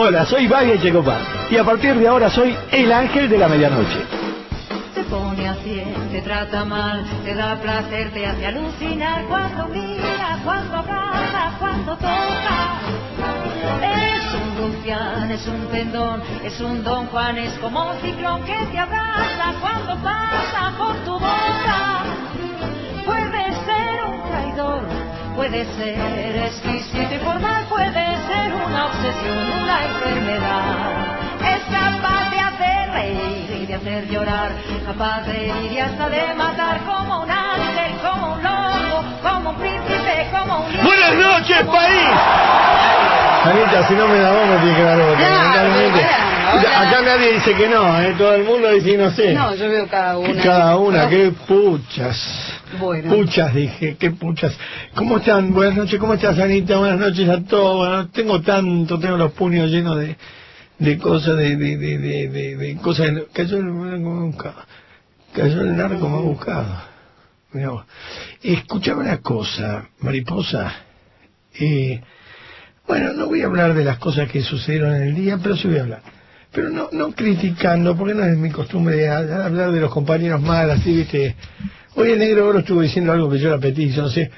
Hola, soy Vague Checopar y a partir de ahora soy el ángel de la medianoche. Se pone así, te trata mal, te da placer, te hace alucinar cuando mira, cuando abraza, cuando toca. Es un rufián, es un tendón, es un don Juan, es como un ciclón que te abraza cuando pasa por tu boca. Puede ser exquisito y formal, puede ser una obsesión, una enfermedad. Es capaz de hacer reír y de hacer llorar, capaz de ir y hasta de matar como un ángel, como un lobo, como un príncipe, como un... ¡Buenas noches, país! Anita, si no me da vos, me tiene que dar vos. Acá nadie dice que no, ¿eh? todo el mundo dice no sé. No, yo veo cada una. Cada una, qué puchas. Bueno. Puchas, dije, qué puchas. ¿Cómo están? Buenas noches, ¿cómo estás, Anita? Buenas noches a todos. Bueno, tengo tanto, tengo los puños llenos de, de cosas, de, de, de, de, cosas. Cayó el narco, me ha buscado. Cayó el narco, me ha buscado. Mirá vos. Escuchame una cosa, mariposa. Eh, bueno, no voy a hablar de las cosas que sucedieron en el día, pero sí voy a hablar. Pero no, no criticando, porque no es mi costumbre hablar de los compañeros mal, así, viste. Hoy el negro oro estuvo diciendo algo que yo la petí, yo no sé,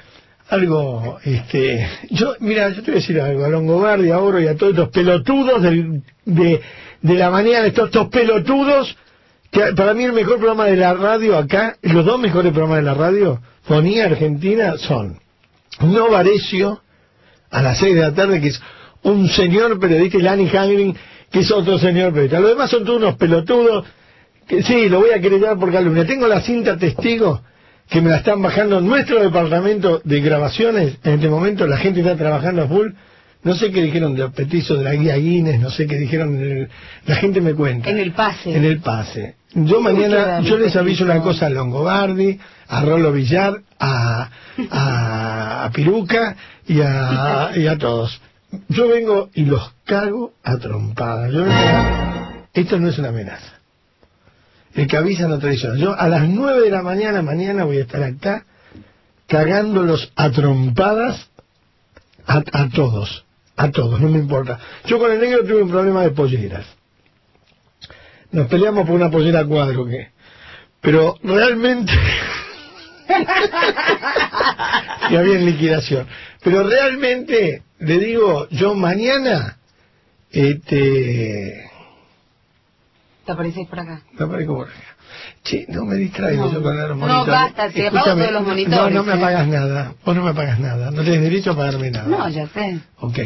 algo, este, yo, mira, yo te voy a decir algo, a Longobardi, a Oro y a todos estos pelotudos del, de, de la mañana, estos, estos pelotudos, que para mí el mejor programa de la radio acá, los dos mejores programas de la radio, Fonía Argentina, son No Varecio, a las seis de la tarde, que es un señor periodista, Lani Hangring, que es otro señor periodista. Los demás son todos unos pelotudos, que sí, lo voy a querellar por calumnia. Tengo la cinta testigo que me la están bajando en nuestro departamento de grabaciones. En este momento la gente está trabajando a full. No sé qué dijeron de los petizos de la guía Guinness, no sé qué dijeron. el- La gente me cuenta. En el pase. En el pase. Yo mañana, yo les aviso una cosa a Longobardi, a Rolo Villar, a, a, a Piruca y a, y a todos. Yo vengo y los cago a trompadas. Yo vengo Esto no es una amenaza. El que avisa no traiciona. Yo a las nueve de la mañana, mañana voy a estar acá, cagándolos a trompadas a, a todos. A todos, no me importa. Yo con el negro tuve un problema de polleras. Nos peleamos por una pollera cuadro que. Pero realmente. y había en liquidación. Pero realmente, le digo, yo mañana. Este. Te apareces por acá. Me aparezco por acá. Che, no me distraigo No. yo con los No, monitores. basta, te apago todos los No, monitores, no me ¿eh? apagas nada. Vos no me apagas nada. No tenés derecho a pagarme nada. No, ya sé. Ok.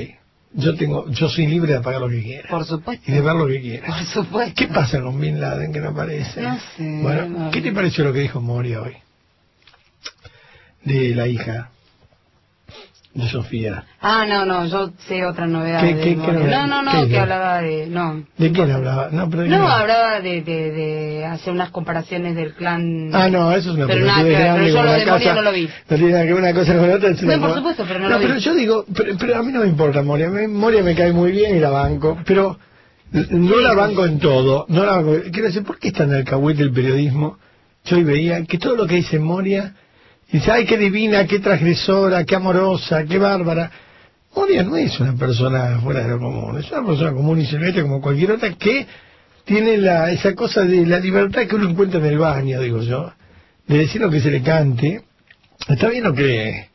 Yo tengo, yo soy libre de pagar lo que quiera. Por supuesto. Y de ver lo que quiera. Por supuesto. ¿Qué pasa con Bin Laden que no aparece? No sé, Bueno, no. ¿qué te pareció lo que dijo Moria hoy? De la hija de Sofía. Ah, no, no, yo sé otra novedad. ¿Qué- novedad? no, no, ¿Qué no, que hablaba de. No. ¿De quién hablaba? No, pero ¿de No, hablaba de, de, de hacer unas comparaciones del clan. Ah, no, eso es una Pero nada pero yo lo de Moria casa. no lo vi. No tiene nada que ver una cosa con la otra. No, por supuesto, pero no lo vi. pero yo digo, pero, pero a mí no me importa Moria. Moria me cae muy bien y la banco, pero no la banco en todo. No la banco. Quiero decir, ¿por qué está en el alcahuete el periodismo? Yo hoy veía que todo lo que dice Moria, dice, ay, qué divina, qué transgresora, qué amorosa, qué bárbara. Moria no es una persona fuera de lo común, es una persona común y silvestre como cualquier otra que tiene la, esa cosa de la libertad que uno encuentra en el baño, digo yo, de decir lo que se le cante. Está bien lo que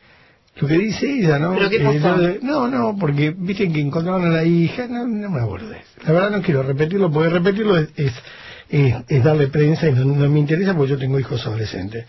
lo que dice ella, ¿no? ¿Pero qué Eh, pasó? no, no, porque viste que encontraron a la hija, no, no me abordes. La verdad no quiero repetirlo, porque repetirlo es, es, es- es darle prensa y no, no me interesa porque yo tengo hijos adolescentes.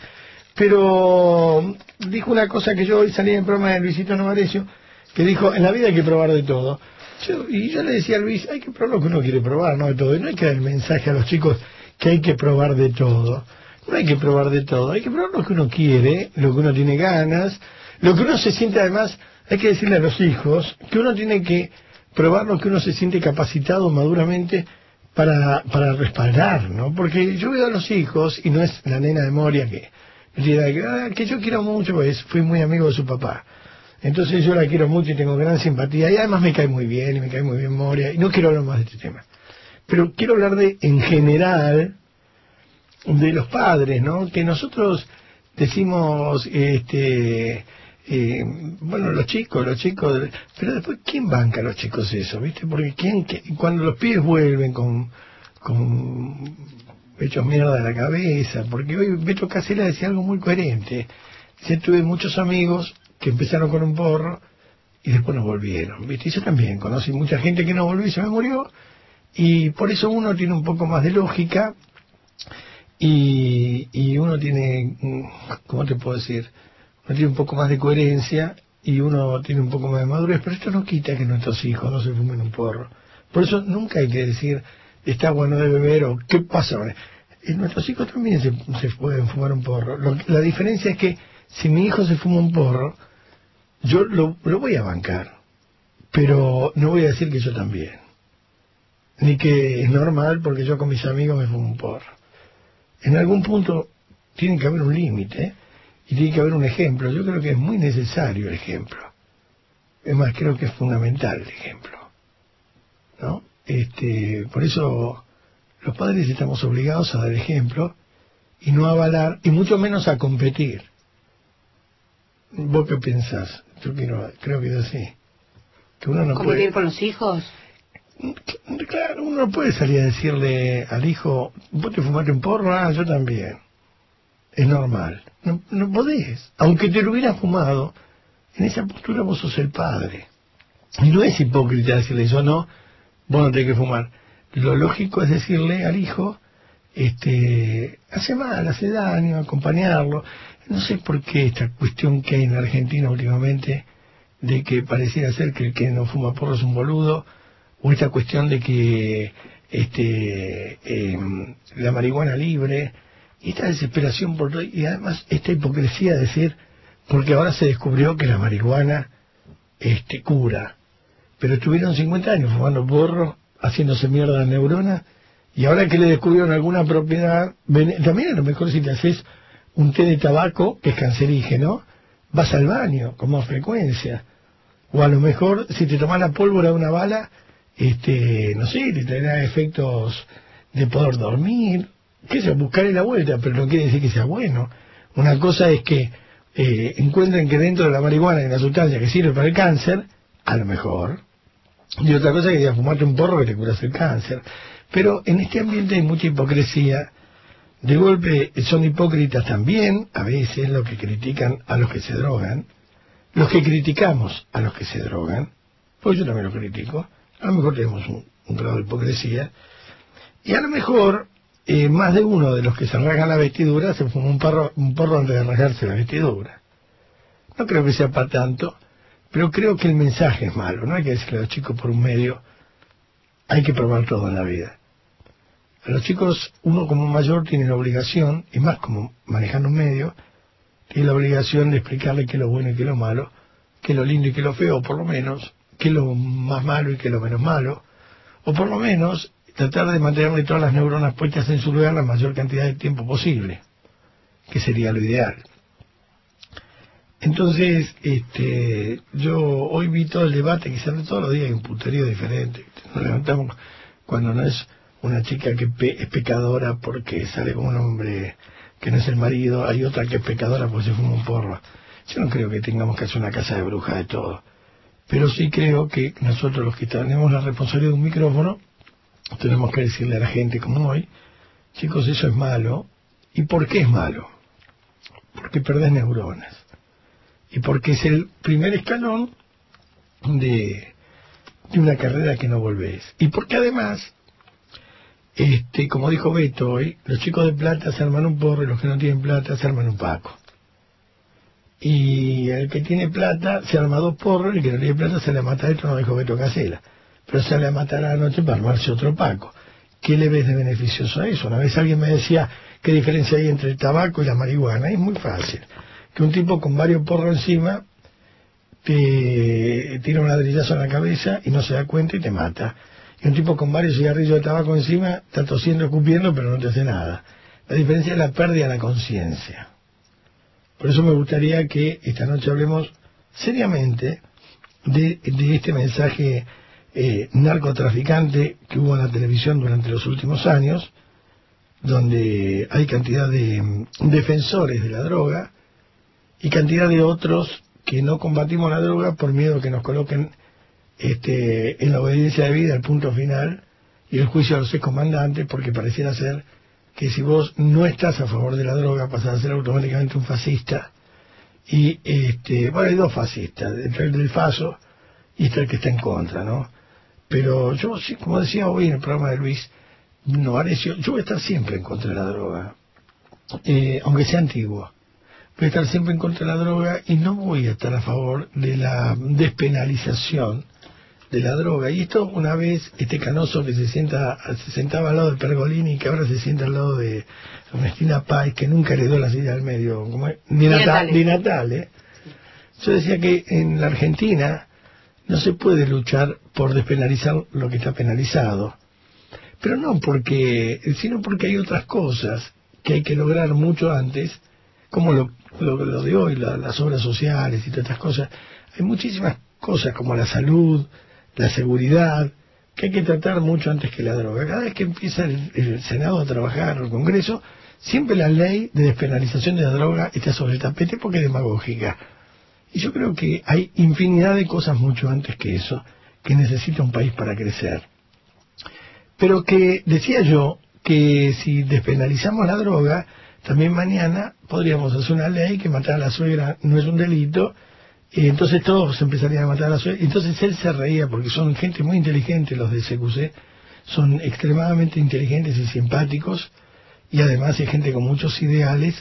Pero dijo una cosa que yo hoy salí en el programa de Luisito Novarecio, que dijo, en la vida hay que probar de todo. Yo- y yo le decía a Luis, hay que probar lo que uno quiere probar, no de todo. Y no hay que dar el mensaje a los chicos que hay que probar de todo. No hay que probar de todo, hay que probar lo que uno quiere, lo que uno tiene ganas, lo que uno se siente además, hay que decirle a los hijos que uno tiene que probar lo que uno se siente capacitado maduramente para, para respaldar, ¿no? Porque yo veo a los hijos, y no es la nena de Moria que, ah, que yo quiero mucho, pues fui muy amigo de su papá. Entonces yo la quiero mucho y tengo gran simpatía, y además me cae muy bien, y me cae muy bien Moria, y no quiero hablar más de este tema. Pero quiero hablar de, en general, de los padres, ¿no? Que nosotros decimos, este, eh, bueno, los chicos, los chicos, pero después, ¿quién banca a los chicos eso, viste? Porque ¿quién, que- cuando los pies vuelven con hechos mierda de la cabeza, porque hoy Beto Casela decía algo muy coherente. Dice, tuve muchos amigos que empezaron con un porro y después no volvieron, viste, y yo también conocí mucha gente que no volvió y se me murió, y por eso uno tiene un poco más de lógica y, y uno tiene, mm, ¿cómo te puedo decir? Uno tiene un poco más de coherencia y uno tiene un poco más de madurez, pero esto no quita que nuestros hijos no se fumen un porro. Por eso nunca hay que decir, está bueno de beber o qué pasa. ahora? Eh, nuestros hijos también se, pueden fumar un porro. Lo la diferencia es que si mi hijo se fuma un porro, yo lo, lo voy a bancar, pero no voy a decir que yo también. Ni que es normal porque yo con mis amigos me fumo un porro. En algún punto tiene que haber un límite y tiene que haber un ejemplo. Yo creo que es muy necesario el ejemplo. Es más, creo que es fundamental el ejemplo. ¿No? Este, por eso los padres estamos obligados a dar ejemplo y no a avalar, y mucho menos a competir. ¿Vos qué pensás? Yo quiero, creo que es así. Que uno no ¿Competir puede... con los hijos? Claro, uno no puede salir a decirle al hijo, vos te fumaste un porro, ah, yo también. Es normal. No, no podés. Aunque te lo hubieras fumado, en esa postura vos sos el padre. Y no es hipócrita decirle yo no, vos no tenés que fumar. Lo lógico es decirle al hijo, este, hace mal, hace daño, acompañarlo. No sé por qué esta cuestión que hay en Argentina últimamente de que pareciera ser que el que no fuma porro es un boludo, o esta cuestión de que este em, la marihuana libre, y esta desesperación por y además esta hipocresía de decir, porque ahora se descubrió que la marihuana este cura, pero estuvieron 50 años fumando porro, haciéndose mierda la neurona, y ahora que le descubrieron alguna propiedad, también a lo mejor si te haces un té de tabaco, que es cancerígeno, vas al baño con más frecuencia. O a lo mejor, si te tomas la pólvora de una bala, este, no sé, te traerá efectos de poder dormir, qué sé, buscaré la vuelta, pero no quiere decir que sea bueno. Una cosa es que eh, encuentren que dentro de la marihuana hay una sustancia que sirve para el cáncer, a lo mejor. Y otra cosa que digas, fumate un porro que te curas el cáncer. Pero en este ambiente hay mucha hipocresía. De golpe son hipócritas también, a veces, los que critican a los que se drogan, los que criticamos a los que se drogan, pues yo también lo critico, a lo mejor tenemos un, un grado de hipocresía, y a lo mejor eh, más de uno de los que se rasgan la vestidura se fuma un, porro, un porro antes de rasgarse la vestidura. No creo que sea para tanto, pero creo que el mensaje es malo, no hay que decirle a los chicos por un medio, hay que probar todo en la vida. A los chicos, uno como mayor tiene la obligación, y más como manejando un medio, tiene la obligación de explicarle qué es lo bueno y qué es lo malo, qué es lo lindo y qué es lo feo, por lo menos, qué es lo más malo y qué es lo menos malo, o por lo menos tratar de mantenerle todas las neuronas puestas en su lugar la mayor cantidad de tiempo posible, que sería lo ideal. Entonces, este, yo hoy vi todo el debate, que se todos los días hay un puterío diferente. Nos levantamos cuando no es una chica que es pecadora porque sale con un hombre que no es el marido, hay otra que es pecadora porque se fuma un porro. Yo no creo que tengamos que hacer una casa de brujas de todo. Pero sí creo que nosotros los que tenemos la responsabilidad de un micrófono, tenemos que decirle a la gente como hoy, chicos, eso es malo. ¿Y por qué es malo? Porque perdés neuronas. Y porque es el primer escalón de, de una carrera que no volvés. Y porque además, este, como dijo Beto hoy, los chicos de plata se arman un porro y los que no tienen plata se arman un paco. Y el que tiene plata se arma dos porros y el que no tiene plata se le mata esto, no dijo Beto Casela. Pero se le a matar a la noche para armarse otro paco. ¿Qué le ves de beneficioso a eso? Una vez alguien me decía, ¿qué diferencia hay entre el tabaco y la marihuana? Es muy fácil. Que un tipo con varios porros encima te tira un ladrillazo en la cabeza y no se da cuenta y te mata. Y un tipo con varios cigarrillos de tabaco encima está tosiendo, escupiendo, pero no te hace nada. La diferencia es la pérdida de la conciencia. Por eso me gustaría que esta noche hablemos seriamente de, este mensaje eh, narcotraficante que hubo en la televisión durante los últimos años, donde hay cantidad de mm, defensores de la droga y cantidad de otros que no combatimos la droga por miedo que nos coloquen este, en la obediencia de vida, el punto final, y el juicio a los excomandantes, porque pareciera ser que si vos no estás a favor de la droga, pasas a ser automáticamente un fascista. Y, este, bueno, hay dos fascistas, entre el del FASO y está el que está en contra, ¿no? Pero yo, como decía hoy en el programa de Luis Novarecio, yo voy a estar siempre en contra de la droga, eh, aunque sea antiguo. Voy a estar siempre en contra de la droga y no voy a estar a favor de la despenalización de la droga. Y esto una vez, este canoso que se sienta, se sentaba al lado de Pergolini, que ahora se sienta al lado de Ernestina Paz, que nunca heredó la silla del medio, como de, Natal, ¿eh? Yo decía que en la Argentina no se puede luchar por despenalizar lo que está penalizado. Pero no porque, sino porque hay otras cosas que hay que lograr mucho antes, como lo, lo, de hoy, las obras sociales y todas estas cosas. Hay muchísimas cosas como la salud, la seguridad, que hay que tratar mucho antes que la droga. Cada vez que empieza el, Senado a trabajar, el Congreso, siempre la ley de despenalización de la droga está sobre el tapete porque es demagógica. Y yo creo que hay infinidad de cosas mucho antes que eso que necesita un país para crecer. Pero que decía yo que si despenalizamos la droga, también mañana podríamos hacer una ley que matar a la suegra no es un delito y entonces todos empezarían a matar a la suegra. Entonces él se reía porque son gente muy inteligente los de CQC, son extremadamente inteligentes y simpáticos y además hay gente con muchos ideales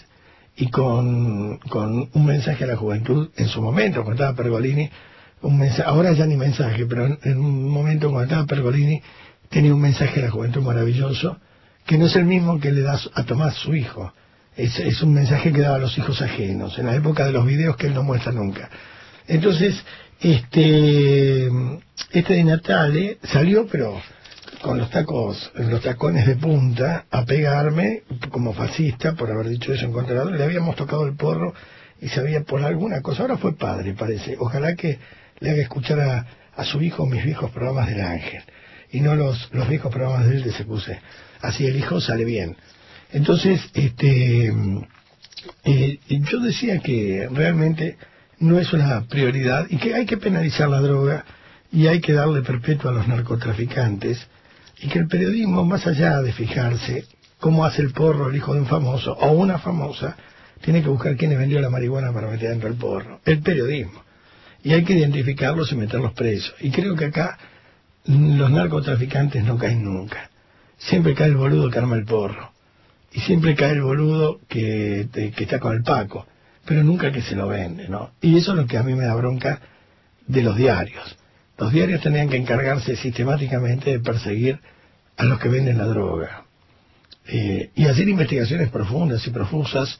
y con, con un mensaje a la juventud en su momento, cuando estaba Pergolini, un mensaje, ahora ya ni mensaje, pero en, un momento cuando estaba Pergolini tenía un mensaje a la juventud maravilloso, que no es el mismo que le da a Tomás su hijo, es, un mensaje que daba a los hijos ajenos, en la época de los videos que él no muestra nunca. Entonces, este, este de Natale salió, pero con los tacos, los tacones de punta, a pegarme como fascista por haber dicho eso en contra de Le habíamos tocado el porro y sabía por alguna cosa. Ahora fue padre, parece. Ojalá que le haga escuchar a, a su hijo mis viejos programas del Ángel y no los, los viejos programas de él de puse Así el hijo sale bien. Entonces, este, eh, yo decía que realmente no es una prioridad y que hay que penalizar la droga y hay que darle perpetuo a los narcotraficantes y que el periodismo, más allá de fijarse cómo hace el porro el hijo de un famoso o una famosa, tiene que buscar quién le vendió la marihuana para meter dentro del porro. El periodismo. Y hay que identificarlos y meterlos presos. Y creo que acá los narcotraficantes no caen nunca. Siempre cae el boludo que arma el porro. Y siempre cae el boludo que, que está con el Paco pero nunca que se lo vende, ¿no? Y eso es lo que a mí me da bronca de los diarios. Los diarios tenían que encargarse sistemáticamente de perseguir a los que venden la droga eh, y hacer investigaciones profundas y profusas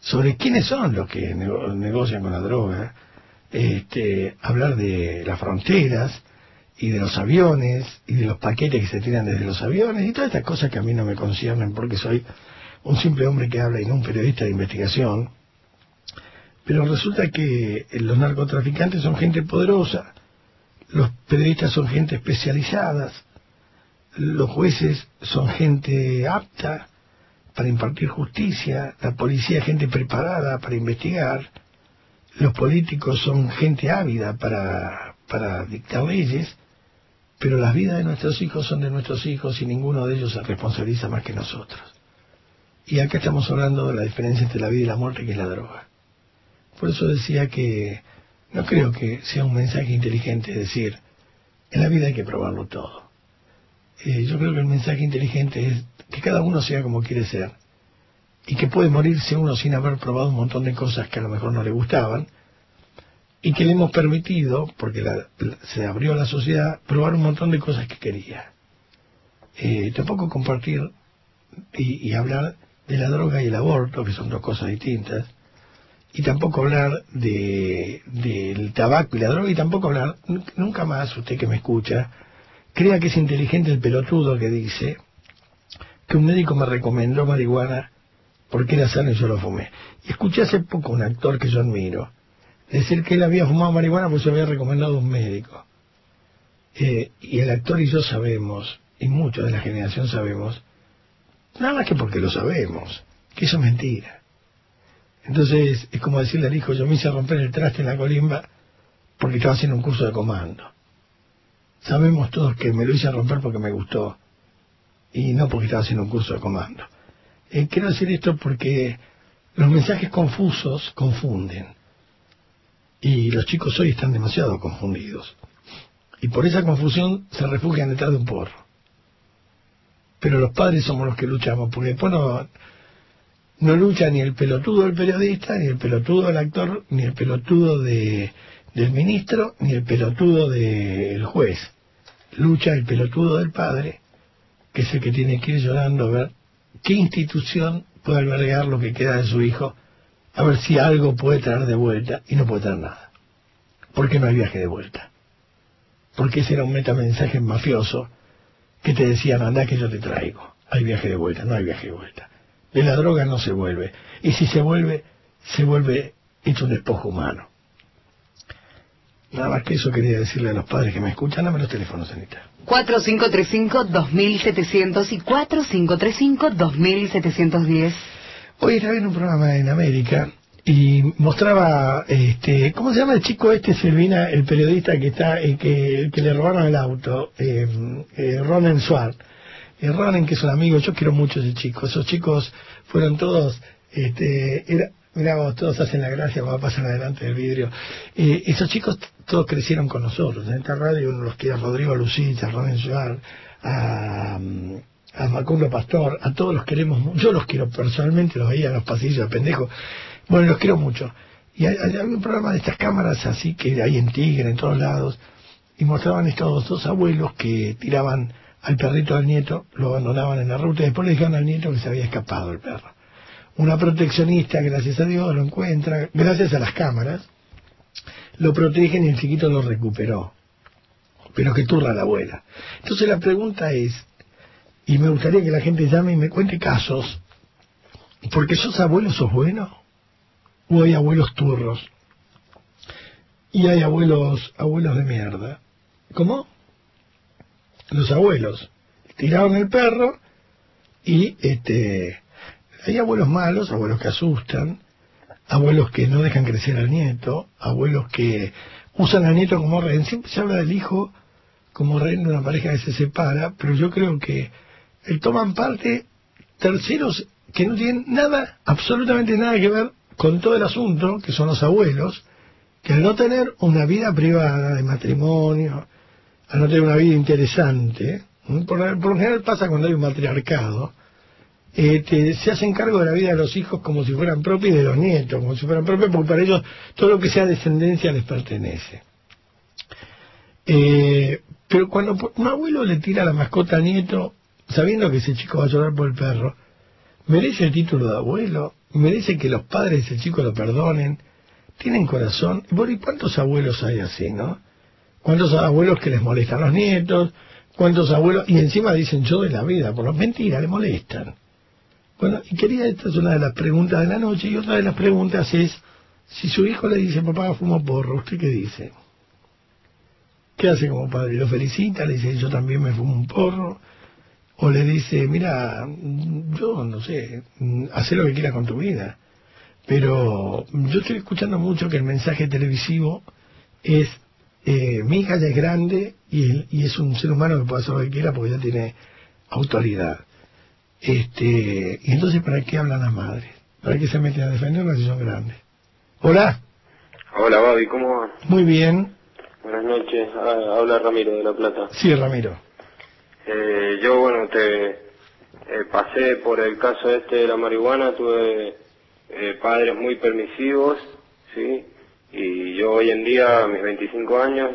sobre quiénes son los que negocian con la droga, este, hablar de las fronteras y de los aviones y de los paquetes que se tiran desde los aviones y todas estas cosas que a mí no me conciernen porque soy un simple hombre que habla y no un periodista de investigación. Pero resulta que los narcotraficantes son gente poderosa, los periodistas son gente especializada, los jueces son gente apta para impartir justicia, la policía es gente preparada para investigar, los políticos son gente ávida para, para dictar leyes, pero las vidas de nuestros hijos son de nuestros hijos y ninguno de ellos se responsabiliza más que nosotros. Y acá estamos hablando de la diferencia entre la vida y la muerte, que es la droga. Por eso decía que no creo que sea un mensaje inteligente decir, en la vida hay que probarlo todo. Eh, yo creo que el mensaje inteligente es que cada uno sea como quiere ser y que puede morirse uno sin haber probado un montón de cosas que a lo mejor no le gustaban y que le hemos permitido, porque se abrió la sociedad, probar un montón de cosas que quería. Eh, tampoco compartir y, y hablar de la droga y el aborto, que son dos cosas distintas, y tampoco hablar de del tabaco y la droga y tampoco hablar nunca más usted que me escucha crea que es inteligente el pelotudo que dice que un médico me recomendó marihuana porque era sano y yo lo fumé y escuché hace poco un actor que yo admiro decir que él había fumado marihuana porque se había recomendado un médico eh, y el actor y yo sabemos y muchos de la generación sabemos nada más que porque lo sabemos que eso es mentira Entonces es como decirle al hijo, yo me hice romper el traste en la colimba porque estaba haciendo un curso de comando. Sabemos todos que me lo hice romper porque me gustó y no porque estaba haciendo un curso de comando. Eh, quiero decir esto porque los mensajes confusos confunden y los chicos hoy están demasiado confundidos y por esa confusión se refugian detrás de un porro. Pero los padres somos los que luchamos porque después no, no lucha ni el pelotudo del periodista, ni el pelotudo del actor, ni el pelotudo de, del ministro, ni el pelotudo del juez. Lucha el pelotudo del padre, que es el que tiene que ir llorando a ver qué institución puede albergar lo que queda de su hijo, a ver si algo puede traer de vuelta, y no puede traer nada. Porque no hay viaje de vuelta. Porque ese era un metamensaje mafioso que te decían, anda que yo te traigo. Hay viaje de vuelta, no hay viaje de vuelta. De la droga no se vuelve. Y si se vuelve, se vuelve hecho un despojo humano. Nada más que eso quería decirle a los padres que me escuchan. Dame los teléfonos, Anita. 4535-2700 y 4535-2710. Hoy estaba en un programa en América y mostraba, este, ¿cómo se llama el chico este, Silvina, el periodista que está, eh, que, le robaron el auto? Eh, eh, Ronen Suárez eh, Ronen, que es un amigo, yo quiero mucho a ese chico. Esos chicos fueron todos, este, era, mirá vos, todos hacen la gracia cuando pasan adelante del vidrio. Eh, esos chicos todos crecieron con nosotros. En esta radio uno los quiere a Rodrigo Lucich, a Ronen Suárez, a, a Macundo Pastor, a todos los queremos mucho. Yo los quiero personalmente, los veía en los pasillos de pendejo. Bueno, los quiero mucho. Y hay, hay un programa de estas cámaras así que hay en Tigre, en todos lados, y mostraban estos dos abuelos que tiraban al perrito del nieto, lo abandonaban en la ruta y después le dijeron al nieto que se había escapado el perro. Una proteccionista, gracias a Dios, lo encuentra, gracias a las cámaras, lo protegen y el chiquito lo recuperó. Pero que turra la abuela. Entonces la pregunta es, y me gustaría que la gente llame y me cuente casos, porque sos abuelo, sos bueno, o hay abuelos turros, y hay abuelos, abuelos de mierda. ¿Cómo? los abuelos tiraron el perro y este hay abuelos malos, abuelos que asustan, abuelos que no dejan crecer al nieto, abuelos que usan al nieto como rehén. Siempre se habla del hijo como rehén de una pareja que se separa, pero yo creo que toman parte terceros que no tienen nada, absolutamente nada que ver con todo el asunto, que son los abuelos, que al no tener una vida privada de matrimonio, a no tener una vida interesante, por, lo general pasa cuando hay un matriarcado, este, se hacen cargo de la vida de los hijos como si fueran propios y de los nietos, como si fueran propios, porque para ellos todo lo que sea descendencia les pertenece. Eh, pero cuando un abuelo le tira la mascota al nieto, sabiendo que ese chico va a llorar por el perro, merece el título de abuelo, merece que los padres de ese chico lo perdonen, tienen corazón. ¿Y cuántos abuelos hay así, no? ¿Cuántos abuelos que les molestan los nietos? ¿Cuántos abuelos? Y encima dicen yo de la vida, por las mentiras, le molestan. Bueno, y quería, esta es una de las preguntas de la noche, y otra de las preguntas es, si su hijo le dice, papá, fumo porro, ¿usted qué dice? ¿Qué hace como padre? ¿Lo felicita? ¿Le dice, yo también me fumo un porro? ¿O le dice, mira, yo no sé, haz lo que quieras con tu vida? Pero yo estoy escuchando mucho que el mensaje televisivo es eh, mi hija ya es grande y, y, es un ser humano que puede hacer lo que quiera porque ya tiene autoridad. Este, y entonces, ¿para qué hablan las madres? ¿Para qué se meten a defenderlas si son grandes? Hola. Hola, Babi, ¿cómo va? Muy bien. Buenas noches. Ah, habla Ramiro de La Plata. Sí, Ramiro. Eh, yo, bueno, te eh, pasé por el caso este de la marihuana, tuve eh, padres muy permisivos, ¿sí? Y yo hoy en día, a mis 25 años,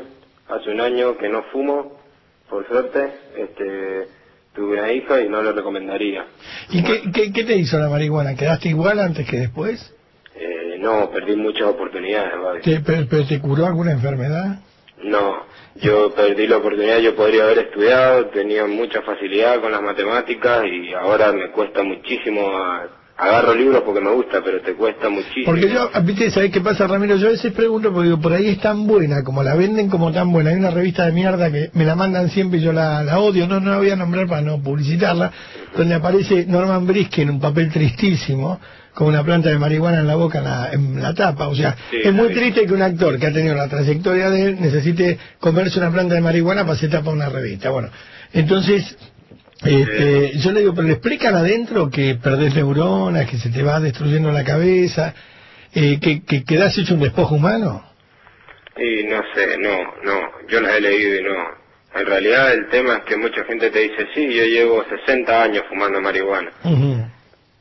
hace un año que no fumo, por suerte, este, tuve una hija y no lo recomendaría. ¿Y qué, qué, te hizo la marihuana? ¿Quedaste igual antes que después? Eh, no, perdí muchas oportunidades. ¿Te, pero, ¿Te curó alguna enfermedad? No, yo perdí la oportunidad, yo podría haber estudiado, tenía mucha facilidad con las matemáticas y ahora me cuesta muchísimo agarro libros porque me gusta, pero te cuesta muchísimo. Porque yo, viste, ¿sabés qué pasa, Ramiro? Yo a veces pregunto, porque digo, por ahí es tan buena, como la venden como tan buena. Hay una revista de mierda que me la mandan siempre y yo la, la odio, no, no la voy a nombrar para no publicitarla, donde aparece Norman Brisky en un papel tristísimo, con una planta de marihuana en la boca en la, en la tapa. O sea, Sí, es muy triste que un actor que ha tenido la trayectoria de él necesite comerse una planta de marihuana para hacer tapa una revista. Bueno, entonces, este, yo le digo, pero le explican adentro que perdés neuronas, que se te va destruyendo la cabeza, eh, que, que quedás hecho un despojo humano. Y no sé, no, no, yo las he leído y no. En realidad el tema es que mucha gente te dice, sí, yo llevo 60 años fumando marihuana,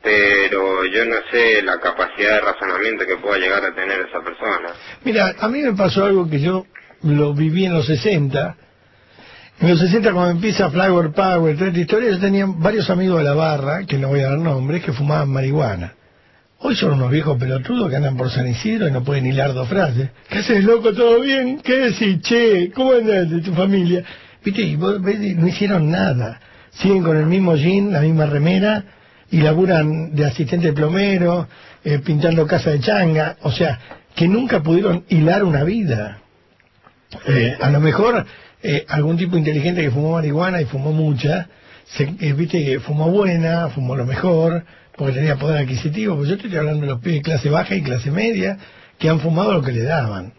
pero yo no sé la capacidad de razonamiento que pueda llegar a tener esa persona. Mira, a mí me pasó algo que yo lo viví en los 60. En los 60 cuando empieza Flower Power, toda esta historia, yo tenía varios amigos de la barra, que no voy a dar nombres, que fumaban marihuana. Hoy son unos viejos pelotudos que andan por San Isidro y no pueden hilar dos frases. ¿Qué haces, loco? ¿Todo bien? ¿Qué decís? Che, ¿cómo andás de tu familia? Viste, y vos no hicieron nada. Siguen con el mismo jean, la misma remera, y laburan de asistente plomero, eh, pintando casa de changa. O sea, que nunca pudieron hilar una vida. Eh, a lo mejor eh, algún tipo inteligente que fumó marihuana y fumó mucha, se, eh, viste que fumó buena, fumó lo mejor, porque tenía poder adquisitivo, pues yo estoy hablando de los pibes de clase baja y clase media que han fumado lo que le daban.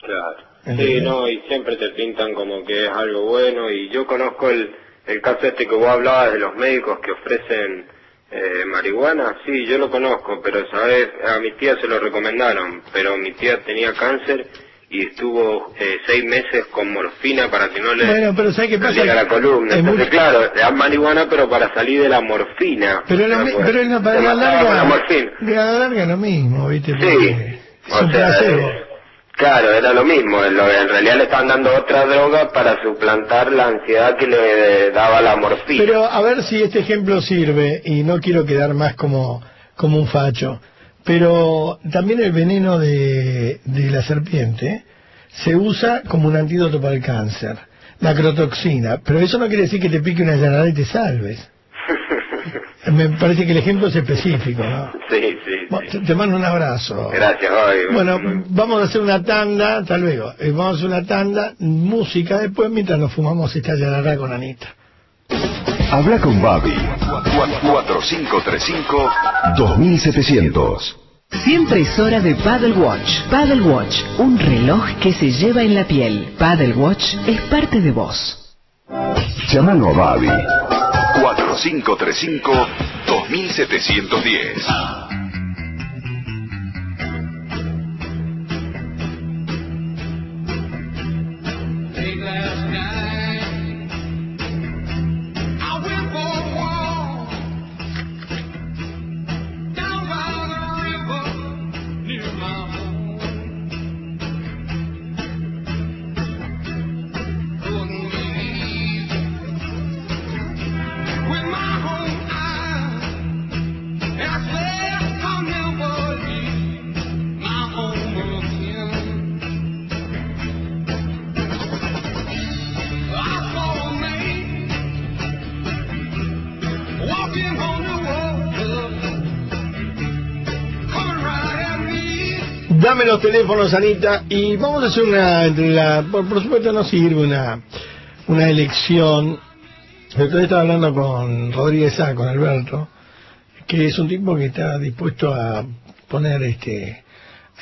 Claro. Sí, ¿Entendés? no, y siempre te pintan como que es algo bueno, y yo conozco el, el caso este que vos hablabas de los médicos que ofrecen eh, marihuana, sí, yo lo conozco, pero sabes, a mi tía se lo recomendaron, pero mi tía tenía cáncer y estuvo eh, seis meses con morfina para que no le Bueno, pero ¿sabes qué pasa? saliera la columna. Es Entonces, muy- claro, te dan marihuana, pero para salir de la morfina. Pero, mi- Pues, pero es para la la larga, morfina. de la larga lo mismo, viste, Sí, es o un sea, eh, claro, era lo mismo. En, lo- en realidad le estaban dando otra droga para suplantar la ansiedad que le daba la morfina. Pero a ver si este ejemplo sirve, y no quiero quedar más como, como un facho, pero también el veneno de, de la serpiente se usa como un antídoto para el cáncer, la crotoxina, pero eso no quiere decir que te pique una llanada y te salves. Me parece que el ejemplo es específico, ¿no? sí, sí. Bueno, te, te mando un abrazo. Gracias. Bueno, vamos a hacer una tanda, hasta luego. Eh, Vamos a hacer una tanda, música después mientras nos fumamos esta llanada con Anita. Habla con Babi. 4535-2700. Siempre es hora de Paddle Watch. Paddle Watch, un reloj que se lleva en la piel. Paddle Watch es parte de vos. Llámalo a Babi. 4535-2710. Los teléfonos, Anita, y vamos a hacer una, la, por, por supuesto no sirve una, una elección. Entonces estaba hablando con Rodríguez Sá, con Alberto, que es un tipo que está dispuesto a poner este,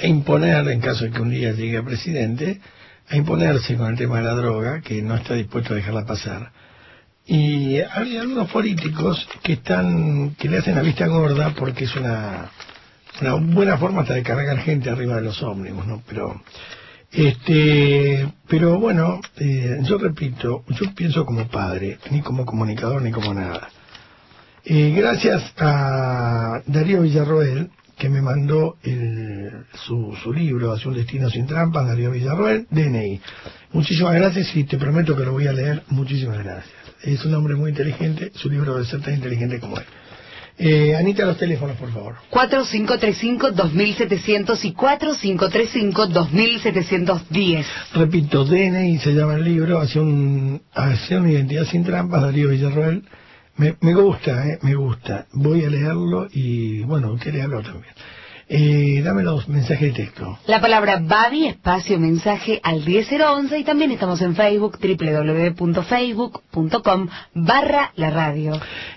a imponer, en caso de que un día llegue a presidente, a imponerse con el tema de la droga, que no está dispuesto a dejarla pasar. Y hay algunos políticos que están, que le hacen la vista gorda porque es una, una buena forma hasta de cargar gente arriba de los ómnibus, ¿no? Pero, este, pero bueno, eh, yo repito, yo pienso como padre, ni como comunicador, ni como nada. Eh, gracias a Darío Villarroel, que me mandó el, su, su libro, Hacia un destino sin trampas, Darío Villarroel, DNI. Muchísimas gracias y te prometo que lo voy a leer. Muchísimas gracias. Es un hombre muy inteligente, su libro debe ser tan inteligente como él. Eh, Anita, los teléfonos, por favor. 4535-2700 y 4535-2710. Repito, DNI se llama el libro, hacia, un, hacia una identidad sin trampas, Darío Villarroel, Me, me gusta, eh, me gusta. Voy a leerlo y, bueno, usted leerlo también. Eh, dame los mensajes de texto. La palabra Babi, espacio mensaje al 10011 y también estamos en Facebook, www.facebook.com barra la radio.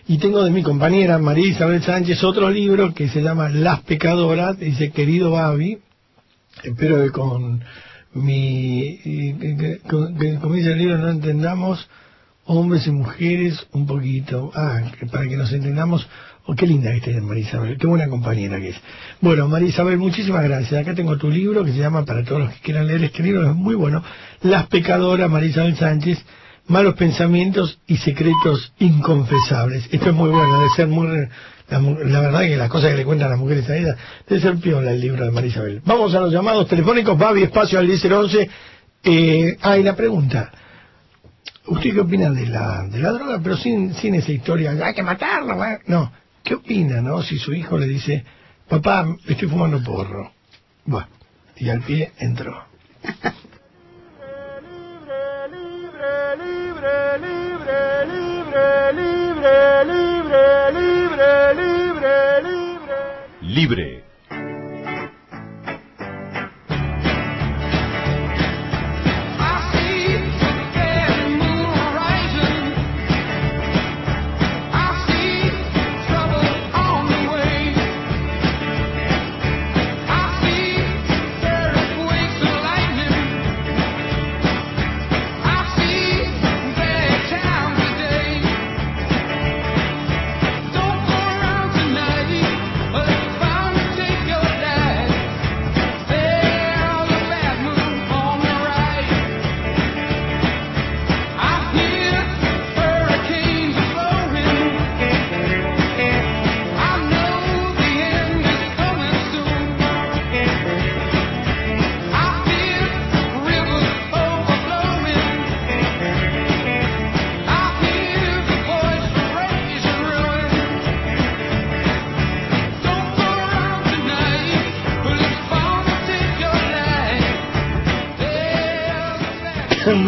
Y tengo de mi compañera María Isabel Sánchez otro libro que se llama Las Pecadoras. Dice, querido Babi, espero que con mi, que- que- con- que dice el libro no entendamos hombres y mujeres un poquito. Ah, para que nos entendamos. Oh, qué linda que esté María Isabel, qué buena compañera que es. Bueno, María Isabel, muchísimas gracias. Acá tengo tu libro que se llama, para todos los que quieran leer este libro, es muy bueno. Las pecadoras, María Isabel Sánchez, malos pensamientos y secretos inconfesables. Esto es muy bueno, debe ser muy... La, la verdad que las cosas que le cuentan las mujeres a ella, debe ser piola el libro de María Isabel. Vamos a los llamados telefónicos, Babi, espacio al 1011. Eh, ah, y la pregunta. ¿Usted qué opina de la, de la droga? Pero sin, sin esa historia, hay que matarlo, ¿eh? no. ¿Qué opina, no? Si su hijo le dice, papá, estoy fumando porro. Bueno, y al pie entró. Libre. I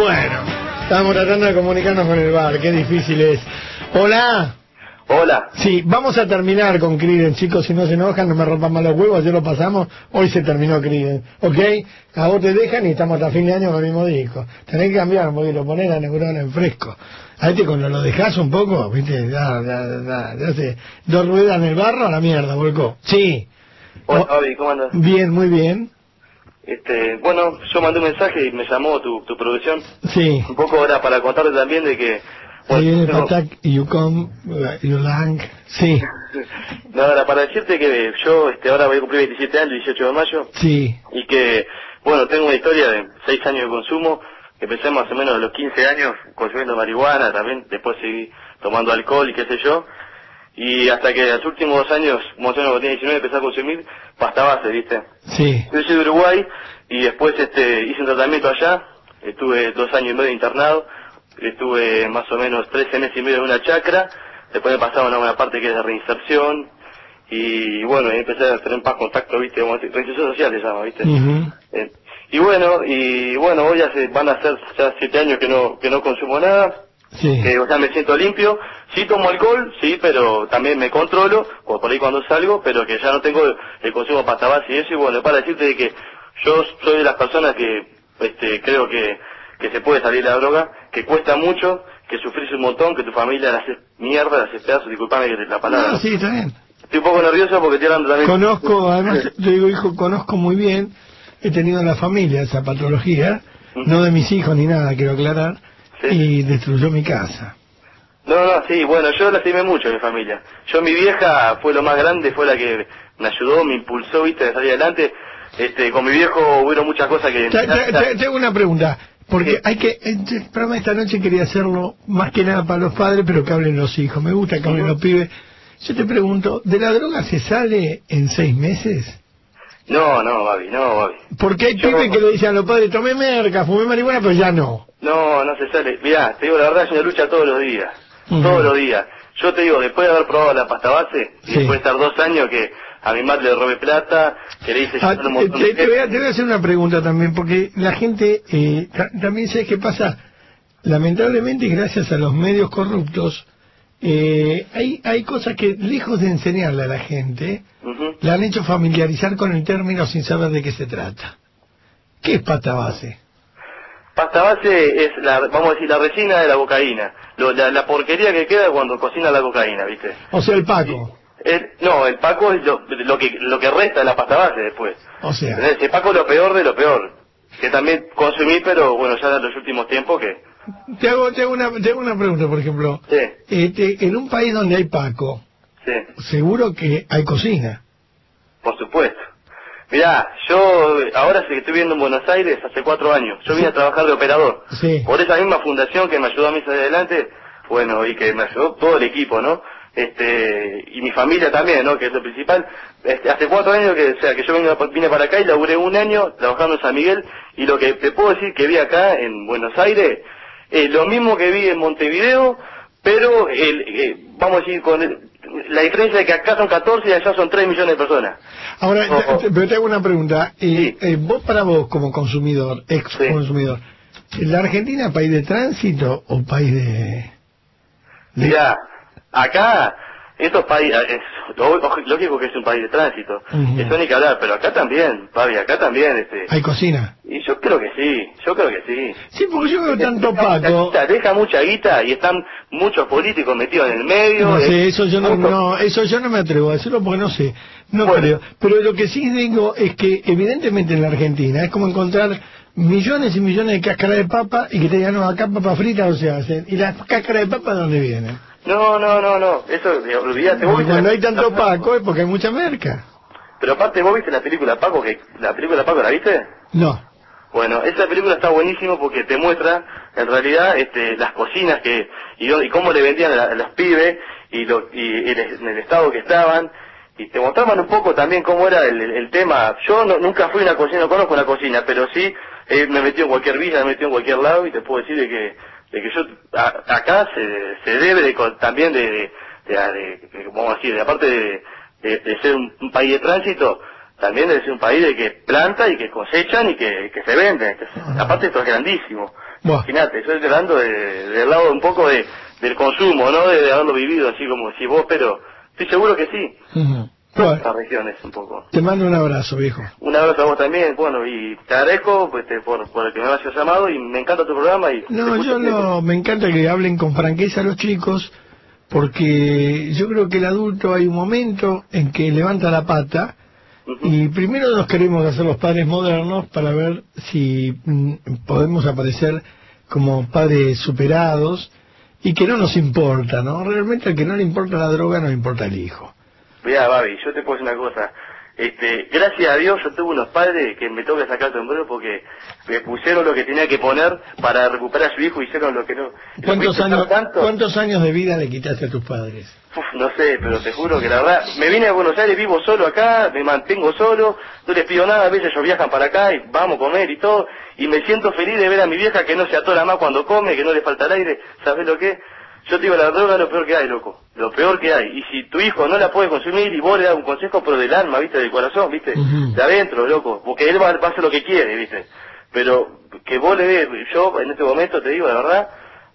bueno, estamos tratando de comunicarnos con el bar, qué difícil es. Hola. Hola. Sí, vamos a terminar con Criden, chicos, si no se enojan, no me rompan mal los huevos, ayer lo pasamos, hoy se terminó Criden, ¿ok? A vos te dejan y estamos hasta fin de año con el mismo disco. Tenés que cambiar un poquito, poner la neurona en fresco. A este cuando lo dejás un poco, viste, ya, ya, ya, ya hace dos ruedas en el barro, a la mierda, volcó. Sí. Hola, ¿cómo andas? bien, muy bien. Este, bueno, yo mandé un mensaje y me llamó tu, tu producción. Sí. Un poco ahora para contarte también de que... Ahí viene Patak, you come, you lang. Sí, No, ahora para decirte que yo este, ahora voy a cumplir 27 años, 18 de mayo, sí. y que, bueno, tengo una historia de 6 años de consumo, empecé más o menos a los 15 años consumiendo marihuana, también después seguí tomando alcohol y qué sé yo, y hasta que los últimos dos años, más o menos cuando tenía 19, empecé a consumir pasta base, ¿viste? Sí, Yo soy de Uruguay y después este, hice un tratamiento allá, estuve dos años y medio internado, estuve más o menos 13 meses y medio en una chacra, después me pasaron a una parte que es de reinserción. Y bueno, ahí empecé a tener más contacto, viste, como reinserción social se llama, viste. Eh, y bueno, y bueno, hoy hace, van a ser ya siete años que no, que no consumo nada, sí. que o sea, me siento limpio, sí tomo alcohol, sí, pero también me controlo, o por ahí cuando salgo, pero que ya no tengo el, consumo de pasta y eso, y bueno, para decirte de que yo soy de las personas que este, creo que, que se puede salir la droga, que cuesta mucho, que sufrís un montón, que tu familia la hace mierda, la hace pedazos, disculpame que la palabra. No, sí, está bien. Estoy un poco nervioso porque estoy hablando también... Conozco, además, yo digo, hijo, conozco muy bien, he tenido en la familia esa patología, no de mis hijos ni nada, quiero aclarar, Sí. y destruyó mi casa. No, no, sí, bueno, yo lastimé mucho a mi familia. Yo, mi vieja fue lo más grande, fue la que me ayudó, me impulsó, viste, a salir adelante. Este, con mi viejo hubieron muchas cosas que... Te, te- te- te hago una pregunta, porque hay que, el programa de esta noche quería hacerlo más que nada para los padres, pero que hablen los hijos, me gusta que hablen los pibes. Yo te pregunto, ¿de la droga se sale en seis meses? No, no, Babi, no, Babi. Porque hay pibes que le dicen a los padres, tomé merca, fumé marihuana, pero ya no. No, no se sale. Mirá, te digo la verdad, es una lucha todos los días. Todos los días. Yo te digo, después de haber probado la pasta base, y después de estar dos años que a mi madre le robé plata, que le hice Ah, un te, montón de te- te voy a, te voy a hacer una pregunta también, porque la gente, eh, ta- también sabes qué pasa, lamentablemente gracias a los medios corruptos, eh, hay, hay cosas que, lejos de enseñarle a la gente, Ujú. la han hecho familiarizar con el término sin saber de qué se trata. ¿Qué es pasta base? Pasta base es, la, vamos a decir, la resina de la cocaína. Lo- la, la porquería que queda cuando cocina la cocaína, ¿viste? O sea, el Paco. El- no, el paco es lo, lo que lo que resta de la pasta base después. O sea. El paco es lo peor de lo peor. Que también consumí, pero bueno, ya en los últimos tiempos que... te hago, te hago, una, te hago una pregunta, por ejemplo. Sí, Este, en un país donde hay Paco, sí, seguro que hay cocina. por supuesto. Mirá, yo ahora que estoy viviendo en Buenos Aires hace cuatro años. Yo vine a trabajar de operador. Sí. Por esa misma fundación que me ayudó a mí a salir adelante, bueno, y que me ayudó todo el equipo, ¿no? Este, y mi familia también, ¿no? Que es lo principal. Este, hace cuatro años que, o sea, que yo vine, vine para acá y laburé un año trabajando en San Miguel, y lo que te puedo decir que vi acá en Buenos Aires, es lo mismo que vi en Montevideo, pero, el, eh, vamos a decir, con el- la diferencia de que acá son 14 y allá son 3 millones de personas. Ahora, te- pero te hago una pregunta. Eh, Sí. eh, vos para vos como consumidor, ex Sí. consumidor, ¿la Argentina país de tránsito o país de...? de- Mirá, acá, estos países, es lo- lógico que es un país de tránsito, eso ni que hablar, pero acá también, Pavi, acá también, este, ¿Hay cocina? y yo creo que sí, yo creo que sí. Sí, porque yo veo tanto Deja mucha Paco... guita, deja mucha guita y están muchos políticos metidos en el medio. No eh, sé, eso yo no, no, eso yo no me atrevo a decirlo porque no sé, no Bueno. creo. Pero lo que sí digo es que evidentemente en la Argentina es como encontrar millones y millones de cáscaras de papa y que te digan, no, acá papa frita no se hacen. ¿Y las cáscaras de papa de dónde vienen? No, no, no, no, eso, olvídate. vos cuando hay tanto Paco es porque hay mucha merca. Pero aparte, ¿vos viste la película Paco? que ¿La película Paco la viste? No. Bueno, esa película está buenísimo porque te muestra en realidad este, las cocinas que y, y cómo le vendían a, a los pibes y, lo, y el- en el estado que estaban y te mostraban un poco también cómo era el, el- el tema. Yo no- nunca fui a una cocina, no conozco una cocina, pero sí eh, me metí en cualquier villa, me metí en cualquier lado y te puedo decir de que de que yo a- acá se, se debe de también de, de, de- vamos a decir, de aparte de, de- ser un, un país de tránsito, también ser un país de que planta y que cosechan y que, que se venden. se- aparte esto es grandísimo. Imagínate, yo estoy hablando de- del lado un poco de, del consumo, ¿no? De, haberlo vivido así como decís vos, pero estoy seguro que sí. Bueno, estas regiones un poco. te mando un abrazo, viejo. Un abrazo a vos también, bueno, y te agradezco pues, te- por, por el que me hayas llamado y me encanta tu programa. y No, yo no, me encanta que hablen con franqueza los chicos, porque yo creo que el adulto hay un momento en que levanta la pata y primero nos queremos hacer los padres modernos para ver si mm, podemos aparecer como padres superados y que no nos importa, ¿no? Realmente al que no le importa la droga no le importa el hijo. Mirá, Babi, yo te puedo decir una cosa. Este, gracias a Dios yo tuve unos padres que me toca sacar el sombrero porque me pusieron lo que tenía que poner para recuperar a su hijo y hicieron lo que no. ¿Cuántos años de vida le quitaste a tus padres? Uf, no sé, pero te juro que la verdad, me vine a Buenos Aires, vivo solo acá, me mantengo solo, no les pido nada, a veces ellos viajan para acá y vamos a comer y todo, y me siento feliz de ver a mi vieja que no se atora más cuando come, que no le falta el aire, ¿sabes lo que? Yo te digo, la droga es lo peor que hay, loco, lo peor que hay, y si tu hijo no la puede consumir y vos le das un consejo, pero del alma, ¿viste? Del corazón, ¿viste? Ujú. De adentro, loco, porque él va, va a hacer lo que quiere, ¿viste? Pero que vos le des, yo en este momento te digo, la verdad,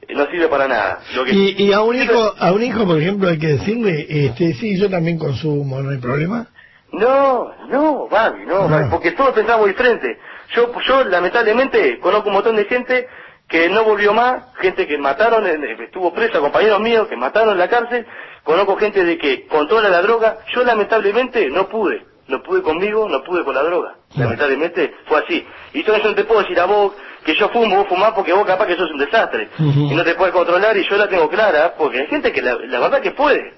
no sirve para nada. Lo que Y, y a un hijo, a un hijo, por ejemplo, hay que decirle, este, sí, yo también consumo, no hay problema. No, no, Babi, no, No. Babi, porque todos pensamos diferente. Yo, yo lamentablemente conozco un montón de gente que no volvió más, gente que mataron, estuvo presa, compañeros míos que mataron en la cárcel, conozco gente de que controla la droga, yo lamentablemente no pude, no pude conmigo, no pude con la droga, lamentablemente fue así. Y entonces yo no te puedo decir a vos que yo fumo, vos fumás porque vos capaz que sos un desastre, y no te puedes controlar y yo la tengo clara, porque hay gente que la, la verdad que puede,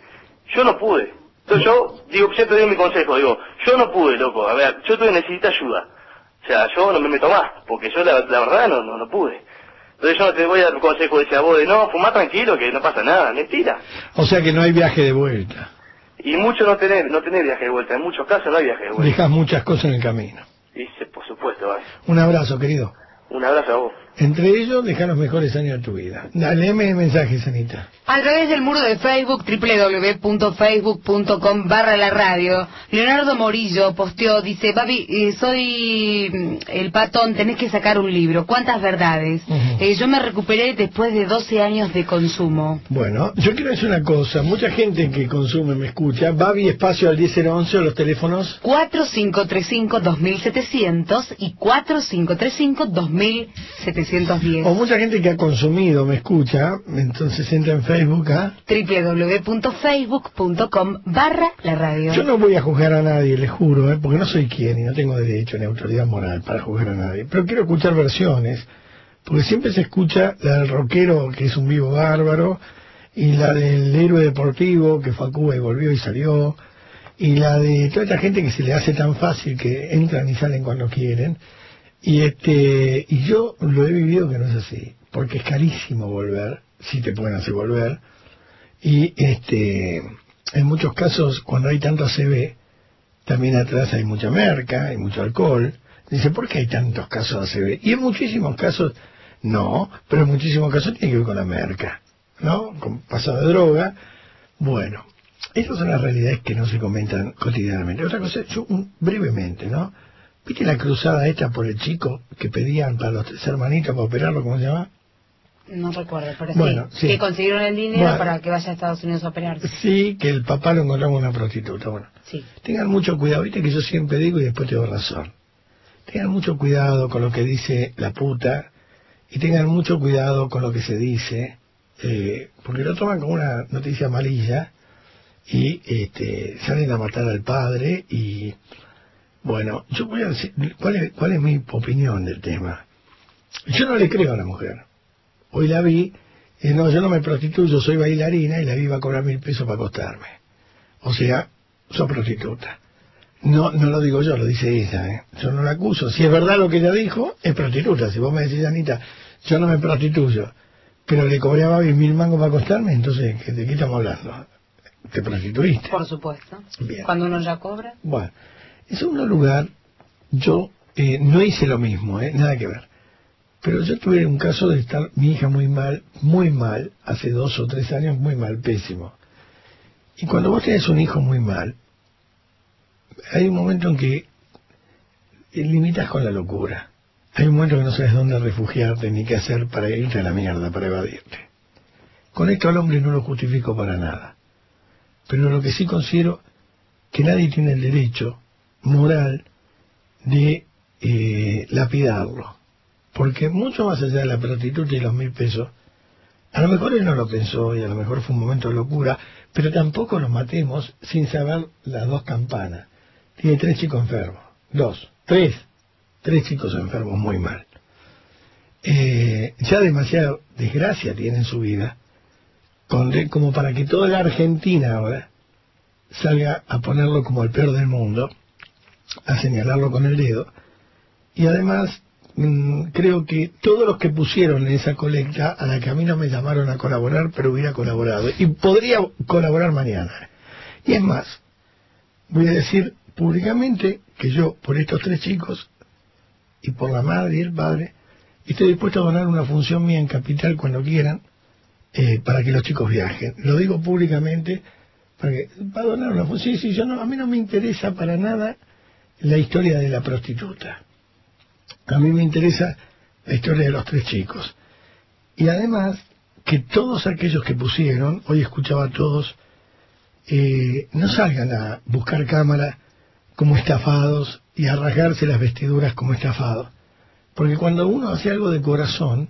yo no pude. Entonces yo, digo, siempre doy mi consejo, digo, yo no pude, loco, a ver, yo tuve necesito ayuda. O sea, yo no me meto más, porque yo la, la verdad no, no, no pude. Entonces yo no te voy a dar un consejo de a vos de no, fumá tranquilo, que no pasa nada, mentira. O sea que no hay viaje de vuelta. Y mucho no tener, no tener viaje de vuelta, en muchos casos no hay viaje de vuelta. Dejas muchas cosas en el camino. Dice, por supuesto, vale. Un abrazo, querido. Un abrazo a vos. Entre ellos, dejar los mejores años de tu vida. Dale mensaje, Sanita. A través del muro de Facebook, www.facebook.com barra la radio, Leonardo Morillo posteó, dice, Babi, eh, soy mm, el patón, tenés que sacar un libro. ¿Cuántas verdades? Eh, yo me recuperé después de 12 años de consumo. Bueno, yo quiero decir una cosa. Mucha gente que consume me escucha. Babi espacio al 10011 o los teléfonos. 4535-2700 y 4535-2710. O mucha gente que ha consumido me escucha. Entonces entra en Facebook ¿ah? www.facebook.com barra la radio. Yo no voy a juzgar a nadie, les juro, ¿eh? porque no soy quien y no tengo derecho ni autoridad moral para juzgar a nadie. Pero quiero escuchar versiones, porque siempre se escucha la del rockero, que es un vivo bárbaro, y la del héroe deportivo, que fue a Cuba y volvió y salió, y la de toda esta gente que se le hace tan fácil que entran y salen cuando quieren. Y este y yo lo he vivido que no es así, porque es carísimo volver, si te pueden hacer volver. Y este en muchos casos cuando hay tanto ACV, también atrás hay mucha merca, hay mucho alcohol. Dice, ¿por qué hay tantos casos de ACV? Y en muchísimos casos, no, pero en muchísimos casos tiene que ver con la merca, ¿no? Con pasado de droga. Bueno, esas son las realidades que no se comentan cotidianamente. Otra cosa, yo un- brevemente, ¿no? ¿Viste la cruzada esta por el chico que pedían para los tres hermanitos para operarlo, ¿cómo se llama? No recuerdo, pero Bueno, sí, sí. Que consiguieron el dinero Bueno. para que vaya a Estados Unidos a operarse. Sí, que el papá lo encontraba una prostituta. Bueno, Sí. tengan mucho cuidado, viste que yo siempre digo y después tengo razón. Tengan mucho cuidado con lo que dice la puta y tengan mucho cuidado con lo que se dice, eh, porque lo toman como una noticia amarilla y este, salen a matar al padre y bueno, yo voy a decir, ¿cuál es, cuál es mi opinión del tema? Yo no le creo a la mujer. Hoy la vi, y no, yo no me prostituyo, soy bailarina y la vi va a cobrar mil pesos para acostarme. O sea, soy prostituta. No, no lo digo yo, lo dice ella, ¿eh? Yo no la acuso. Si es verdad lo que ella dijo, es prostituta. Si vos me decís, Anita, yo no me prostituyo, pero le cobré a Babi mil mangos para acostarme, entonces, ¿de qué estamos hablando? Te prostituiste. Por supuesto. Bien. Cuando uno ya cobra. Bueno, en segundo lugar, yo eh, no hice lo mismo, ¿eh? nada que ver. Pero yo tuve un caso de estar mi hija muy mal, muy mal, hace dos o tres años, muy mal, pésimo. Y cuando vos tenés un hijo muy mal, hay un momento en que limitas con la locura. Hay un momento que no sabes dónde refugiarte ni qué hacer para irte a la mierda, para evadirte. Con esto al hombre no lo justifico para nada. Pero lo que sí considero que nadie tiene el derecho moral de eh, lapidarlo. Porque mucho más allá de la prostituta y los mil pesos, a lo mejor él no lo pensó y a lo mejor fue un momento de locura, pero tampoco lo matemos sin saber las dos campanas. Tiene tres chicos enfermos, dos, tres, tres chicos enfermos muy mal. Eh, ya demasiada desgracia tiene en su vida, como para que toda la Argentina ahora salga a ponerlo como el peor del mundo, a señalarlo con el dedo, y además mm, creo que todos los que pusieron en esa colecta, a la que a mí no me llamaron a colaborar, pero hubiera colaborado, y podría colaborar mañana. Y es más, voy a decir públicamente que yo, por estos tres chicos, y por la madre y el padre, estoy dispuesto a donar una función mía en Capital cuando quieran, eh, para que los chicos viajen. Lo digo públicamente, para que, va a donar una función. Sí, sí, yo no, a mí no me interesa para nada la historia de la prostituta. A mí me interesa la historia de los tres chicos. Y además, que todos aquellos que pusieron, hoy escuchaba a todos, eh, no salgan a buscar cámara como estafados y a rasgarse las vestiduras como estafados. Porque cuando uno hace algo de corazón,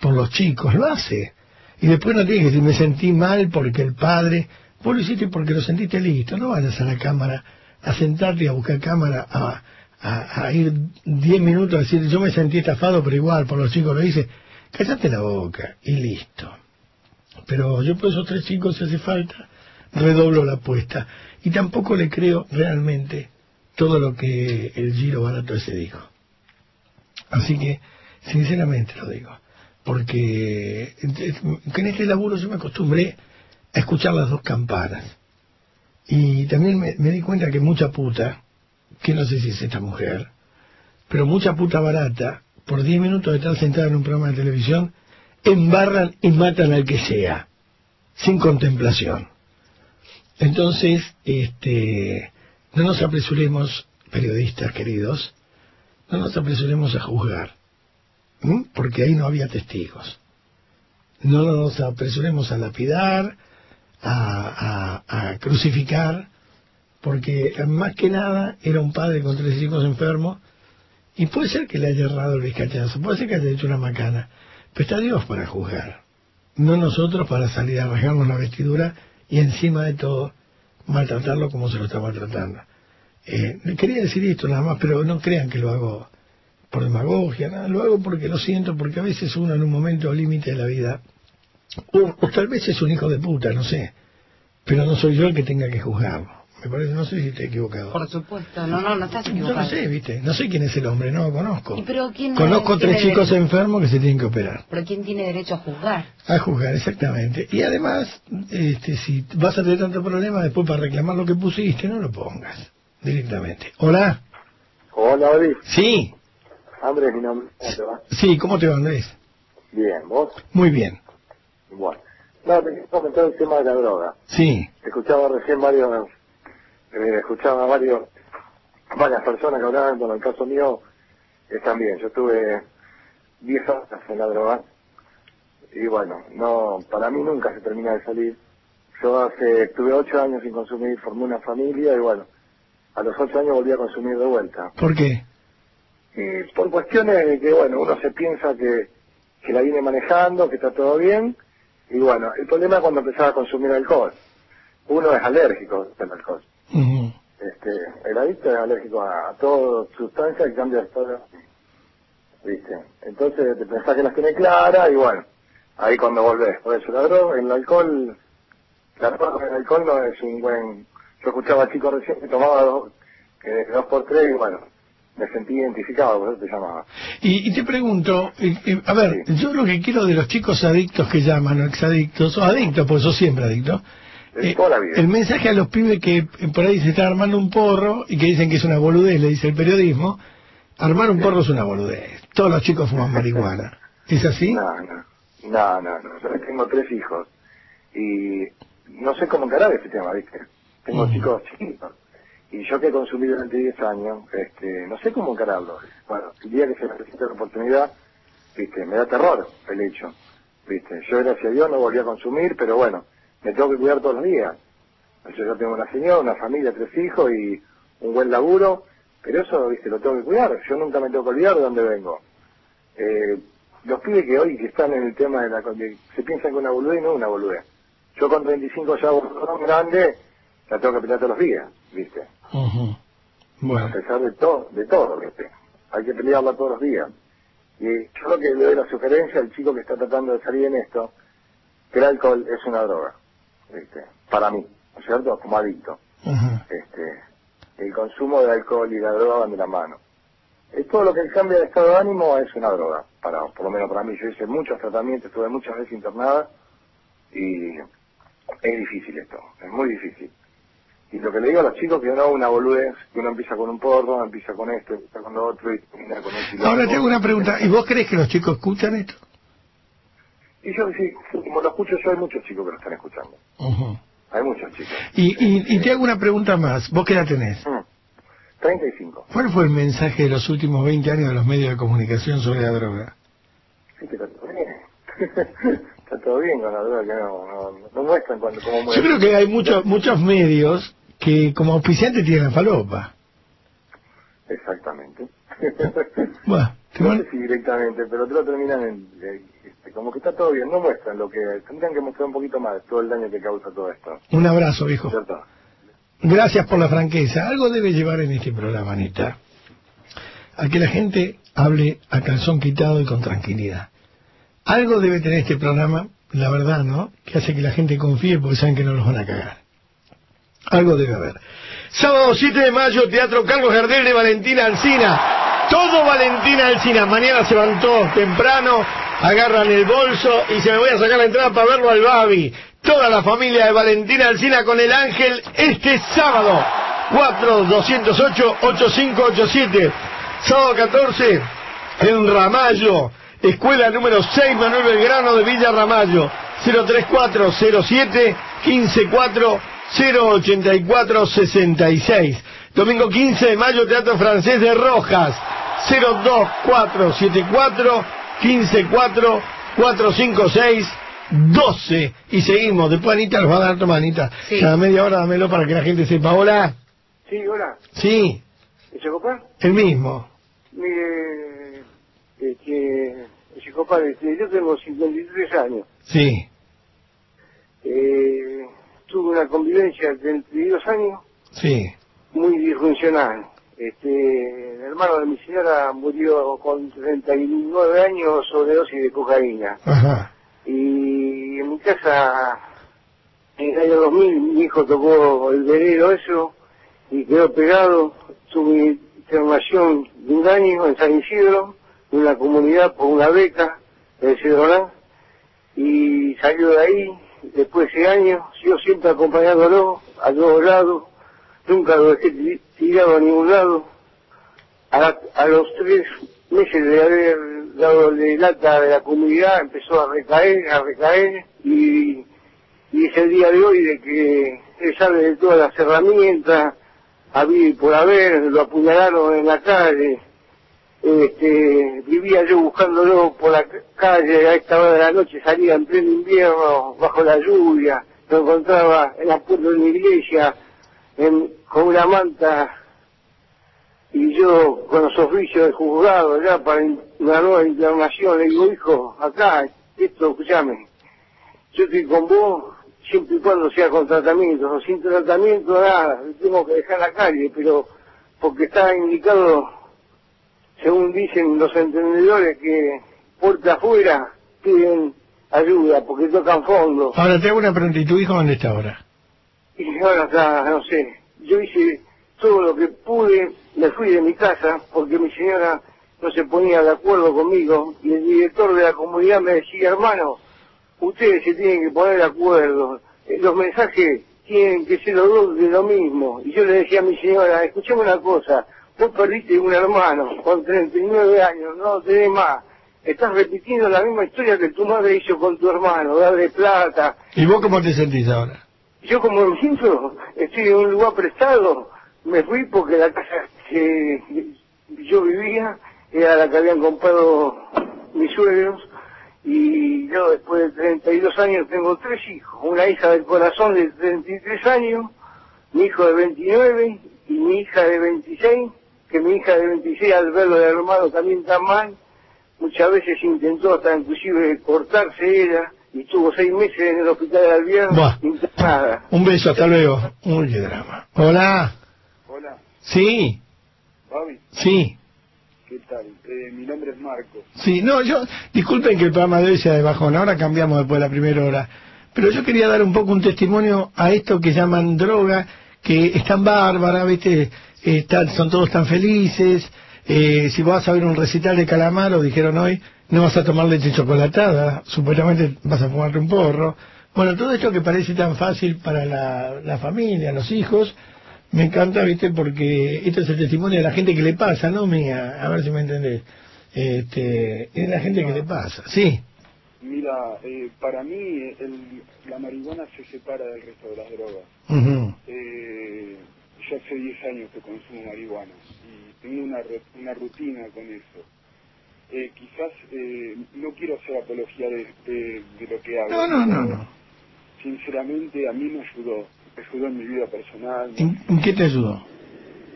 por los chicos, lo hace. Y después no tiene que decir, me sentí mal porque el padre, vos lo hiciste porque lo sentiste listo. No vayas a la cámara a sentarte y a buscar cámara, a, a, ir diez minutos a decir, yo me sentí estafado, pero igual, por los chicos lo hice. Cállate la boca y listo. Pero yo por esos tres chicos, si hace falta, redoblo la apuesta. Y tampoco le creo realmente todo lo que el Giro Barato ese dijo. Así que, sinceramente lo digo, porque que en este laburo yo me acostumbré a escuchar las dos campanas. Y también me, di cuenta que mucha puta, que no sé si es esta mujer, pero mucha puta barata, por 10 minutos de estar sentado en un programa de televisión, embarran y matan al que sea, sin contemplación. Entonces, este, no nos apresuremos, periodistas queridos, no nos apresuremos a juzgar, porque ahí no había testigos. No nos apresuremos a lapidar, a, a- crucificar, porque más que nada era un padre con tres hijos enfermos, y puede ser que le haya errado el vizcachazo, puede ser que haya hecho una macana, pero está Dios para juzgar, no nosotros para salir a rasgarnos la vestidura y encima de todo maltratarlo como se lo está maltratando. Eh, quería decir esto nada más, pero no crean que lo hago por demagogia, nada, lo hago porque lo siento, porque a veces uno en un momento límite de la vida, o, o tal vez es un hijo de puta, no sé, pero no soy yo el que tenga que juzgarlo. Me parece, no sé si estoy equivocado. Por supuesto, no, no, no estás Yo equivocado. no sé, viste, no sé quién es el hombre, no lo conozco. ¿Y pero quién Conozco tiene tres chicos derecho? enfermos que se tienen que operar. Pero ¿quién tiene derecho a juzgar? A juzgar, exactamente. Y además, este, si vas a tener tanto problema después para reclamar lo que pusiste, no lo pongas directamente. Hola. Hola, Ori. Sí, Andrés, mi nombre. ¿Cómo te va? sí, ¿cómo te va Andrés? Bien, ¿vos? Muy bien. Bueno. No, te quería comentar el tema de la droga. Sí, Escuchaba recién varios, eh, escuchaba varios, varias personas que hablaban con el caso mío, eh, también. Yo estuve 10 años en la droga y bueno, no, para mí nunca se termina de salir. Yo hace, estuve 8 años sin consumir, formé una familia y bueno, a los 8 años volví a consumir de vuelta. ¿por qué? Y por cuestiones de que, bueno, uno se piensa que, que la viene manejando, que está todo bien, y bueno, el problema es cuando empezaba a consumir alcohol. Uno es alérgico al alcohol. Este, el adicto es alérgico a, toda sustancia que cambia de estado. ¿Viste? Entonces te pensás que las tiene claras y bueno, ahí cuando volvés. Por eso la droga, el alcohol, la droga el alcohol no es un buen... Yo escuchaba a chicos recién que tomaba dos, que dos por tres y bueno, me sentí identificado, por eso te llamaba. Y, y te pregunto, eh, eh, a ver, yo lo que quiero de los chicos adictos que llaman, o exadictos, o adictos, pues sos siempre adicto, eh, toda la vida. el mensaje a los pibes que por ahí se está armando un porro y que dicen que es una boludez, le dice el periodismo, armar un porro es una boludez. Todos los chicos fuman marihuana. ¿Es así? No, no, no, no, no. Yo tengo tres hijos y no sé cómo encarar este tema, ¿viste? Tengo Ujú. chicos chiquitos y yo que consumí durante 10 años, este, no sé cómo encararlo. Bueno, el día que se me presenta la oportunidad, ¿viste? Me da terror el hecho, ¿viste? Yo, gracias a Dios, no volví a consumir, pero bueno, me tengo que cuidar todos los días. Yo ya tengo una señora, una familia, tres hijos y un buen laburo, pero eso, ¿viste? Lo tengo que cuidar. Yo nunca me tengo que olvidar de dónde vengo. Eh, los pibes que hoy que están en el tema de la de- se piensan que una boludez no es una boludez. Yo con 35 ya boludón grande, la tengo que pelear todos los días, ¿viste? Ujú. A Bueno, pesar de todo, de todo, ¿viste? Hay que pelearla todos los días. Y yo lo que le doy la sugerencia al chico que está tratando de salir en esto, que el alcohol es una droga, ¿viste? Para mí, ¿no es cierto? Como adicto. Este, el consumo de alcohol y la droga van de la mano. Es todo lo que cambia de estado de ánimo es una droga, para, por lo menos para mí. Yo hice muchos tratamientos, estuve muchas veces internada y es difícil esto, es muy difícil. Y lo que le digo a los chicos que no una boludez, que uno empieza con un porro, empieza con esto, empieza con lo otro y termina con un. Ahora te hago una pregunta, ¿y vos crees que los chicos escuchan esto? Y yo sí, como lo escucho yo, hay muchos chicos que lo están escuchando. Ujú. Hay muchos chicos. y, y, y te hago una pregunta más, ¿vos qué edad tenés? Mm. 35. ¿Cuál fue el mensaje de los últimos 20 años de los medios de comunicación sobre la droga? Sí, que está todo bien. está todo bien con la droga, que no, no, no muestran cuando, cómo Yo muestran. creo que hay muchos muchos medios que como auspiciante tienen la falopa. Exactamente. Bueno, te no sé si directamente, pero otros terminan en, este, como que está todo bien, no muestran lo que, tendrían que mostrar un poquito más todo el daño que causa todo esto. un abrazo, viejo. ¿Cierto? Gracias por la franqueza. Algo debe llevar en este programa, Anita, a que la gente hable a calzón quitado y con tranquilidad. Algo debe tener este programa, la verdad, ¿no? Que hace que la gente confíe porque saben que no los van a cagar. Algo debe haber. Sábado 7 de mayo, Teatro Carlos Gardel de Valentina Alcina. Todo Valentina Alcina. Mañana se van todos temprano, agarran el bolso y se me voy a sacar la entrada para verlo al Babi. Toda la familia de Valentina Alcina con el Ángel este sábado. 4 208 8587. Sábado 14, en Ramallo. Escuela número 6, Manuel Belgrano de Villa Ramallo. 03407 154 084 66. Domingo 15 de mayo, Teatro Francés de Rojas. 02474 154 456 12. Y seguimos. Después Anita nos va a dar tu manita. Sí. Cada media hora dámelo para que la gente sepa. Hola. Sí, hola. Sí, ¿Ese copa? el mismo. Mire, este, copa, este, yo tengo 53 años. Sí. Eh, tuve una convivencia de 32 años Sí. muy disfuncional. Este, el hermano de mi señora murió con 39 años sobre dosis de cocaína. Ajá. Y en mi casa, en el año 2000, mi hijo tocó el veneno eso y quedó pegado. Tuve internación de un año en San Isidro, en una comunidad por una beca de Cedroná, y salió de ahí. Después de ese año, yo siempre acompañándolo a todos lados, nunca lo dejé ti- tirado a ningún lado. A, a los tres meses de haber dado de lata de la comunidad empezó a recaer, a recaer y, y es el día de hoy de que él sabe de todas las herramientas, había y por haber, lo apuñalaron en la calle, este, vivía yo buscándolo por la calle a esta hora de la noche, salía en pleno invierno, bajo la lluvia, lo encontraba en la puerta de una iglesia, en- con una manta y yo con los oficios del juzgado ya para una nueva internación le digo hijo acá esto escúchame yo estoy con vos siempre y cuando sea con tratamiento sin tratamiento nada tengo que dejar la calle pero porque está indicado según dicen los entendedores que puerta afuera piden ayuda porque tocan fondo Ahora te hago una pregunta. ¿Y tu hijo dónde está ahora? y ahora acá, no sé, yo hice todo lo que pude, me fui de mi casa porque mi señora no se ponía de acuerdo conmigo y el director de la comunidad me decía, hermano, ustedes se tienen que poner de acuerdo, Eh, los mensajes tienen que ser los dos de lo mismo. Y yo le decía a mi señora, escuchame una cosa, vos perdiste un hermano con 39 años, no tenés más. Estás repitiendo la misma historia que tu madre hizo con tu hermano, darle plata, ¿Y vos cómo te sentís ahora? yo como siento, estoy en un lugar prestado, me fui porque la casa que yo vivía era la que habían comprado mis suegros. Y yo después de 32 años tengo tres hijos, una hija del corazón de 33 años, mi hijo de 29 y mi hija de 26, que mi hija de 26 al verlo del hermano también tan mal, muchas veces intentó hasta inclusive cortarse ella y estuvo seis meses en el hospital de Albion Buah. internada. Un beso, hasta luego. Uy, qué drama. Hola. Hola, Sí, Fabi, sí, ¿qué tal? Eh, mi nombre es Marco. sí. No, yo, disculpen que el programa de hoy sea de bajón, ahora cambiamos después de la primera hora. Pero yo quería dar un poco un testimonio a esto que llaman droga, que están bárbaras, ¿viste? Eh, están- son todos tan felices. Eh, si vas a ver un recital de Calamaro, dijeron hoy, no vas a tomar leche chocolatada, supuestamente vas a fumarte un porro. Bueno, todo esto que parece tan fácil para la, la familia, los hijos, me encanta, ¿viste? Porque esto es el testimonio de la gente que le pasa, no mía, a ver si me entendés. Este, es la gente que le pasa, sí. Mira, eh, para mí el- la marihuana se separa del resto de las drogas. Eh, yo hace 10 años que consumo marihuana y tengo una, una rutina con eso. Eh, quizás eh, no quiero hacer apología de, de- de lo que hago. No, no, no, no. Sinceramente a mí me ayudó, me ayudó en mi vida personal. ¿En, en qué te ayudó?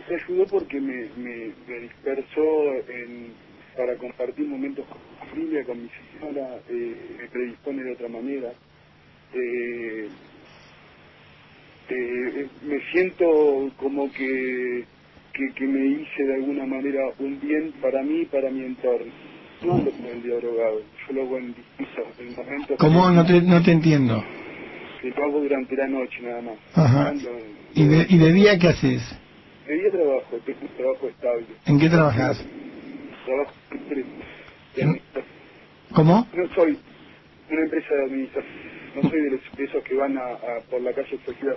Me ayudó porque me, me, me dispersó en, para compartir momentos con mi familia, con mi señora, eh, me predispone de otra manera. Eh, eh, me siento como que, que, que me hice de alguna manera un bien para mí y para mi entorno. No ando con el día drogado, yo lo hago en distintos momentos. ¿Cómo? No te, no te entiendo. Que lo hago durante la noche nada más. Ajá. Ando- ¿Y de, ¿Y de día qué haces? de día trabajo, tengo un trabajo estable. ¿En qué trabajas? trabajo en. ¿Cómo? No soy una empresa de administración, no soy de los- de esos que van a, a por la calle ofrecida.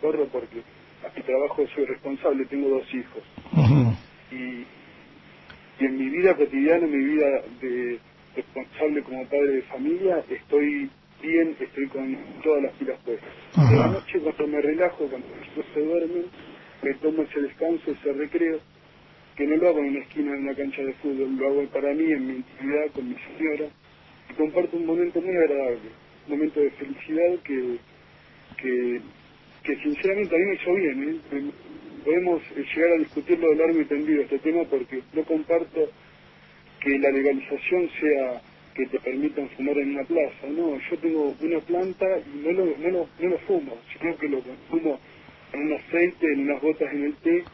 Corro porque a mi trabajo soy responsable, tengo dos hijos. Y, y en mi vida cotidiana, en mi vida de responsable como padre de familia, estoy bien, estoy con todas las pilas puestas. De la noche cuando me relajo, cuando los chicos se duermen, me tomo ese descanso, ese recreo, que no lo hago en una esquina en una cancha de fútbol, lo hago para mí en mi intimidad con mi señora y comparto un momento muy agradable, momento de felicidad que, que, sinceramente a mí me hizo bien. ¿eh? Podemos eh, llegar a discutirlo de largo y tendido este tema porque no comparto que la legalización sea que te permitan fumar en una plaza. No, yo tengo una planta y no lo, no lo, no lo fumo, sino que lo consumo en un aceite, en unas gotas en el té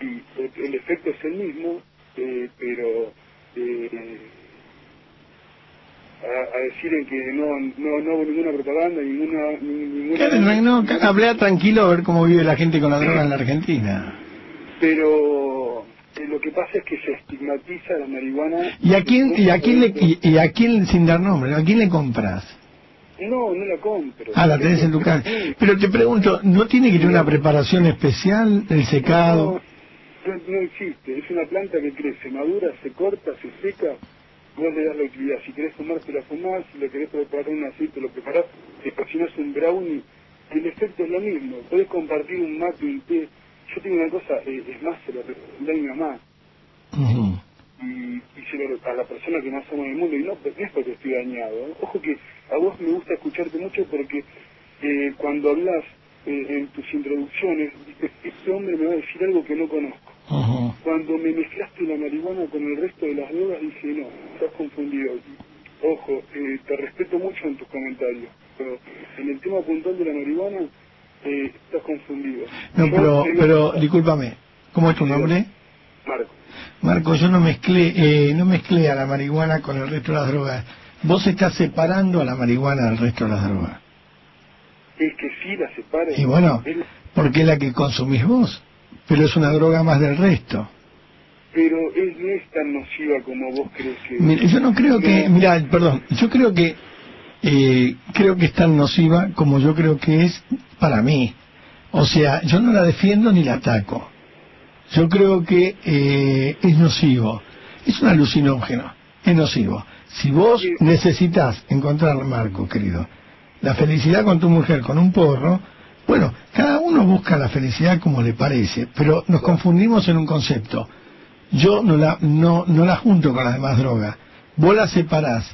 y el efecto es el mismo, eh, pero eh, a, a decir en que no, no, no hago ninguna propaganda, ninguna... ni- ninguna Claro, no, no, hablé tranquilo a ver cómo vive la gente con la droga en la Argentina. pero eh, lo que pasa es que se estigmatiza la marihuana. ¿Y a quién, y a quién le, y, y a quién, sin dar nombre, a quién le compras? No, no la compro. Ah, la tenés en tu casa. Pero te pregunto, ¿no tiene que tener una preparación especial, el secado? No, no, no existe. Es una planta que crece, madura, se corta, se seca. Vos le das la utilidad. Si querés fumar, te la fumás. Si le querés preparar un aceite, lo preparás. Si cocinas un brownie, el efecto es lo mismo. Podés compartir un mate, un té. Yo tengo una cosa, eh, es más, se lo recomendé a mi mamá. Y, y se lo, a la persona que más amo en el mundo, y no, no es porque estoy dañado. Ojo que a vos me gusta escucharte mucho porque eh, cuando hablas eh, en tus introducciones, dices, este hombre me va a decir algo que no conozco. Ujú. Cuando me mezclaste la marihuana con el resto de las drogas, dije, no, estás confundido. Ojo, eh, te respeto mucho en tus comentarios, pero en el tema puntual de la marihuana, eh, estás confundido. No, Yo pero, tengo- pero, discúlpame, ¿cómo es tu nombre? Marco. Marco, yo no mezclé, eh, no mezclé a la marihuana con el resto de las drogas. Vos estás separando a la marihuana del resto de las drogas. Es que sí la separa. Y bueno, porque es la que consumís vos. Pero es una droga más del resto. pero es, no es tan nociva como vos crees que Mira, yo no creo que, mira, perdón, yo creo que eh, creo que es tan nociva como yo creo que es para mí. O sea, yo no la defiendo ni la ataco. Yo creo que eh, es nocivo. Es un alucinógeno. Es nocivo. Si vos necesitas encontrar, Marco, querido, la felicidad con tu mujer, con un porro, bueno, cada uno busca la felicidad como le parece, pero nos confundimos en un concepto. Yo no la, no, no la junto con las demás drogas. Vos la separás.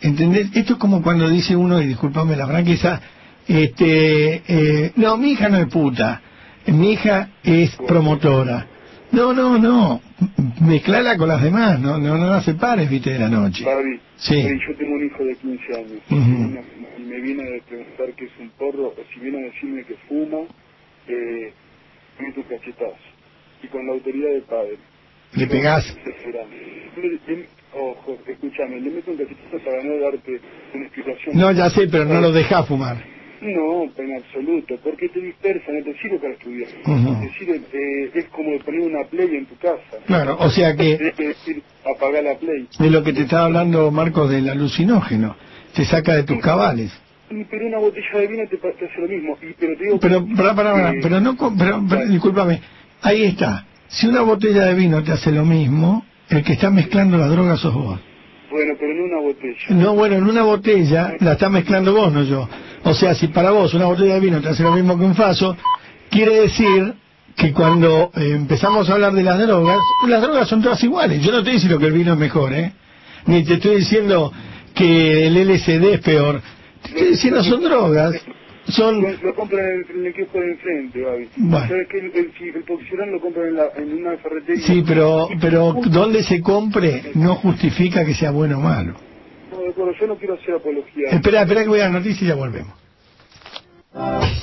¿Entendés? Esto es como cuando dice uno, y discúlpame la franqueza, este, eh, no, mi hija no es puta, mi hija es promotora. No, no, no, mezclala con las demás, no, no, no la separes, viste, de la noche. Sí. Yo tengo un hijo de 15 años y me viene a preguntar qué es un porro, o si viene a decirme que fuma, eh, me meto cachetazo. Y con la autoridad del padre. Le pegás. Ojo, escúchame, le meto un cachetazo para no darte una explicación. No, ya sé, pero no lo dejás fumar. No, en absoluto, porque te dispersa, no te sirve para estudiar. Ujú. Te sirve, eh, es como poner una play en tu casa. Claro, o sea que Tienes que decir, apaga la play. de lo que te estaba hablando Marcos del alucinógeno, te saca de tus cabales. Y, Pero una botella de vino te, hace lo mismo. Y, pero te digo Pero, que- pará, pará, pará, que- pero no, pero, pero, discúlpame, ahí está. Si una botella de vino te hace lo mismo, el que está mezclando la droga sos vos. Bueno, pero no una botella. No, bueno, en una botella la está mezclando vos, no yo. O sea, si para vos una botella de vino te hace lo mismo que un faso, quiere decir que cuando eh, empezamos a hablar de las drogas, las drogas son todas iguales. Yo no te diciendo que el vino es mejor, ¿eh? Ni te estoy diciendo que el LSD es peor. Te estoy diciendo son drogas. Son... Lo, lo compran en, el- en el equipo de enfrente, Babi. Bueno. ¿Sabes qué? El, el, si el Poxirán lo compran en, la, en una ferretería. Sí, pero, pero donde se compre no justifica que sea bueno o malo. No, de acuerdo, yo no quiero hacer apología. Espera, espera que voy a la noticia y ya volvemos.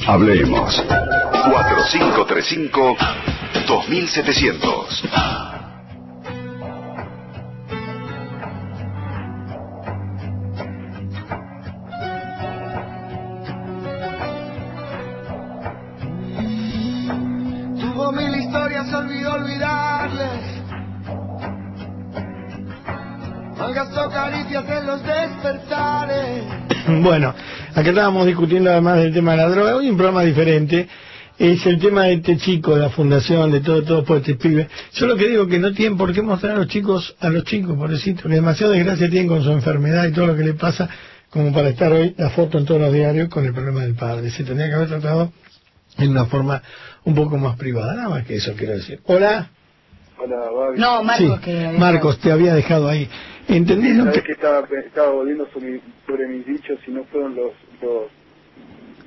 Hablemos. 4535-2700. En los despertares. Bueno, acá estábamos discutiendo además del tema de la droga, hoy un programa diferente. es el tema de este chico, de la fundación, de todo, todo por este pibe. Yo lo que digo que no tienen por qué mostrar a los chicos, a los chicos, pobrecito, que demasiada desgracia tienen con su enfermedad y todo lo que le pasa, como para estar hoy la foto en todos los diarios con el problema del padre. Se tendría que haber tratado en una forma un poco más privada, nada más que eso quiero decir. Hola. Hola, Babi. No, Marcos, Sí, que había- Marcos, te había dejado ahí. ¿Entendés lo que...? que estaba, estaba volviendo sobre, mi- sobre mis dichos y no fueron los, los,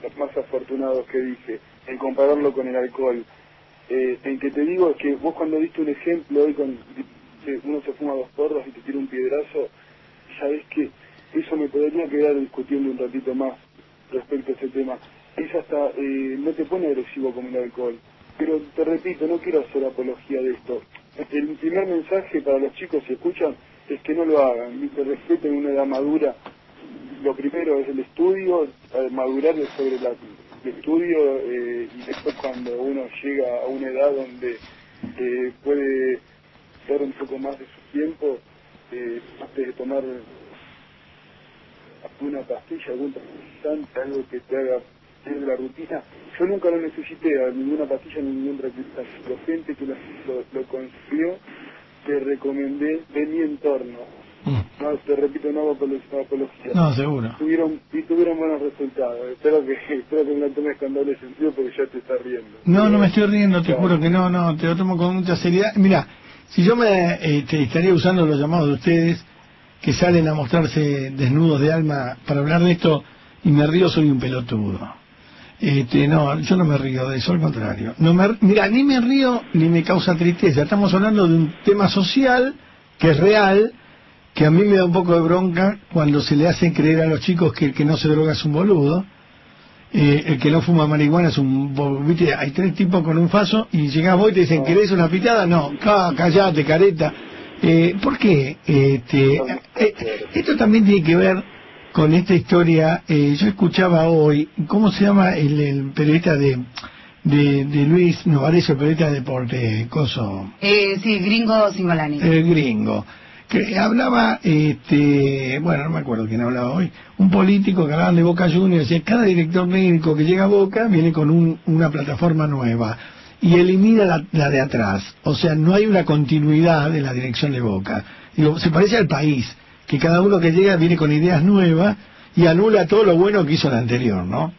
los más afortunados que dije, en compararlo con el alcohol. Eh, en que te digo es que vos cuando diste un ejemplo hoy con uno se fuma dos porros y te tira un piedrazo, sabés que eso me podría quedar discutiendo un ratito más respecto a ese tema. Es hasta, eh, no te pone agresivo como el alcohol. Pero te repito, no quiero hacer apología de esto. El primer mensaje para los chicos, si escuchan, es que no lo hagan, ¿viste? respeten una edad madura. Lo primero es el estudio, eh, madurar sobre la, el estudio eh, y después cuando uno llega a una edad donde eh, puede dar un poco más de su tiempo, eh, antes de tomar alguna pastilla, algún tranquilizante, algo que te haga de la rutina. Yo nunca lo necesité, a ninguna pastilla ni ningún tranquilizante. La gente que lo, lo, lo consiguió, te recomendé de mi entorno. No, te repito, no hago apolo- apología. No, seguro. Tuvieron, y tuvieron buenos resultados. Espero que, espero que me lo tomes con doble sentido porque ya te estás riendo. No, no me estoy riendo, te juro que no, no, te lo tomo con mucha seriedad. Mira, si yo me este, estaría usando los llamados de ustedes que salen a mostrarse desnudos de alma para hablar de esto y me río, soy un pelotudo. Este, no, yo no me río de eso, al contrario. No me, mira, ni me río ni me causa tristeza. Estamos hablando de un tema social que es real, que a mí me da un poco de bronca cuando se le hacen creer a los chicos que el que no se droga es un boludo. Eh, el que no fuma marihuana es un... ¿Viste? Hay tres tipos con un faso y llegás vos y te dicen, ¿querés una pitada? No, callate, careta. Eh, ¿Por qué? Este, eh, esto también tiene que ver con esta historia. eh, yo escuchaba hoy, ¿cómo se llama el, el periodista de, de, de Luis Novares, el periodista de deporte, Coso? Eh, sí, gringo Singolani. el gringo, que hablaba, este, bueno, no me acuerdo quién hablaba hoy, un político que hablaban de Boca Juniors, decía, cada director técnico que llega a Boca viene con un- una plataforma nueva y elimina la, la de atrás, o sea, no hay una continuidad de la dirección de Boca. Digo, se parece al país, que cada uno que llega viene con ideas nuevas y anula todo lo bueno que hizo el anterior, ¿no?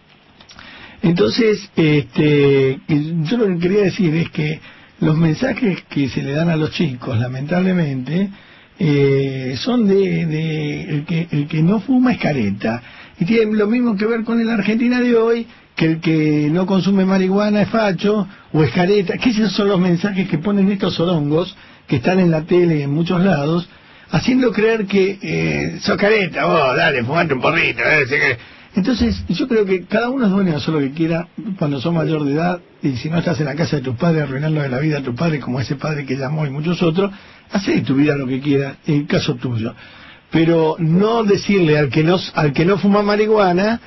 Entonces, este, yo lo que quería decir es que los mensajes que se le dan a los chicos, lamentablemente, eh, son de, el, que, el que no fuma es careta. Y tiene lo mismo que ver con la Argentina de hoy, que el que no consume marihuana es facho o es careta. Que esos son los mensajes que ponen estos orongos que están en la tele en muchos lados, haciendo creer que eh, sos careta, vos, dale, fumate un porrito. eh, Entonces, yo creo que cada uno es dueño de hacer lo que quiera cuando son mayor de edad, y si no estás en la casa de tus padres arruinando de la vida a tu padre, como ese padre que llamó y muchos otros, haz de tu vida lo que quieras, en el caso tuyo. Pero no decirle al que no, al que no fuma marihuana,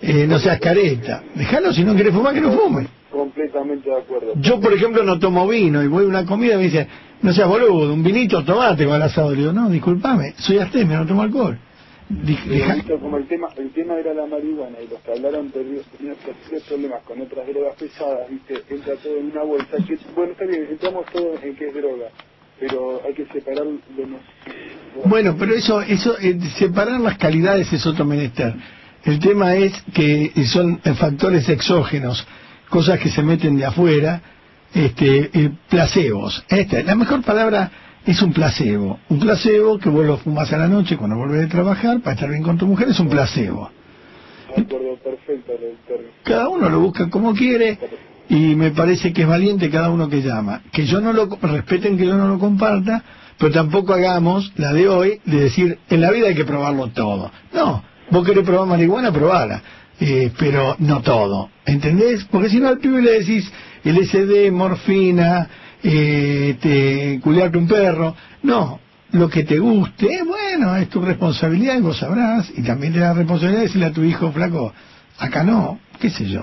eh, no seas careta. Déjalo, si no quieres fumar, que no fume. Completamente de acuerdo. Yo, por ejemplo, no tomo vino y voy a una comida y me dice, no seas boludo, un vinito tomate con el asado. Le digo, no, discúlpame, soy astemio, no tomo alcohol. Deja- visto como el tema el tema era la marihuana y los que hablaron tenían tenían serios problemas con otras drogas pesadas, viste, entra todo en una bolsa. Que, bueno, está bien, entramos todos en que es droga, pero hay que separar de nos. Bueno, pero eso, eso eh, separar las calidades es otro menester. El tema es que son factores exógenos, cosas que se meten de afuera, este, eh, placebos. Esta, la mejor palabra es un placebo. Un placebo que vos lo fumas a la noche cuando vuelves de trabajar para estar bien con tu mujer es un placebo. Acuerdo, perfecto. Cada uno lo busca como quiere y me parece que es valiente cada uno que llama. Que yo no lo respeten que yo no lo comparta, pero tampoco hagamos la de hoy de decir en la vida hay que probarlo todo. No, vos querés probar marihuana, probala. Eh, pero no todo, ¿entendés? Porque si no al pibe le decís LSD, morfina, eh, te culiarte un perro, no, lo que te guste, bueno, es tu responsabilidad y vos sabrás, y también te da responsabilidad de decirle a tu hijo, flaco, acá no, qué sé yo.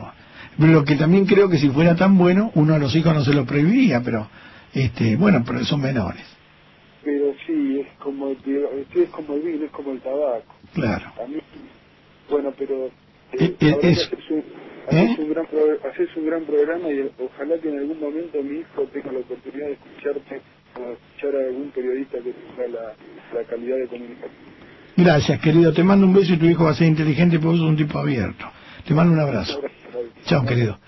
Pero lo que también creo que si fuera tan bueno, uno a los hijos no se lo prohibiría, pero, este, bueno, pero son menores, Pero sí, es como, el- es como el vino, es como el tabaco. claro. Mí, bueno, pero Eh, eh, eh, ¿Eh? Haces un, gran haces un gran programa y ojalá que en algún momento mi hijo tenga la oportunidad de escucharte o escuchar a algún periodista que tenga la, la calidad de comunicación. Gracias, querido. Te mando un beso y tu hijo va a ser inteligente porque sos un tipo abierto. Te mando un abrazo. Chao, querido.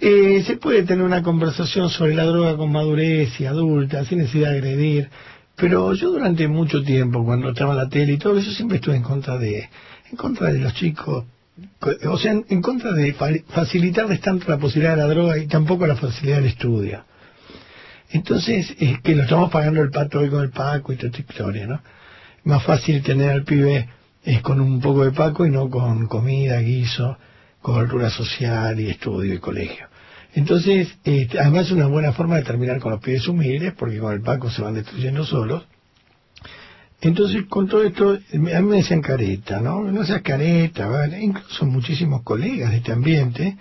Eh, se puede tener una conversación sobre la droga con madurez y adulta, sin necesidad de agredir, pero yo durante mucho tiempo, cuando estaba en la tele y todo eso, siempre estuve en contra de, en contra de los chicos, co- o sea, en, contra de fa- facilitarles tanto la posibilidad de la droga y tampoco la facilidad del estudio. Entonces, es que lo estamos pagando el pato hoy con el Paco y toda esta historia, ¿no? Más fácil tener al pibe es con un poco de Paco y no con comida, guiso, cobertura social y estudio y colegio. Entonces, este, además es una buena forma de terminar con los pibes humildes, porque con el Paco se van destruyendo solos. Entonces, con todo esto, a mí me decían careta, ¿no? No seas careta, ¿vale? incluso muchísimos colegas de este ambiente,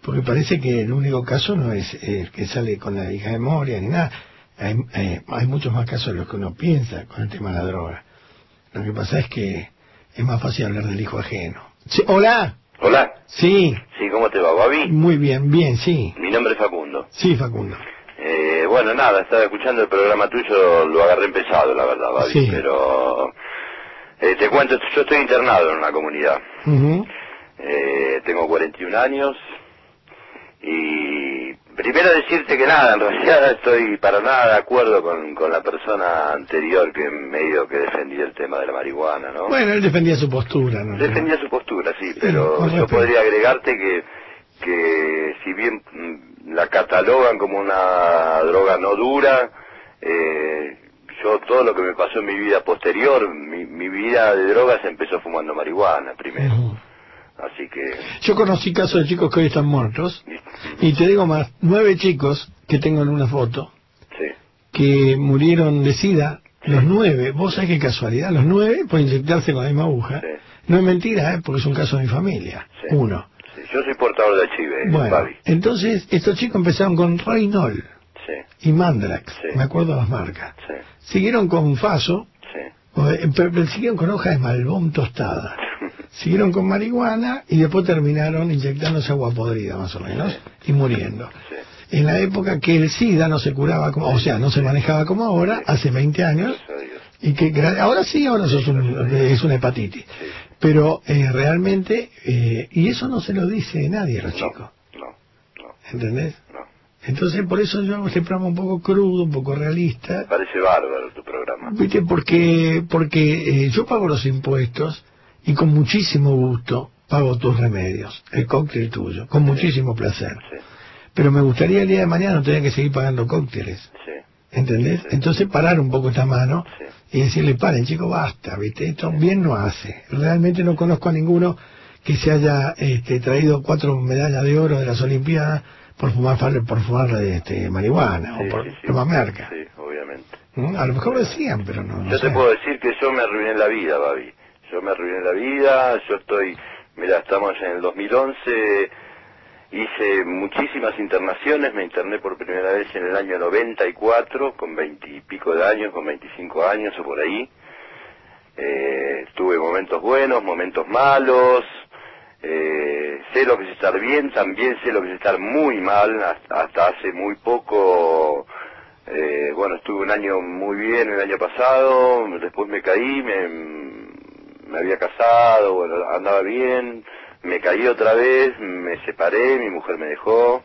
porque parece que el único caso no es el que sale con la hija de Moria ni nada. Hay, eh, hay muchos más casos de los que uno piensa con el tema de la droga. Lo que pasa es que es más fácil hablar del hijo ajeno. Sí, hola. Hola. Sí, Sí, ¿cómo te va, Babi? muy bien, bien, sí. Mi nombre es Facundo. Sí, Facundo. Eh, bueno, nada, estaba escuchando el programa tuyo, lo agarré empezado, la verdad, Babi. Sí. Pero eh, te cuento, yo estoy internado en una comunidad. Ujú. Eh, tengo 41 años y primero decirte que nada, en realidad estoy para nada de acuerdo con, con la persona anterior que medio que defendía el tema de la marihuana, ¿no? Bueno, él defendía su postura, ¿no? Defendía su postura, sí, pero con yo podría agregarte que, que si bien mm, la catalogan como una droga no dura, eh, yo todo lo que me pasó en mi vida posterior, mi, mi vida de drogas empezó fumando marihuana primero. Así que, Yo conocí casos de chicos que hoy están muertos, y te digo más, nueve chicos que tengo en una foto, sí, que murieron de sida, los nueve, vos sabés qué casualidad, los nueve por inyectarse con la misma aguja. Sí. No es mentira, ¿eh? porque es un caso de mi familia, uno. Yo soy portador de HIV, Bueno, Babi. entonces estos chicos empezaron con Reynol Sí, y Mandrax, Sí. me acuerdo las marcas. sí, Siguieron con Faso, eh, pero, siguieron con hoja de malbón tostada. Siguieron con marihuana y después terminaron inyectándose agua podrida, más o menos, y muriendo. En la época que el SIDA no se curaba como, o sea, no se manejaba como ahora, hace 20 años, y que ahora sí, ahora sos un- es una hepatitis. Pero eh, realmente, eh, y eso no se lo dice nadie a los chicos, No, no, ¿entendés? no. Entonces, por eso yo hago este programa un poco crudo, un poco realista, parece bárbaro tu programa. ¿Viste? Porque, porque eh, yo pago los impuestos y con muchísimo gusto pago tus remedios, el cóctel tuyo, con muchísimo placer. Sí, Pero me gustaría el día de mañana no tener que seguir pagando cócteles, sí, ¿entendés? Entonces parar un poco esta mano sí. Y decirle, paren chicos, basta, ¿viste? Esto bien no hace. Realmente no conozco a ninguno que se haya este, traído cuatro medallas de oro de las Olimpiadas por fumar, por fumar este, marihuana Sí, o por sí, sí. tomar merca. Sí, obviamente. ¿Mm? A lo mejor lo decían, pero no. no Yo te puedo decir que yo me arruiné la vida, Babi. Yo me arruiné la vida, yo estoy, mira, estamos en el 2011, hice muchísimas internaciones, me interné por primera vez en el año 94, con 20 y pico de años, con 25 años o por ahí. Eh, tuve momentos buenos, momentos malos, eh, sé lo que es estar bien, también sé lo que es estar muy mal, hasta, hasta hace muy poco, eh, bueno, estuve un año muy bien el año pasado, después me caí, me, me había casado, bueno, andaba bien, me caí otra vez, me separé, mi mujer me dejó,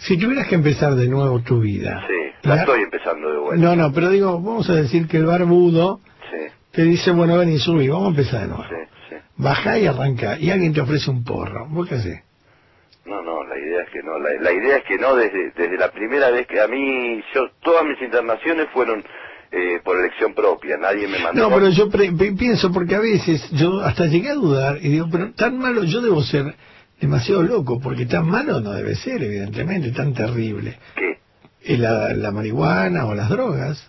Si tuvieras que empezar de nuevo tu vida. sí, la estoy empezando de vuelta. No, no, pero digo, vamos a decir que el barbudo Sí, te dice, bueno, ven y subí, vamos a empezar de nuevo. sí, sí. Bajá y arranca, y alguien te ofrece un porro. ¿Vos qué haces? No, no, la idea es que no. La, la idea es que no desde, desde la primera vez que a mí, yo todas mis internaciones fueron eh, por elección propia. Nadie me mandó. No, pero yo pre- pi- pienso, porque a veces yo hasta llegué a dudar y digo, pero tan malo, yo debo ser demasiado loco, porque tan malo no debe ser, evidentemente, tan terrible. ¿Qué? Eh, La, la marihuana o las drogas.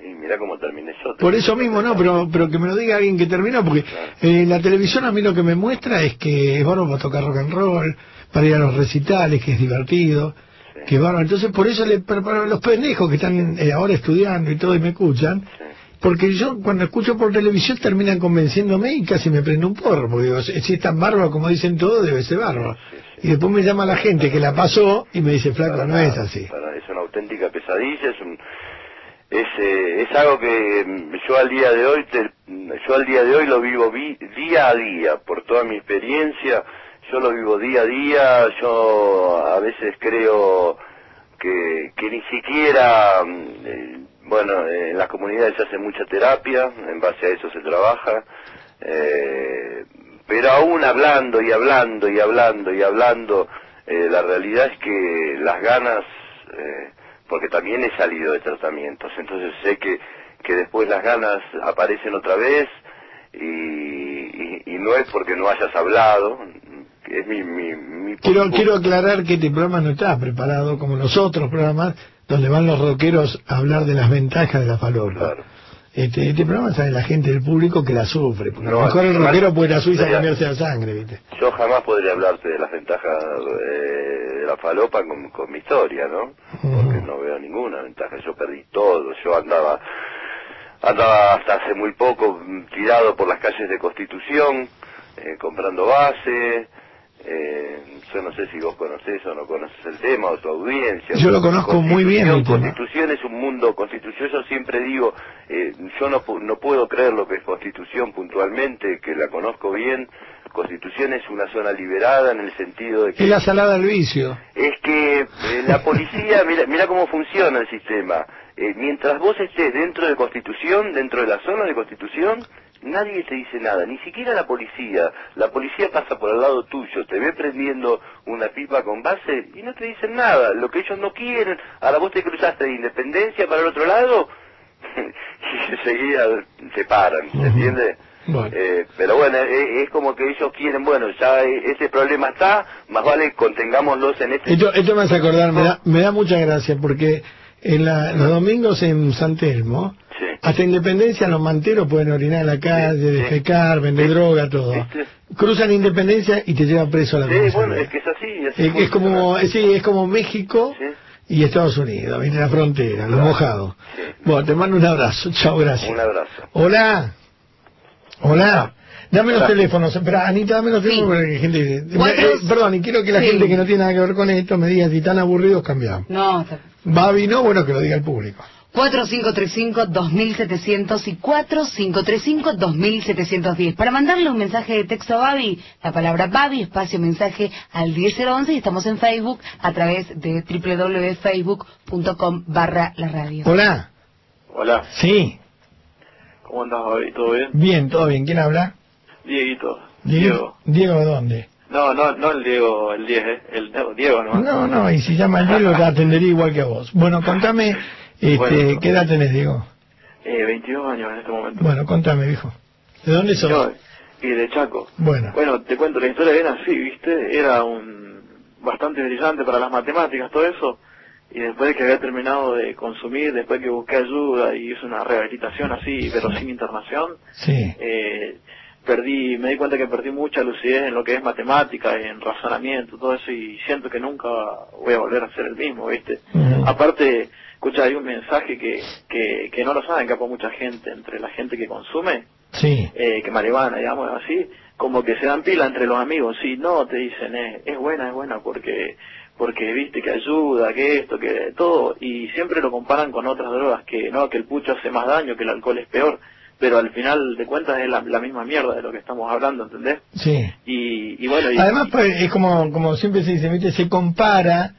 Y mira cómo terminé yo. Por eso mismo, no, pero, pero que me lo diga alguien que terminó, porque eh, la televisión a mí lo que me muestra es que es bárbaro para tocar rock and roll, para ir a los recitales, que es divertido, que es bárbaro. Entonces, por eso le preparo a los pendejos que están eh, ahora estudiando y todo y me escuchan, porque yo cuando escucho por televisión terminan convenciéndome y casi me prendo un porro, porque digo, si es tan bárbaro como dicen todos, debe ser bárbaro. Y después me llama la gente que la pasó y me dice, flaco, no es así. es una auténtica pesadilla, es un es, eh, es algo que mm, yo al día de hoy te- yo al día de hoy lo vivo vi- día a día por toda mi experiencia yo lo vivo día a día yo a veces creo que, que ni siquiera mm, eh, bueno eh, en las comunidades se hace mucha terapia en base a eso se trabaja eh, pero aún hablando y hablando y hablando y hablando eh, la realidad es que las ganas porque también he salido de tratamientos, entonces sé que, que después las ganas aparecen otra vez y, y no es porque no hayas hablado, es mi... mi, mi Quiero, quiero aclarar que este programa no está preparado como los otros programas donde van los rockeros a hablar de las ventajas de la falopa. Este, este programa sabe la gente del público que la sufre. Porque a lo mejor el rockero puede ir a Suiza a cambiarse la sangre, ¿viste? Yo jamás podría hablarte de las ventajas eh, de la falopa con, con mi historia, ¿no? Porque no veo ninguna ventaja. Yo perdí todo. Yo andaba andaba hasta hace muy poco mm, tirado por las calles de Constitución, eh, comprando base. Eh, yo no sé si vos conocés o no conoces el tema o tu audiencia. Yo lo conozco muy bien el Constitución, tema. Constitución es un mundo, Constitución, yo siempre digo, eh, yo no, no puedo creer lo que es Constitución puntualmente, que la conozco bien. Constitución es una zona liberada en el sentido de que Es la salada del vicio. es que eh, la policía, mira, mira cómo funciona el sistema. Eh, mientras vos estés dentro de Constitución, dentro de la zona de Constitución, nadie te dice nada, ni siquiera la policía. La policía pasa por el lado tuyo, te ve prendiendo una pipa con base y no te dicen nada. Lo que ellos no quieren, ahora vos te cruzaste de Independencia para el otro lado y enseguida te paran, ¿se entiende? Eh, pero bueno, eh, es como que ellos quieren, bueno, ya eh, ese problema está, más vale contengámoslos en este... Esto, esto me hace acordar, me da, me da mucha gracia porque en la- los domingos en San Telmo, hasta Independencia los manteros pueden orinar en la calle, defecar, vender droga, todo. Cruzan Independencia y te llevan preso a la Sí, bueno, es que es así. así Es, es como, funciona. es, sí, es como México y Estados Unidos, viene la frontera, los mojados. Bueno, te mando un abrazo, chao, gracias. Un abrazo. Hola. Hola. Dame los teléfonos. Espera, Anita, dame los teléfonos porque hay gente... Eh, perdón, y quiero que la Sí. gente que no tiene nada que ver con esto me diga si están aburridos, cambiamos. No, está- Babi, no, bueno, que lo diga el público. 4535-2700 y 4535-2710. Para mandarle un mensaje de texto a Babi, la palabra Babi, espacio mensaje al 10011 y estamos en Facebook a través de www.facebook.com barra la radio. Hola. Hola, Sí. ¿cómo andás hoy? ¿Todo bien? Bien, todo bien. ¿Quién habla? Dieguito. Diego. Diego, ¿de dónde? No, no, no el Diego, el 10, ¿eh? El no, Diego, ¿no? No, no, y si llama el Diego te atendería igual que a vos. Bueno, contame, este, Bueno. ¿qué edad tenés, Diego? Eh, 22 años en este momento. Bueno, contame, viejo. ¿De dónde sos? Yo, y de Chaco. Bueno. Bueno, te cuento, la historia era así, ¿viste? Era un bastante brillante para las matemáticas, todo eso. Y después de que había terminado de consumir, después que busqué ayuda y hice una rehabilitación así, pero sin internación, Sí. eh, perdí, me di cuenta que perdí mucha lucidez en lo que es matemática, en razonamiento, todo eso, y siento que nunca voy a volver a ser el mismo, ¿viste? Aparte, escucha, hay un mensaje que, que, que no lo saben capaz mucha gente, entre la gente que consume, Sí. eh, que marihuana, digamos así, como que se dan pila entre los amigos, sí, no, te dicen, eh, es buena, es buena porque porque viste que ayuda, que esto, que todo, y siempre lo comparan con otras drogas, que no, que el pucho hace más daño, que el alcohol es peor, pero al final de cuentas es la, la misma mierda de lo que estamos hablando, ¿entendés? Sí. Y, y bueno, y, Además, pues, es como, como siempre se dice, ¿viste? se compara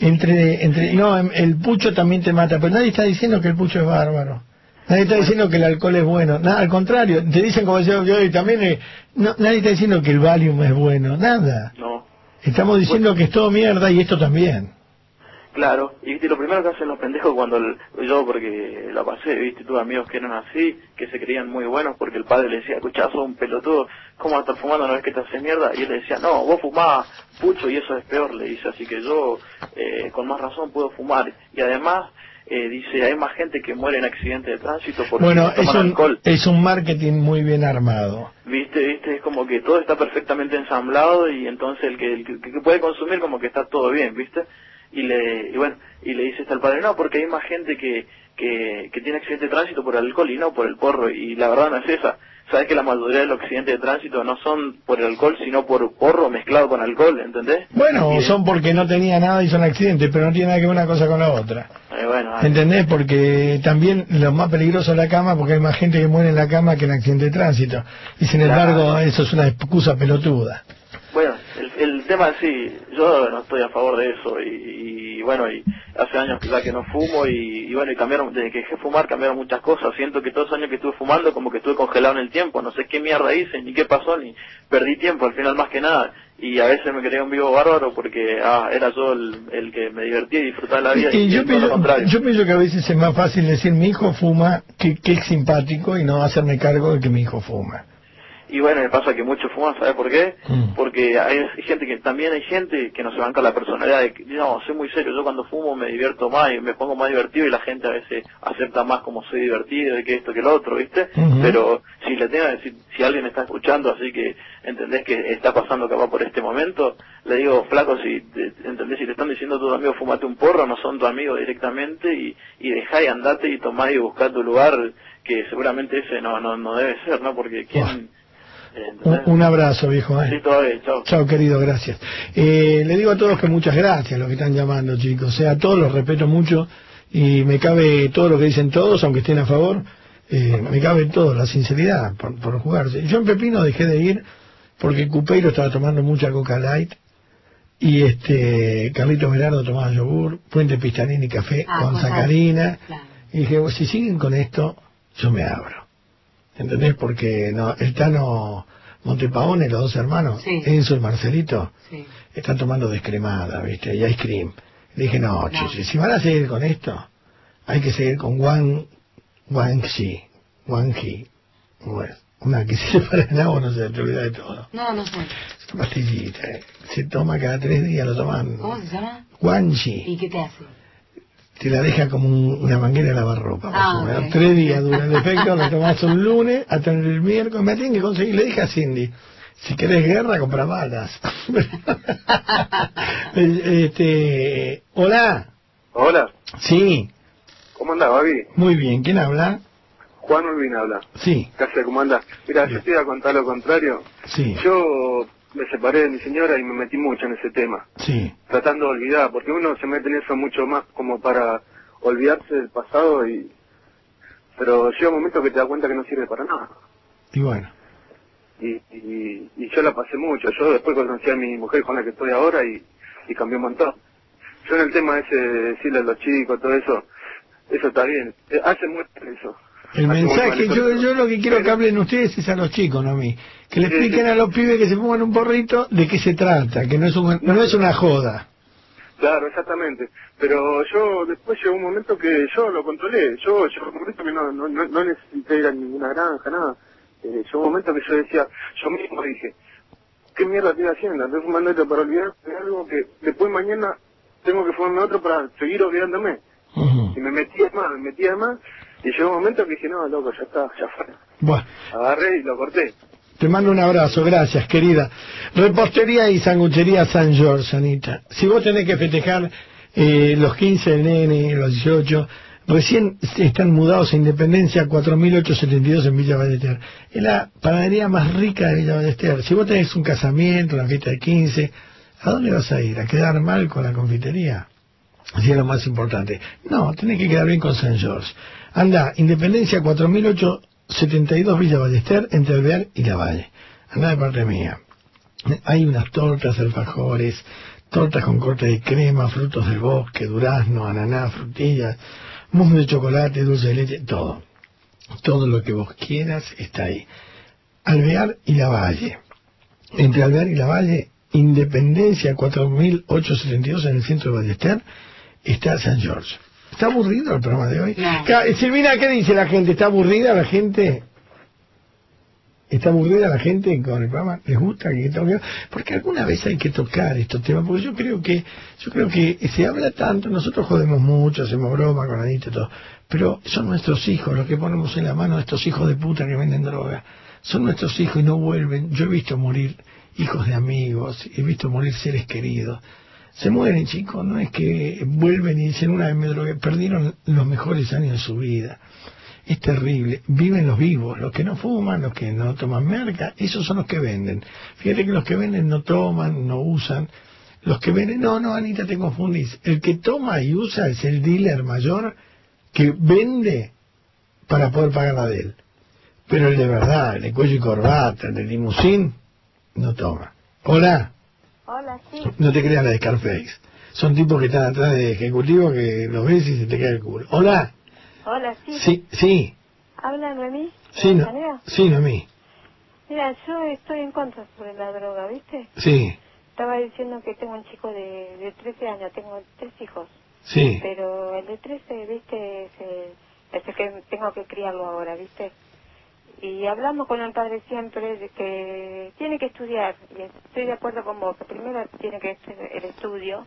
entre, entre, no, el pucho también te mata, pero nadie está diciendo que el pucho es bárbaro. Nadie está diciendo que el alcohol es bueno, nada, al contrario, te dicen como decía que hoy también, eh, no, nadie está diciendo que el Valium es bueno, nada. no, Estamos diciendo que es todo mierda y esto también. Claro, y viste, lo primero que hacen los pendejos cuando el- yo, porque la pasé, viste, tuve amigos que eran así, que se creían muy buenos porque el padre le decía, escuchá, sos un pelotudo, ¿cómo vas a estar fumando una vez que te haces mierda? Y él le decía, no, vos fumás pucho y eso es peor, le dice, así que yo eh, con más razón puedo fumar. Y además, eh, dice, hay más gente que muere en accidentes de tránsito porque Bueno, es toman un, alcohol. es un marketing muy bien armado. Viste, viste, es como que todo está perfectamente ensamblado y entonces el que, el que puede consumir como que está todo bien, viste. Y le, y bueno, y le dice hasta el padre, no, porque hay más gente que, que, que tiene accidente de tránsito por el alcohol y no por el porro, y la verdad no es esa. sabes que la mayoría de los accidentes de tránsito no son por el alcohol, sino por porro mezclado con alcohol, ¿entendés? Bueno, de- son porque no tenía nada y son accidentes, pero no tiene nada que ver una cosa con la otra. eh, bueno, ¿Entendés? Porque también lo más peligroso es la cama, porque hay más gente que muere en la cama que en accidente de tránsito. Y sin Claro. embargo, eso es una excusa pelotuda. El, tema sí, yo no estoy a favor de eso y, y bueno, y hace años que ya que no fumo y, y bueno, y cambiaron, desde que dejé de fumar cambiaron muchas cosas, siento que todos los años que estuve fumando como que estuve congelado en el tiempo, no sé qué mierda hice, ni qué pasó, ni perdí tiempo al final más que nada y a veces me creía un vivo bárbaro porque ah, era yo el, el que me divertía y disfrutaba la vida y, Y yo, pienso, contrario. yo pienso que a veces es más fácil decir mi hijo fuma que, que es simpático y no hacerme cargo de que mi hijo fuma. Y bueno, me pasa que muchos fuman, ¿sabes por qué? Mm. Porque hay gente que también hay gente que no se banca la personalidad de que, no, soy muy serio, yo cuando fumo me divierto más y me pongo más divertido y la gente a veces acepta más como soy divertido y que esto que lo otro, ¿viste? Pero si le tengo, si, si alguien está escuchando así que entendés que está pasando capaz por este momento, le digo, flaco, si te- entendés, si te están diciendo tus amigos fumate un porro, no son tu amigo directamente y, y dejá y andate y tomá y buscá tu lugar que seguramente ese no, no, no debe ser, ¿no? Porque quién... Un, un abrazo, viejo. ¿eh? Sí, todavía, chao. Chao, querido, gracias. Eh, le digo a todos que muchas gracias a los que están llamando, chicos. O sea, a todos los respeto mucho y me cabe todo lo que dicen todos, aunque estén a favor, eh, me cabe todo, la sinceridad, por, por jugarse. Yo en Pepino dejé de ir porque Cupeiro estaba tomando mucha Coca Light y este Carlito Gerardo tomaba yogur, Puente Pistarini café Ah, con sacarina. claro. Y dije, "Bueno, si siguen con esto, yo me abro. ¿Entendés? Porque no, el Tano Montepaone, los dos hermanos, Sí. Enzo y Marcelito, Sí. están tomando descremada, ¿viste? Y ice cream. Le dije, no, No. chiche, si van a seguir con esto, hay que seguir con Wang, Wang Xi, Wang Ji. Bueno, una que se separa en agua, no se te olvida de todo. No, no sé. Es una pastillita, eh. se toma cada tres días, lo toman. ¿Cómo se llama? Wang Ji. ¿Y qué te hace? Te la deja como un- una manguera de lavarropa, Ah, o menos. ok. Tres días dura el efecto, lo tomás un lunes hasta el miércoles. Me tienen que conseguir, le dije a Cindy, si querés guerra, compra balas. este, hola, Hola, sí, ¿cómo andás, Babi? muy bien, ¿quién habla? Juan Urbina habla. Sí, ¿Qué haces? ¿Cómo andás? Mira, yo te iba a contar lo contrario. sí, Yo me separé de mi señora y me metí mucho en ese tema, sí, tratando de olvidar, porque uno se mete en eso mucho más como para olvidarse del pasado y... Pero llega un momento que te das cuenta que no sirve para nada. y bueno, Y, y, y yo la pasé mucho. Yo después conocí a mi mujer con la que estoy ahora y, y cambió un montón. Yo en el tema ese de decirle a los chicos, todo eso, eso está bien. Eh, Hace mucho eso. El mensaje, yo, yo lo que quiero que hablen ustedes es a los chicos, no a mí. Que le expliquen a los pibes que se pongan un porrito de qué se trata, que no es, un, no es una joda. Claro, exactamente. Pero yo después llegó un momento que yo lo controlé. Yo llegó un momento que no, no, no, necesité ir a ninguna granja, nada. Eh, llegó un momento que yo decía, yo mismo dije, ¿qué mierda estoy haciendo? Estoy fumando esto para olvidarme de algo que después mañana tengo que fumarme otro para seguir olvidándome. Y me metía más, me metía más. Y llegó un momento que dije, no, loco, ya está, ya fue. Bueno. Agarré y lo corté. Te mando un abrazo, gracias, querida. Repostería y sanguchería San George, Anita. Si vos tenés que festejar eh, los 15 del nene, los 18, recién están mudados a Independencia 4872 en Villa Ballester. Es la panadería más rica de Villa Ballester. Si vos tenés un casamiento, una fiesta de 15, ¿a dónde vas a ir? ¿A quedar mal con la confitería? Así es lo más importante. No, tenés que quedar bien con San George. Anda, Independencia 4872 Villa Ballester, entre Alvear y La Valle. Anda de parte mía. Hay unas tortas, alfajores, tortas con corte de crema, frutos del bosque, durazno, ananá, frutillas, mousse de chocolate, dulce de leche, todo. Todo lo que vos quieras está ahí. Alvear y La Valle. Entre Alvear y La Valle, Independencia 4872 en el centro de Ballester, está San George. ¿Está aburrido el programa de hoy? No. Silvina, ¿qué dice la gente? ¿Está aburrida la gente? ¿Está aburrida la gente con el programa? ¿Les gusta que toque? Porque alguna vez hay que tocar estos temas, porque yo creo que, yo creo que se habla tanto, nosotros jodemos mucho, hacemos broma con Anita y todo, pero son nuestros hijos los que ponemos en la mano a estos hijos de puta que venden droga. Son nuestros hijos y no vuelven. Yo he visto morir hijos de amigos, he visto morir seres queridos. Se mueren, chicos, no es que vuelven y dicen una vez me drogué, perdieron los mejores años de su vida. es terrible. Viven los vivos, los que no fuman, los que no toman merca, esos son los que venden. Fíjate que los que venden no toman, no usan. Los que venden, no, no, Anita, te confundís. El que toma y usa es el dealer mayor que vende para poder pagar la de él. Pero el de verdad, el de cuello y corbata, el de limusín, no toma. Hola, Hola, sí. no te creas la de Scarface. Son tipos que están atrás de ejecutivos que los ves y se te cae el culo. Hola, Hola, sí. sí, sí, ¿Habla Noemí? sí, ¿De no, sí, no mí. Mira, yo estoy en contra sobre la droga, ¿viste? Sí, Estaba diciendo que tengo un chico de, de 13 años, tengo tres hijos. sí. Pero el de 13, ¿viste? Es el, es el que tengo que criarlo ahora, ¿viste? Y hablamos con el padre siempre de que tiene que estudiar. Y estoy de acuerdo con vos, que primero tiene que ser el estudio.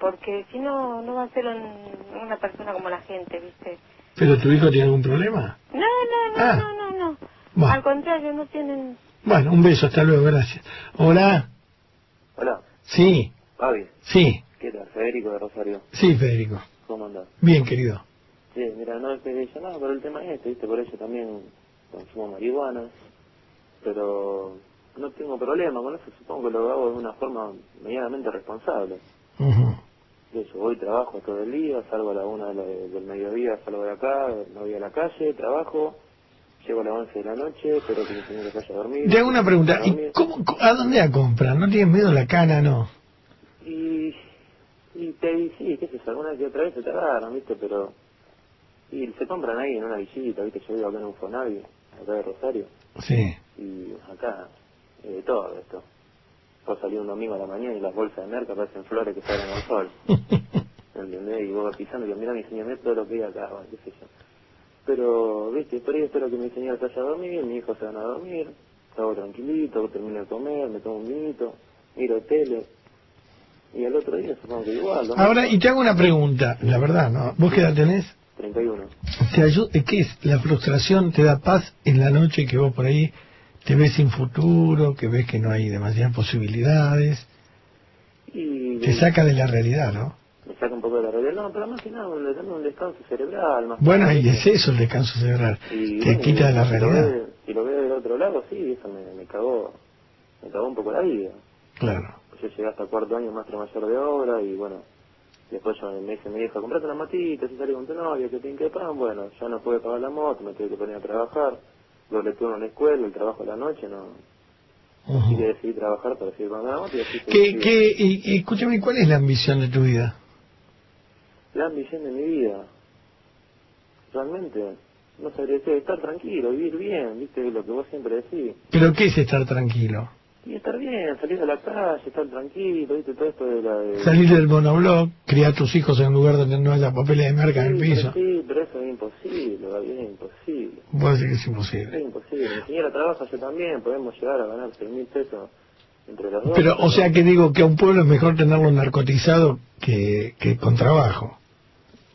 Porque si no, no va a ser un- una persona como la gente, ¿viste? ¿Pero tu hijo tiene algún problema? No, no, no, Ah. no, no, no. Bueno. Al contrario, no tienen... Bueno, un beso, hasta luego, gracias. Hola, Hola, sí, Fabi. sí, ¿Qué tal? Federico de Rosario. sí, Federico. ¿Cómo andás? Bien, querido. Sí, mira, no te llamaba por el tema este, ¿viste? Por eso también consumo marihuana. Pero no tengo problema con eso, supongo que lo hago de una forma medianamente responsable. Ujú. De hecho, voy, trabajo todo el día, salgo a la una de la- del mediodía, salgo de acá, me voy a la calle, trabajo, llego a las once de la noche, espero que mi señora se vaya a dormir. Te hago una pregunta, a ¿y cómo, ¿a dónde la compran? ¿No tienes miedo a la cana, no? Y, y te sí, qué sé yo, alguna que otra vez se te agarran, ¿viste? Pero, y se compran ahí en una visita, ¿viste? Yo vivo acá en un Fonavi, acá de Rosario, Sí. y acá, eh, de todo esto. Vos salís un domingo a la mañana y las bolsas de merca parecen flores que salen al sol, ¿entendés? Y vos pisando que mira mi señor, todo lo que hay acá, bueno, qué sé yo. Pero, ¿viste? Por ahí espero que mi señora se vaya a dormir, mi hijo se van a dormir, hago tranquilito, termino de comer, me tomo un vinito, miro tele, y al otro día supongo que igual. Ahora, y te hago una pregunta, la verdad, ¿no? ¿Vos qué edad tenés? 31. ¿Te ¿Qué es? ¿La frustración te da paz en la noche que vos por ahí te ves sin futuro, que ves que no hay demasiadas posibilidades? Y Te saca de la realidad, ¿no? me saca un poco de la realidad. No, pero más que nada, un, también un descanso cerebral. Más Bueno, y es eso el descanso cerebral. Y, Te bueno, quita de la si lo realidad. ve- Si lo veo del otro lado, sí, eso me, me cagó, me cagó un poco la vida. Claro. Yo llegué hasta cuarto año maestro mayor de obra y bueno, después yo me dice mi hija, comprate una motito, si salí con tu novio, que pin que pan, bueno, ya no pude pagar la moto, me tuve que poner a trabajar, doble turno en la escuela, el trabajo a la noche, no, así que decidí trabajar para seguir pagando la moto y así ¿Qué, qué, y, y escúchame, ¿cuál es la ambición de tu vida? La ambición de mi vida, realmente, no sabría decir, estar tranquilo, vivir bien, viste lo que vos siempre decís. ¿Pero qué es estar tranquilo? Y estar bien, salir a la calle, estar tranquilo, viste, todo esto de la... De... Salir del monobloc, criar a tus hijos en un lugar donde no haya papeles de merca en el Sí, piso. pero sí, pero eso es imposible, Gaby, es imposible. Vos decís que es imposible. Es imposible. Mi señora trabaja, yo también, podemos llegar a ganar seis mil pesos entre los dos. Pero, o sea que digo que a un pueblo es mejor tenerlo narcotizado que, que con trabajo.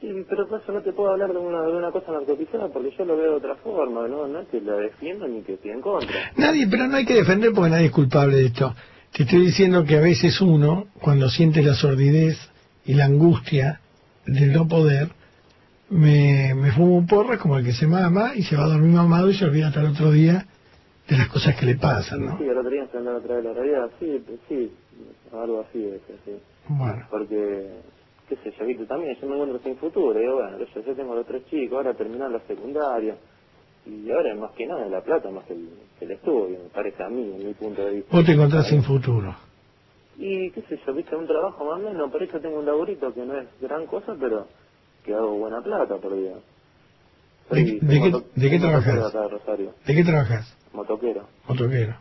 Sí, pero por eso no te puedo hablar de una, de una cosa narcotizada porque yo lo veo de otra forma, ¿no? No es que la defiendo ni que estoy en contra. Nadie, pero no hay que defender porque nadie es culpable de esto. Te estoy diciendo que a veces uno, cuando siente la sordidez y la angustia del no poder, me, me fumo un porro como el que se mama y se va a dormir mamado y se olvida hasta el otro día de las cosas que le pasan, ¿no? Sí, el otro día se otra vez la realidad, sí, sí, algo así es, sí. Bueno. Porque, qué sé yo, viste, también yo me encuentro sin futuro, digo, bueno, yo, yo tengo los tres chicos, ahora terminar la secundaria, y ahora más que nada la plata más que el, que el estudio, me parece a mí, en mi punto de vista. Vos te encontrás sin futuro. Y qué sé yo, viste, un trabajo más o menos, por eso tengo un laburito que no es gran cosa, pero que hago buena plata por día. ¿De, Soy- de qué, de qué trabajas? ¿De qué trabajas? motoquero, Motoquero.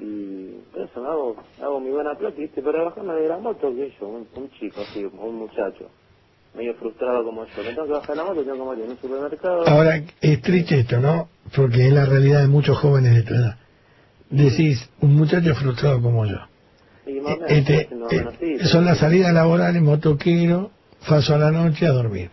Y por eso hago, hago mi buena plata, viste, para bajarme de la moto, que yo, un, un chico así, un muchacho, medio frustrado como yo, me tengo que bajar la moto, tengo que morir en un supermercado. Ahora, es triste esto, ¿no? Porque es la realidad de muchos jóvenes de tu edad. Decís, un muchacho frustrado como yo. y más o menos, Este, así, eh, son las salidas laborales, motoquero, paso a la noche a dormir.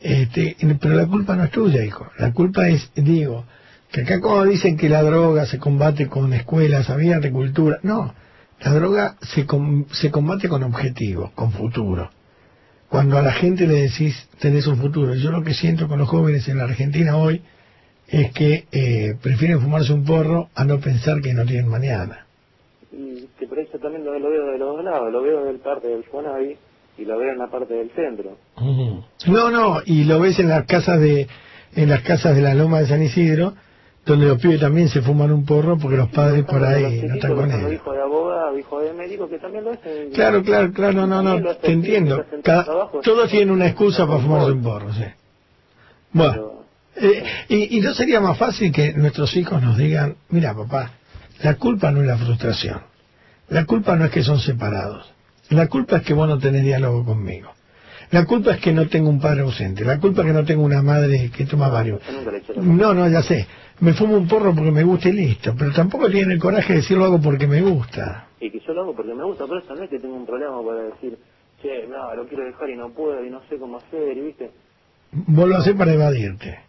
Este, pero la culpa no es tuya, hijo. La culpa es, digo, que acá como dicen que la droga se combate con escuelas abiertas, cultura, no. La droga se, com- se combate con objetivos, con futuro. cuando a la gente le decís tenés un futuro. Yo lo que siento con los jóvenes en la Argentina hoy es que eh, prefieren fumarse un porro a no pensar que no tienen mañana. Y que por eso también lo, lo veo de los dos lados, lo veo del parte del Fonavi y lo veo en la parte del centro. No, no, y lo ves en las casas de en las casas de la Loma de San Isidro, donde los pibes también se fuman un porro porque los padres por ahí no están con Los ellos. hijos de abogado, hijos de médico, que también lo hacen. Claro, claro, claro, no, no, no, te entiendo. Todos tienen una excusa para fumarse un porro, sí. Bueno, eh, y, y no sería más fácil que nuestros hijos nos digan, mira papá, la culpa no es la frustración, la culpa no es que son separados, la culpa es que vos no tenés diálogo conmigo, la culpa es que no tengo un padre ausente, la culpa es que no tengo una madre que toma varios. No, no, ya sé, me fumo un porro porque me gusta y listo, pero tampoco tienen el coraje de decirlo hago porque me gusta. Y que yo lo hago porque me gusta, pero eso no es que tengo un problema para decir, che, no, lo quiero dejar y no puedo y no sé cómo hacer, y viste. Vos lo haces para evadirte.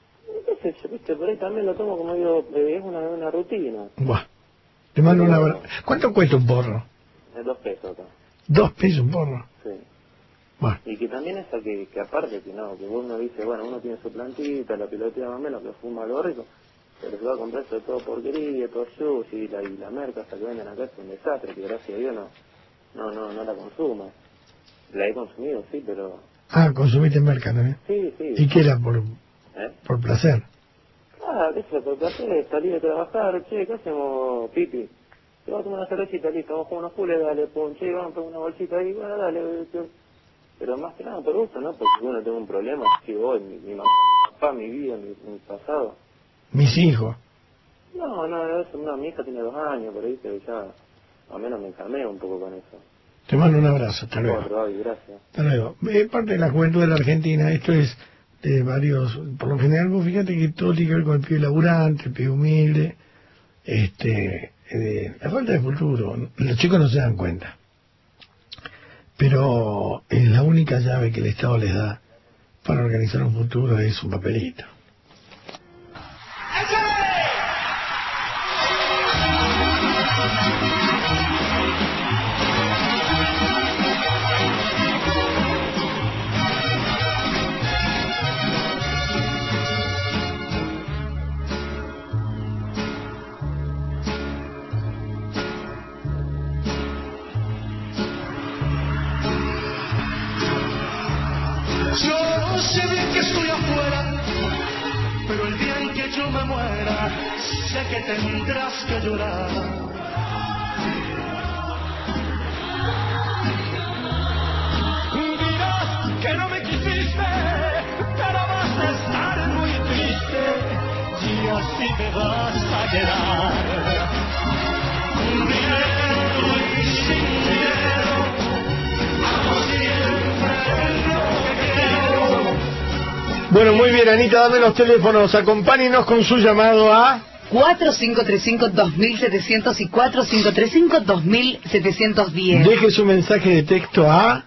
yo, viste, por ahí también lo tomo como digo, eh, es una, una rutina. Buah. Te mando un abrazo. ¿Cuánto cuesta un porro? De dos pesos acá. Dos pesos un porro. Sí. Bueno. Y que también esa que, que aparte que no, que uno dice, bueno, uno tiene su plantita, la pilotea más o menos, que fuma algo rico, pero se va a comprar eso de todo porquería, todo sushi, y la, y la merca hasta que venden acá es un desastre, que gracias a Dios no, no, no, no la consumo. La he consumido, sí, pero... Ah, consumiste merca también. Sí, sí. ¿Y qué era por, ¿Eh? por placer? Ah, qué sé por placer, salí de trabajar, che, ¿qué hacemos, Pipi? Te vas a tomar una cervecita, listo, vamos a unos pules, dale, pum, che, vamos a poner una bolsita ahí, bueno, dale, che. pero más que nada por gusto, ¿no? Porque uno tengo un problema, si voy, mi, mi mamá, mi papá, mi vida, mi, mi pasado. Mis hijos. No, no, eso, no, mi hija tiene dos años, por ahí, pero ya, al menos me encamé un poco con eso. Te mando un abrazo. Hasta luego. Otro, gracias. Hasta luego. Eh, parte de la juventud de la Argentina, esto es de varios, por lo general, vos fíjate que todo tiene que ver con el pibe laburante, el pibe humilde, este, eh, la falta de futuro. Los chicos no se dan cuenta. Pero es la única llave que el Estado les da para organizar un futuro es un papelito. Sé que tendrás que llorar. Dirás que no me quisiste, pero vas a estar muy triste y así te vas a quedar. Dinero y sin dinero, hago siempre lo que. Bueno, muy bien, Anita, dame los teléfonos, acompáñenos con su llamado a... 4535-2700 y 4535-2710. Deje su mensaje de texto a...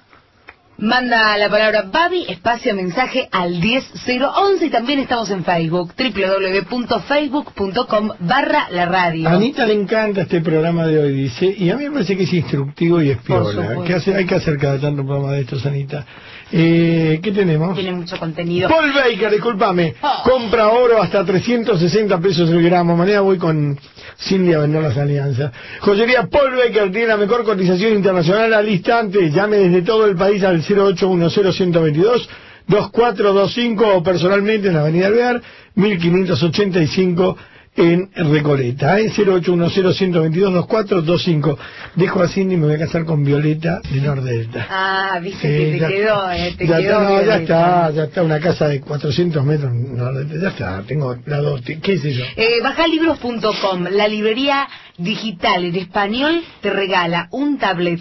Manda la palabra Babi, espacio mensaje al 10011 y también estamos en Facebook, www.facebook.com barra la radio. A Anita le encanta este programa de hoy, dice, y a mí me parece que es instructivo y espiola. supuesto. Que hace, hay que hacer cada tanto programa de estos, Anita. Eh, ¿Qué tenemos? Tiene mucho contenido. Paul Baker, discúlpame, compra oro hasta 360 pesos el gramo. Mañana voy con Cindy a vender las alianzas. Joyería Paul Baker tiene la mejor cotización internacional al instante. Llame desde todo el país al 0810-122. 2425 o personalmente en la Avenida Alvear, 1585 en Recoleta, ¿eh? 0810-122-2425. Dejo a Cindy y me voy a casar con Violeta de Nordelta. Ah, viste Sí, que te ya- quedó, eh, te ya, quedó. está, no, ya está, ya está, una casa de 400 metros, ya está, tengo la dote, qué sé yo. Eh, bajalibros.com, la librería digital en español te regala un tablet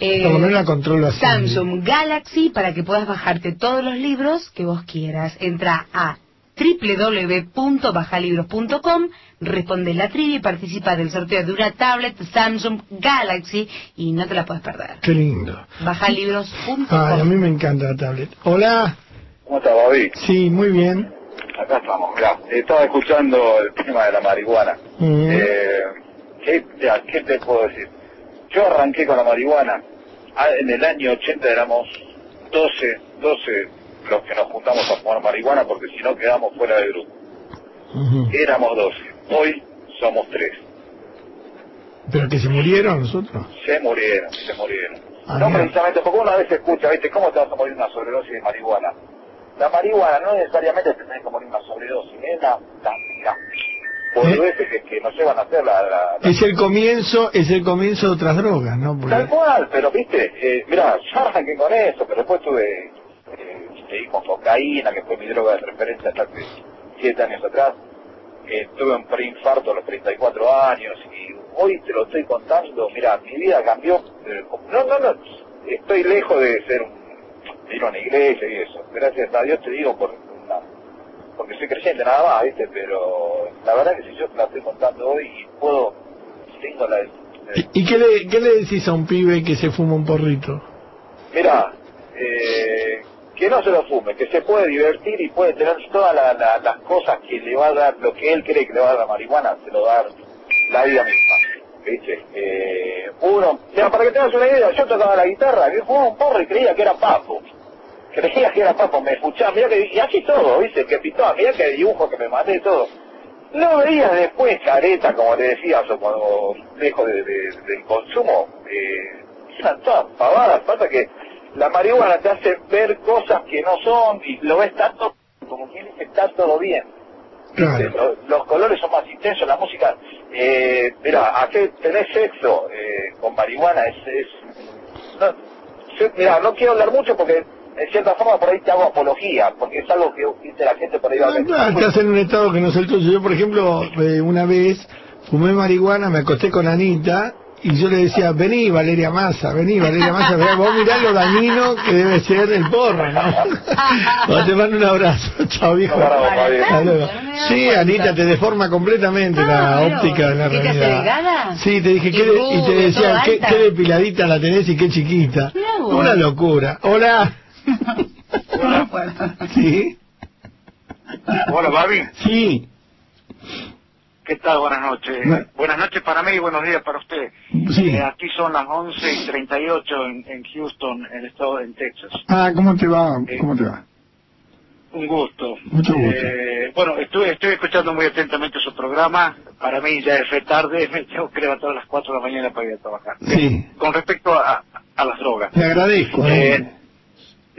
eh, Por lo menos la controlo así. Samsung Galaxy para que puedas bajarte todos los libros que vos quieras. Entra a www.bajalibros.com, responde la trivia y participa del sorteo de una tablet Samsung Galaxy y no te la puedes perder. Qué lindo. Bajalibros.com. Ay, a mí me encanta la tablet. Hola. ¿Cómo estás, Bobby? Sí, muy bien. Acá estamos, mirá, estaba escuchando el tema de la marihuana. Mm. Eh, ¿qué, ya, ¿Qué te puedo decir? Yo arranqué con la marihuana. Ah, En el año 80 éramos 12, 12 los que nos juntamos a fumar marihuana porque si no quedamos fuera del grupo. Éramos 12, hoy somos 3. Pero que se murieron nosotros. Se murieron, se murieron. Ah, no mira. precisamente, porque una vez escucha, ¿viste? ¿Cómo te vas a morir una sobredosis de marihuana? La marihuana no necesariamente te tenés que morir una sobredosis, es la, la boludeces que, que nos llevan a hacer la, la, la- Es el comienzo, es el comienzo de otras drogas, ¿no? Porque- Tal cual, pero viste, eh, mira, yo arranqué con eso, pero después tuve, eh, seguí con cocaína, que fue mi droga de referencia hasta hace siete años atrás. Eh, tuve un preinfarto a los 34 años y hoy te lo estoy contando, mira, mi vida cambió. eh, no, no, no, estoy lejos de ser un, de ir a una iglesia y eso. Gracias a Dios te digo por una- porque soy creyente nada más, viste, pero la verdad que si yo te la estoy contando hoy y puedo, tengo la, ¿Y qué le, qué le decís a un pibe que se fuma un porrito? Mira, eh, que no se lo fume, que se puede divertir y puede tener todas la- la- las cosas que le va a dar, lo que él cree que le va a dar la marihuana, se lo va a dar la vida misma. ¿Viste? Eh, uno, mira, para que tengas una idea, yo tocaba la guitarra, yo fumaba un porro y creía que era papo. Creía que era papo, me escuchaba, mira que, y así todo, ¿viste? Que pitaba, mira que dibujo que me mandé y todo. No veías después careta, como le decías, o cuando lejos de- del consumo, eh, eran todas pavadas. Pasa que la marihuana te hace ver cosas que no son y lo ves tanto como que dice, está todo bien. Los, colores son más intensos, la música, eh, mira, hacer, tener sexo eh, con marihuana es... es no, yo- mira, no quiero hablar mucho porque en cierta forma por ahí te hago apología, porque es algo que viste, la gente por ahí a Ah, Estás en un estado que no es el tuyo. Yo, por ejemplo, eh, una vez fumé marihuana, me acosté con Anita y yo le decía, vení Valeria Massa, vení Valeria Massa, vos mirá lo dañino que debe ser el porro, ¿no? Bueno, te mando un abrazo, chao viejo. Sí, Anita, te deforma completamente la pero, óptica de la ¿qué te hace realidad. Sí, te dije, Y ¿qué de- y te decía, ¿qué, qué depiladita la tenés y qué chiquita. Una locura. Hola. ¿Sí? Hola, Babi. Sí. ¿Qué tal? Buenas noches. Bu- Buenas noches para mí y buenos días para usted. Sí. Eh, aquí son las 11 y 38 en, en Houston, en el estado de Texas. Ah, ¿cómo te va? ¿Cómo te va? Un gusto. Mucho gusto. Eh, bueno, estuve, estoy escuchando muy atentamente su programa. Para mí ya es tarde, me tengo que levantar a las 4 de la mañana para ir a trabajar. Sí. Con respecto a, a las drogas. Te agradezco. ¿eh?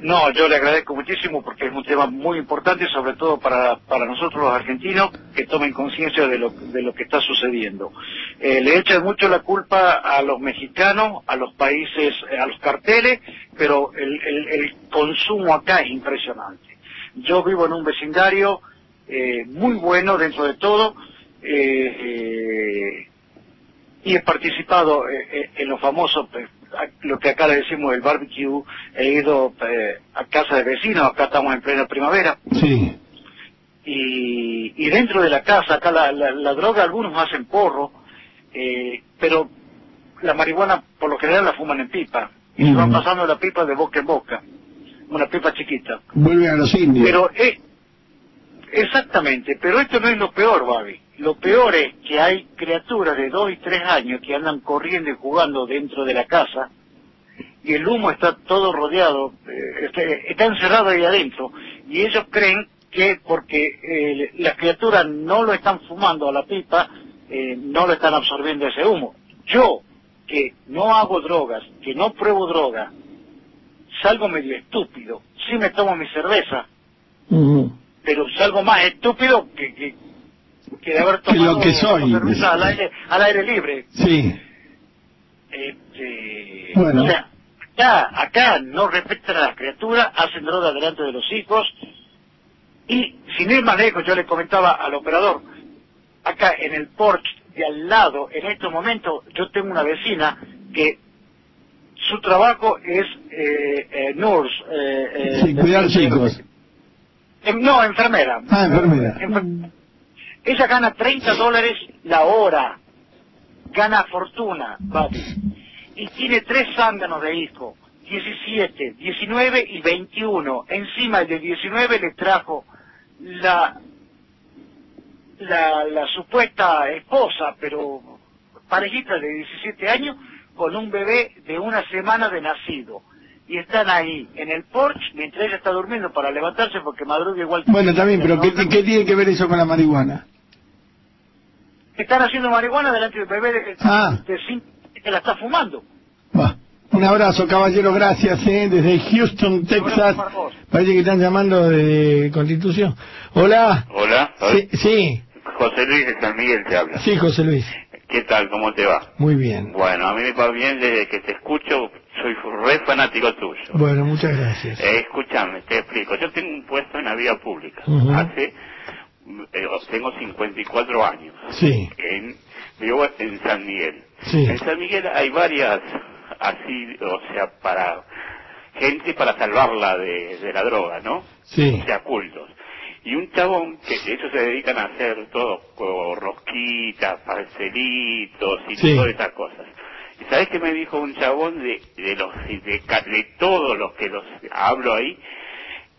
No, yo le agradezco muchísimo porque es un tema muy importante, sobre todo para, para nosotros los argentinos, que tomen conciencia de lo, de lo que está sucediendo. Eh, le echan mucho la culpa a los mexicanos, a los países, eh, a los carteles, pero el, el- el consumo acá es impresionante. Yo vivo en un vecindario eh, muy bueno dentro de todo, eh, eh, y he participado eh, en los famosos, lo que acá le decimos el barbecue, he ido eh, a casa de vecinos, acá estamos en plena primavera, Sí. y, y dentro de la casa, acá la, la- la droga, algunos hacen porro, eh, pero la marihuana por lo general la fuman en pipa, y se van pasando la pipa de boca en boca, una pipa chiquita. Vuelve a los indios. Pero eh, exactamente, pero esto no es lo peor, Babi. Lo peor es que hay criaturas de dos y tres años que andan corriendo y jugando dentro de la casa y el humo está todo rodeado, eh, está, está encerrado ahí adentro y ellos creen que porque eh, las criaturas no lo están fumando a la pipa, eh, no lo están absorbiendo ese humo. Yo, que no hago drogas, que no pruebo droga, salgo medio estúpido, sí me tomo mi cerveza, pero salgo más estúpido que, que, que de haber Que lo tomado que soy. cerveza al aire, al aire libre. Sí. Este, Bueno. O sea, acá, acá no respetan a las criaturas, hacen droga delante de los hijos, y sin ir más lejos, yo le comentaba al operador, acá en el porche de al lado, en estos momentos, yo tengo una vecina que su trabajo es eh, eh, nurse. eh, eh, Sí, cuidar chicos. eh, no, enfermera. Ah, enfermera. Enfer- Ella gana 30 dólares la hora. Gana fortuna, papi. Y tiene tres zánganos de hijo. 17, 19 y 21. Encima el de 19 le trajo la, la, la supuesta esposa, pero parejita de 17 años, con un bebé de una semana de nacido. Y están ahí, en el porche, mientras ella está durmiendo para levantarse porque madruga igual que Bueno, también, pero ¿qué, qué tiene que ver eso con la marihuana? Están haciendo marihuana delante del bebé de, Ah. de que la está fumando. Un abrazo, caballero, gracias, ¿eh? desde Houston, Texas. Parece que están llamando de Constitución. Hola. Hola, Sí, sí, José Luis de San Miguel te habla. sí, José Luis. ¿Qué tal? ¿Cómo te va? Muy bien. Bueno, a mí me va bien desde que te escucho, soy re fanático tuyo. Bueno, muchas gracias. Eh, escúchame, te explico. Yo tengo un puesto en la vía pública. Ujú. Hace, eh, tengo 54 años. Sí. En, vivo en San Miguel. Sí. En San Miguel hay varias, así, o sea, para gente para salvarla de, de la droga, ¿no? Sí. O sea, cultos. Y un chabón que ellos se dedican a hacer todo rosquitas, parcelitos y Sí. todas esas cosas. ¿Y sabes qué me dijo un chabón de, de los de, de todos los que los hablo ahí?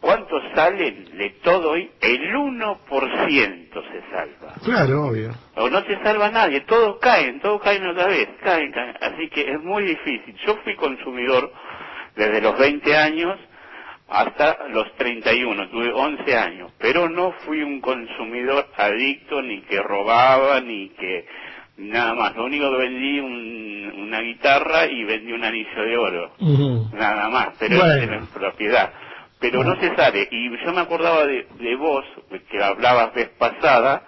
¿Cuántos salen de todo hoy? El 1% se salva. Claro, obvio. O no se salva nadie, todos caen, todos caen otra vez, caen, caen. Así que es muy difícil. Yo fui consumidor desde los 20 años hasta los 31, tuve 11 años, pero no fui un consumidor adicto, ni que robaba, ni que nada más. Lo único que vendí un- una guitarra y vendí un anillo de oro, nada más, pero Bueno. es de mi propiedad. Pero no se sale. Y yo me acordaba de, de vos, que hablabas vez pasada,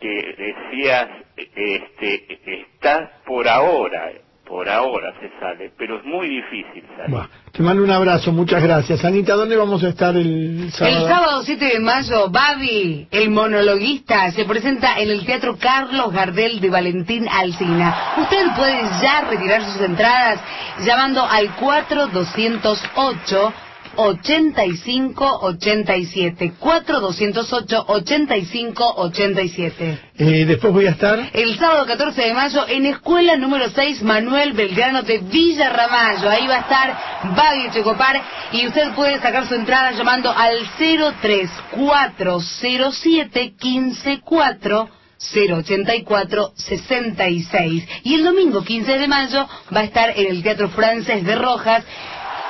que decías, este, estás por ahora, por ahora se sale, pero es muy difícil salir. Buah, Te mando un abrazo, muchas gracias. Anita, ¿dónde vamos a estar el sábado? El sábado 7 de mayo, Babi, el monologuista, se presenta en el Teatro Carlos Gardel de Valentín Alsina. Usted puede ya retirar sus entradas llamando al 4208 8587 4208 8587 Eh, después voy a estar. el sábado 14 de mayo en Escuela número 6 Manuel Belgrano de Villa Ramallo. Ahí va a estar Babi Checopar y usted puede sacar su entrada llamando al 03407 154 084 66. Y el domingo 15 de mayo va a estar en el Teatro Francés de Rojas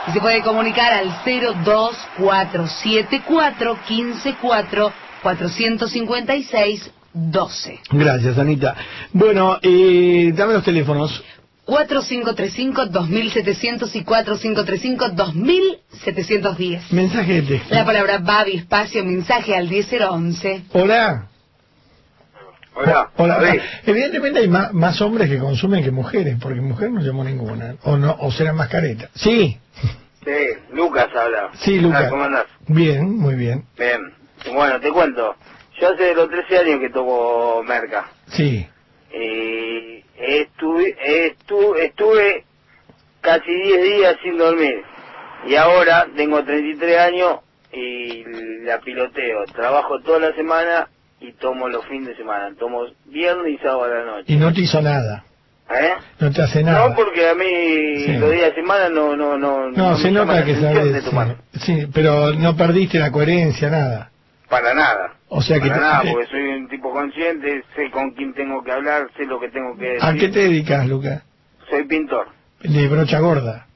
y se puede comunicar al 02474 154 456 12. Gracias, Anita. Bueno, eh, dame los teléfonos. 4535-2700 y 4535-2710. Mensaje de texto. La palabra Babi, espacio, mensaje al 10011. Hola. Hola. Hola. David. Evidentemente hay más, más hombres que consumen que mujeres, porque mujer no llamó ninguna. O no, o serán más caretas. Sí, Sí, Lucas habla. sí, Lucas. ¿Cómo andás? Bien, muy bien. Bien. Bueno, te cuento. Yo hace los 13 años que toco merca. Sí. Y estuve, estu- estuve casi 10 días sin dormir. Y ahora tengo 33 años y la piloteo. Trabajo toda la semana y tomo los fines de semana. Tomo viernes y sábado a la noche. Y no te hizo nada. ¿Eh? No te hace nada. No, porque a mí Sí. los días de semana no no no No, se nota que sabes. tomar. Sí, sí, pero no perdiste la coherencia, nada. Para nada. O sea que Para te- nada, porque soy un tipo consciente, sé con quién tengo que hablar, sé lo que tengo que decir. ¿A qué te dedicas, Lucas? Soy pintor. De brocha gorda.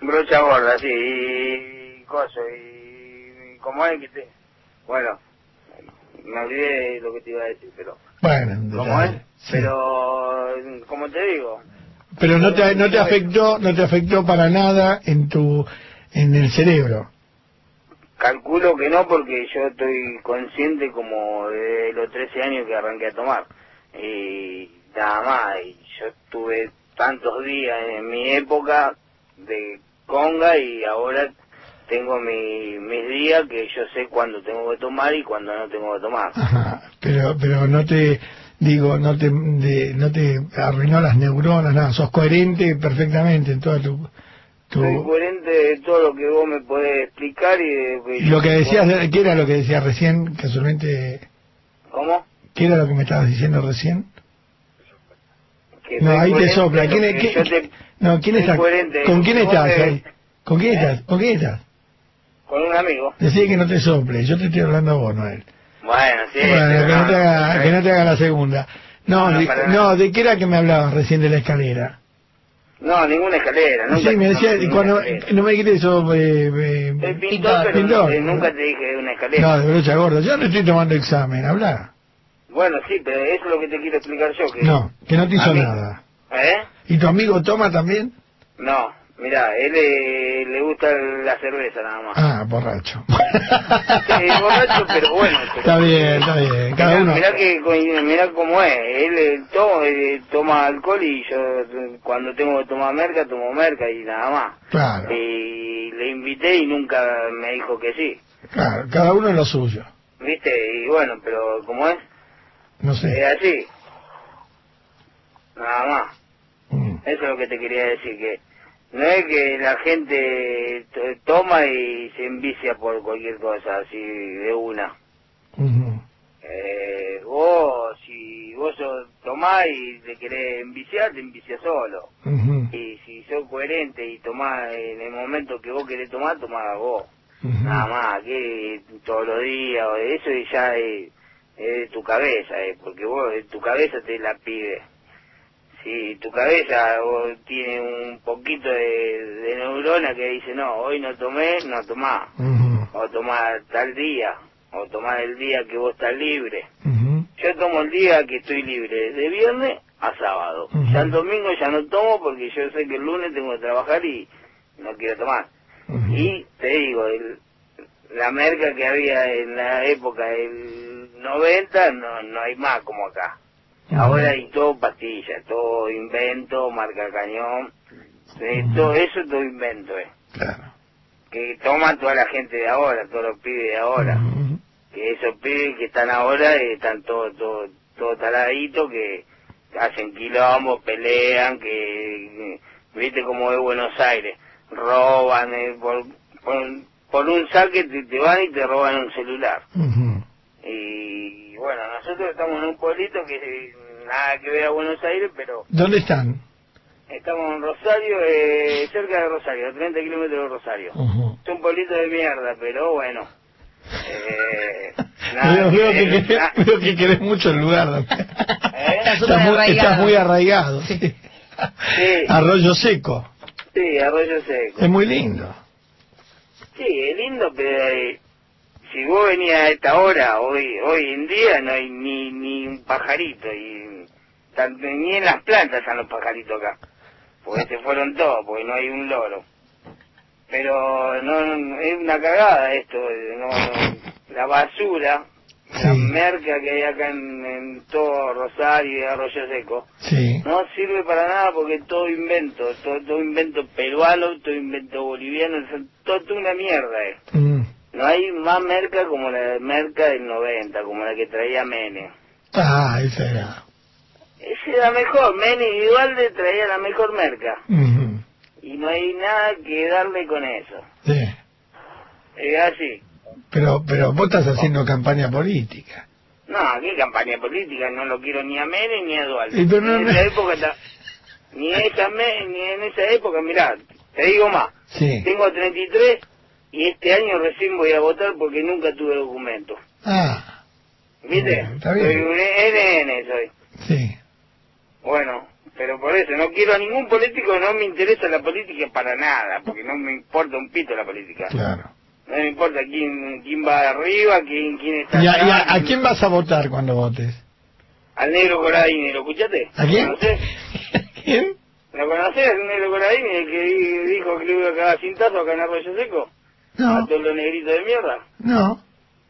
Brocha gorda, sí, y, y y, y como es que te... Bueno, me olvidé lo que te iba a decir, pero... Bueno, ¿Cómo es? Sí. Pero, como te digo, Pero no te, no te afectó, no te afectó para nada en tu, en el cerebro. calculo que no porque yo estoy consciente como de los 13 años que arranqué a tomar. Y nada más, y yo tuve tantos días en mi época de conga y ahora tengo mi, mis días que yo sé cuándo tengo que tomar y cuándo no tengo que tomar. Pero, pero no te, digo, no te, de- no te arruinó las neuronas, nada. Sos coherente perfectamente en toda tu, tu- Soy coherente de todo lo que vos me podés explicar y de... y lo que decías, ¿qué era lo que decías recién? Casualmente, ¿Cómo? ¿qué era lo que me estabas diciendo recién? Que No, ahí te sopla. ¿Quién, es- qué- te- no, ¿quién está? ¿Con quién estás ahí? ¿Con quién estás? ¿Con quién estás? Con un amigo. Decí que no te sople, yo te estoy hablando a vos, no a él. Bueno, sí. Bueno, que no, no, te haga, no, que no te haga la segunda. No, No, no, de, no, ¿de qué era que me hablabas recién de la escalera? No, ninguna escalera. Nunca Sí, me decía, ninguna cuando, escalera. no me querés eso, eh, eh, pintor, pero pintor. eh, nunca te dije una escalera. No, de brocha gorda. Yo no estoy tomando examen, habla. Bueno, sí, pero eso es lo que te quiero explicar yo. Que... No, que no te hizo mí- nada. ¿Eh? ¿Y tu amigo toma también? No, mira, él eh, le gusta la cerveza nada más. Ah, borracho. Sí, borracho, pero bueno. pero- Está bien, está bien. Cada Mirá, uno. mirá que mirá cómo es, él eh, to- eh, toma alcohol y yo cuando tengo que tomar merca, tomo merca y nada más. Claro, Y le invité y nunca me dijo que sí, claro, cada uno es lo suyo. ¿viste? Y bueno, pero como es, No sé. es así. Nada más. Mm. Eso es lo que te quería decir, que no es que la gente toma y se envicia por cualquier cosa, así de una. Eh, vos, si vos tomás y te querés enviciar, te envicias solo. Y si sos coherente y tomás en el momento que vos querés tomar, tomás vos. Nada más, que todos los días, o eso ya es, es de tu cabeza, eh, porque vos, tu cabeza te la pide. Si tu cabeza tiene un poquito de, de neurona que dice, no, hoy no tomé, no tomás. O tomás tal día, o tomás el día que vos estás libre. Yo tomo el día que estoy libre, de viernes a sábado. Ya el domingo ya no tomo porque yo sé que el lunes tengo que trabajar y no quiero tomar. Y te digo, el- la merca que había en la época del 90 no, no hay más como acá. Ahora hay todo pastillas, todo invento, marca cañón. eh, Todo eso es todo invento, eh. Que toma toda la gente de ahora, todos los pibes de ahora. Que esos pibes que están ahora eh, están todos todo, todo taraditos que hacen quilombo, pelean, que, que- viste como es Buenos Aires, roban, eh, por, por, por un saque te, te van y te roban un celular. Nosotros estamos en un pueblito que eh, nada que ver a Buenos Aires, pero ¿Dónde están? estamos en Rosario, eh, cerca de Rosario, a 30 kilómetros de Rosario. Es un pueblito de mierda, pero bueno. Eh, nada Veo, que veo que ver, querés, na- veo que querés mucho el lugar. ¿Eh? Estás, muy, estás muy arraigado. sí. Sí, Arroyo seco. sí, arroyo seco. Es muy lindo. Sí, es lindo, pero eh, si vos venías a esta hora, hoy hoy en día no hay ni, ni un pajarito, y ni en las plantas están los pajaritos acá, porque se fueron todos, porque no hay un loro. Pero no, no- es una cagada esto, eh, no, no- la basura, la merca que hay acá en, en todo Rosario y Arroyo Seco, Sí. no sirve para nada porque todo invento, todo, todo invento peruano, todo invento boliviano, es todo, todo una mierda eh. Mm. No hay más merca como la merca del 90, como la que traía Mene. Ah, esa era. Esa era mejor, Mene y Dualde traía la mejor merca. Y no hay nada que darle con eso. Sí. Es así. Pero, pero vos estás haciendo campaña política. No, qué campaña política, no lo quiero ni a Mene ni a no- ni en esa época, ta- ni, esa me- ni en esa época, mirá, te digo más. Sí. Tengo 33 y este año recién voy a votar porque nunca tuve documento. Ah, ¿Viste? está bien. Soy un NN, soy. sí. Bueno, pero por eso, no quiero a ningún político, no me interesa la política para nada, porque no me importa un pito la política. Claro. No me importa quién, quién va arriba, quién, quién está ¿Y a, y a- quién vas a votar cuando votes? Al negro Coradini, ¿lo escuchaste? ¿A quién? ¿Lo? ¿Quién? ¿Lo conocés, el negro Coradini, el que di- dijo que le iba a cagar cintazo acá en Arroyo Seco? No. A todos los negritos de mierda. No.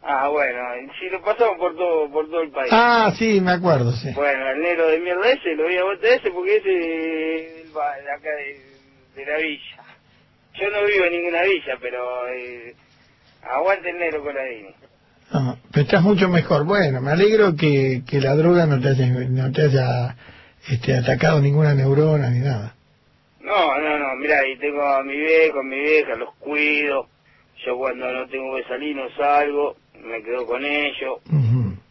Ah, bueno, si lo pasamos por todo, por todo el país. Ah, sí, me acuerdo, sí. Bueno, el negro de mierda ese, lo voy a votar ese porque ese es de acá de, de la villa. Yo no vivo en ninguna villa, pero eh, aguante el negro Coladini. No, pero estás mucho mejor. Bueno, me alegro que, que la droga no te haya, no te haya este, atacado ninguna neurona ni nada. No, no, no, mira, y tengo a mi viejo, a mi vieja, los cuido. Yo cuando no tengo que salir no salgo, me quedo con ellos.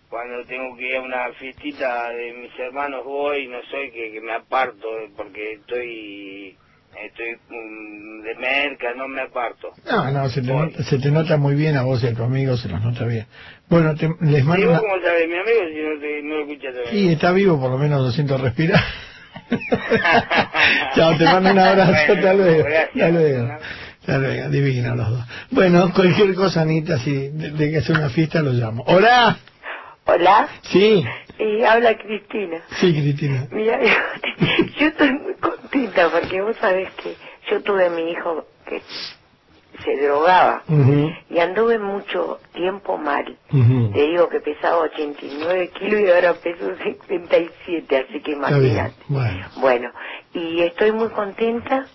Cuando tengo que ir a una fiestita de mis hermanos voy, no soy que, que me aparto porque estoy estoy mm, de merca, no me aparto. No, no, se te, nota, se te nota muy bien a vos y a tu amigo, se los nota bien. Bueno, te- les ¿Y mando vos una... cómo sabes, mi amigo, si no, te, no lo escuchas? Sí, está vivo, por lo menos lo siento respirar. Chao, te mando un abrazo, Bueno, hasta luego. gracias. Hasta luego. Luego, divino los dos. Bueno, cualquier cosa, Anita, si de, de que hacer una fiesta, lo llamo. ¡Hola! Hola, Sí, y habla Cristina. sí, Cristina. Mira, yo estoy muy contenta porque vos sabés que yo tuve mi hijo que se drogaba y anduve mucho tiempo mal. Te digo que pesaba 89 kilos y ahora peso 57, así que imagínate. bueno. Bueno, y estoy muy contenta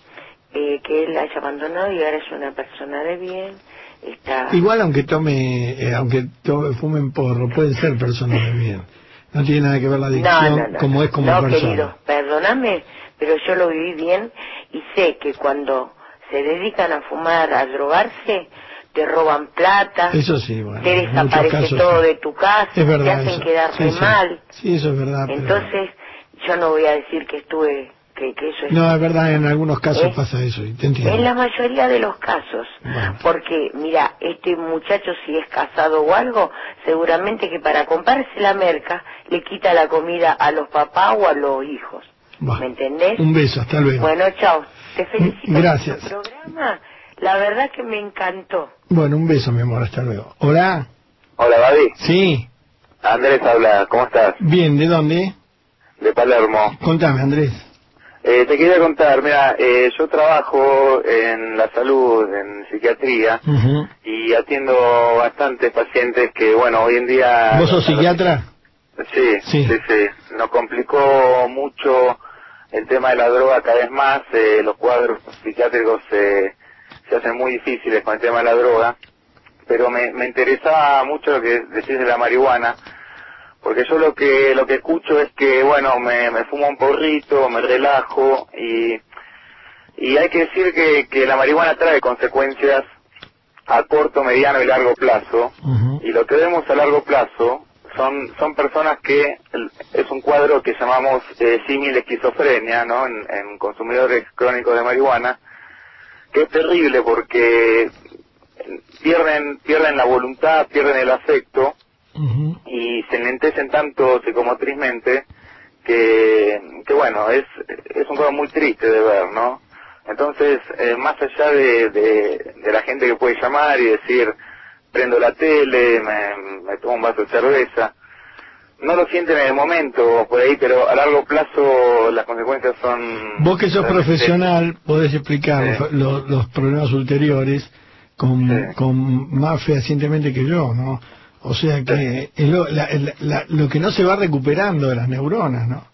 eh, que él haya abandonado y ahora es una persona de bien. Está... Igual aunque tome, eh, aunque to- fumen porro, pueden ser personas de bien. No tiene nada que ver la adicción no, no. como es como no, persona. querido, perdóname, pero yo lo viví bien y sé que cuando se dedican a fumar, a drogarse, te roban plata, Eso sí, bueno. te desaparece todo sí. de tu casa, verdad te hacen eso. quedar Sí, mal. Sí, eso es verdad. pero- Entonces, yo no voy a decir que estuve, que, que eso es... No, es verdad, en algunos casos pasa eso, te entiendo. En la mayoría de los casos, Bueno. porque mira, este muchacho si es casado o algo, seguramente que para comprarse la merca le quita la comida a los papás o a los hijos. Bueno. ¿Me entendés? Un beso, hasta luego. Bueno, chao. Te felicito Gracias. por tu programa. La verdad que me encantó. Bueno, un beso, mi amor, hasta luego. Hola. Hola, Babi. Sí. Andrés habla, ¿cómo estás? Bien, ¿de dónde? De Palermo. Contame, Andrés. Eh, te quería contar, mira, eh, yo trabajo en la salud, en psiquiatría, y atiendo bastantes pacientes que, bueno, hoy en día... ¿Vos sos psiquiatra? Sí, sí, sí, Nos complicó mucho el tema de la droga cada vez más, eh, los cuadros psiquiátricos eh, se hacen muy difíciles con el tema de la droga, pero me, me interesaba mucho lo que decís de la marihuana, porque yo lo que lo que escucho es que, bueno, me, me fumo un porrito, me relajo, y, y hay que decir que, que la marihuana trae consecuencias a corto, mediano y largo plazo, y lo que vemos a largo plazo son son personas que es un cuadro que llamamos eh, símil esquizofrenia no en, en consumidores crónicos de marihuana que es terrible porque pierden pierden la voluntad pierden el afecto y se enlentecen tanto psicomotrizmente que, que bueno, es, es un cuadro muy triste de ver, ¿no? Entonces, eh, más allá de, de, de la gente que puede llamar y decir, prendo la tele, me, me tomo un vaso de cerveza, no lo sienten en el momento por ahí, pero a largo plazo las consecuencias son... Vos que sos profesional, podés explicar los, los- los problemas ulteriores con, con más fehacientemente que yo, ¿no? O sea que es lo, la- la- lo que no se va recuperando de las neuronas, ¿no?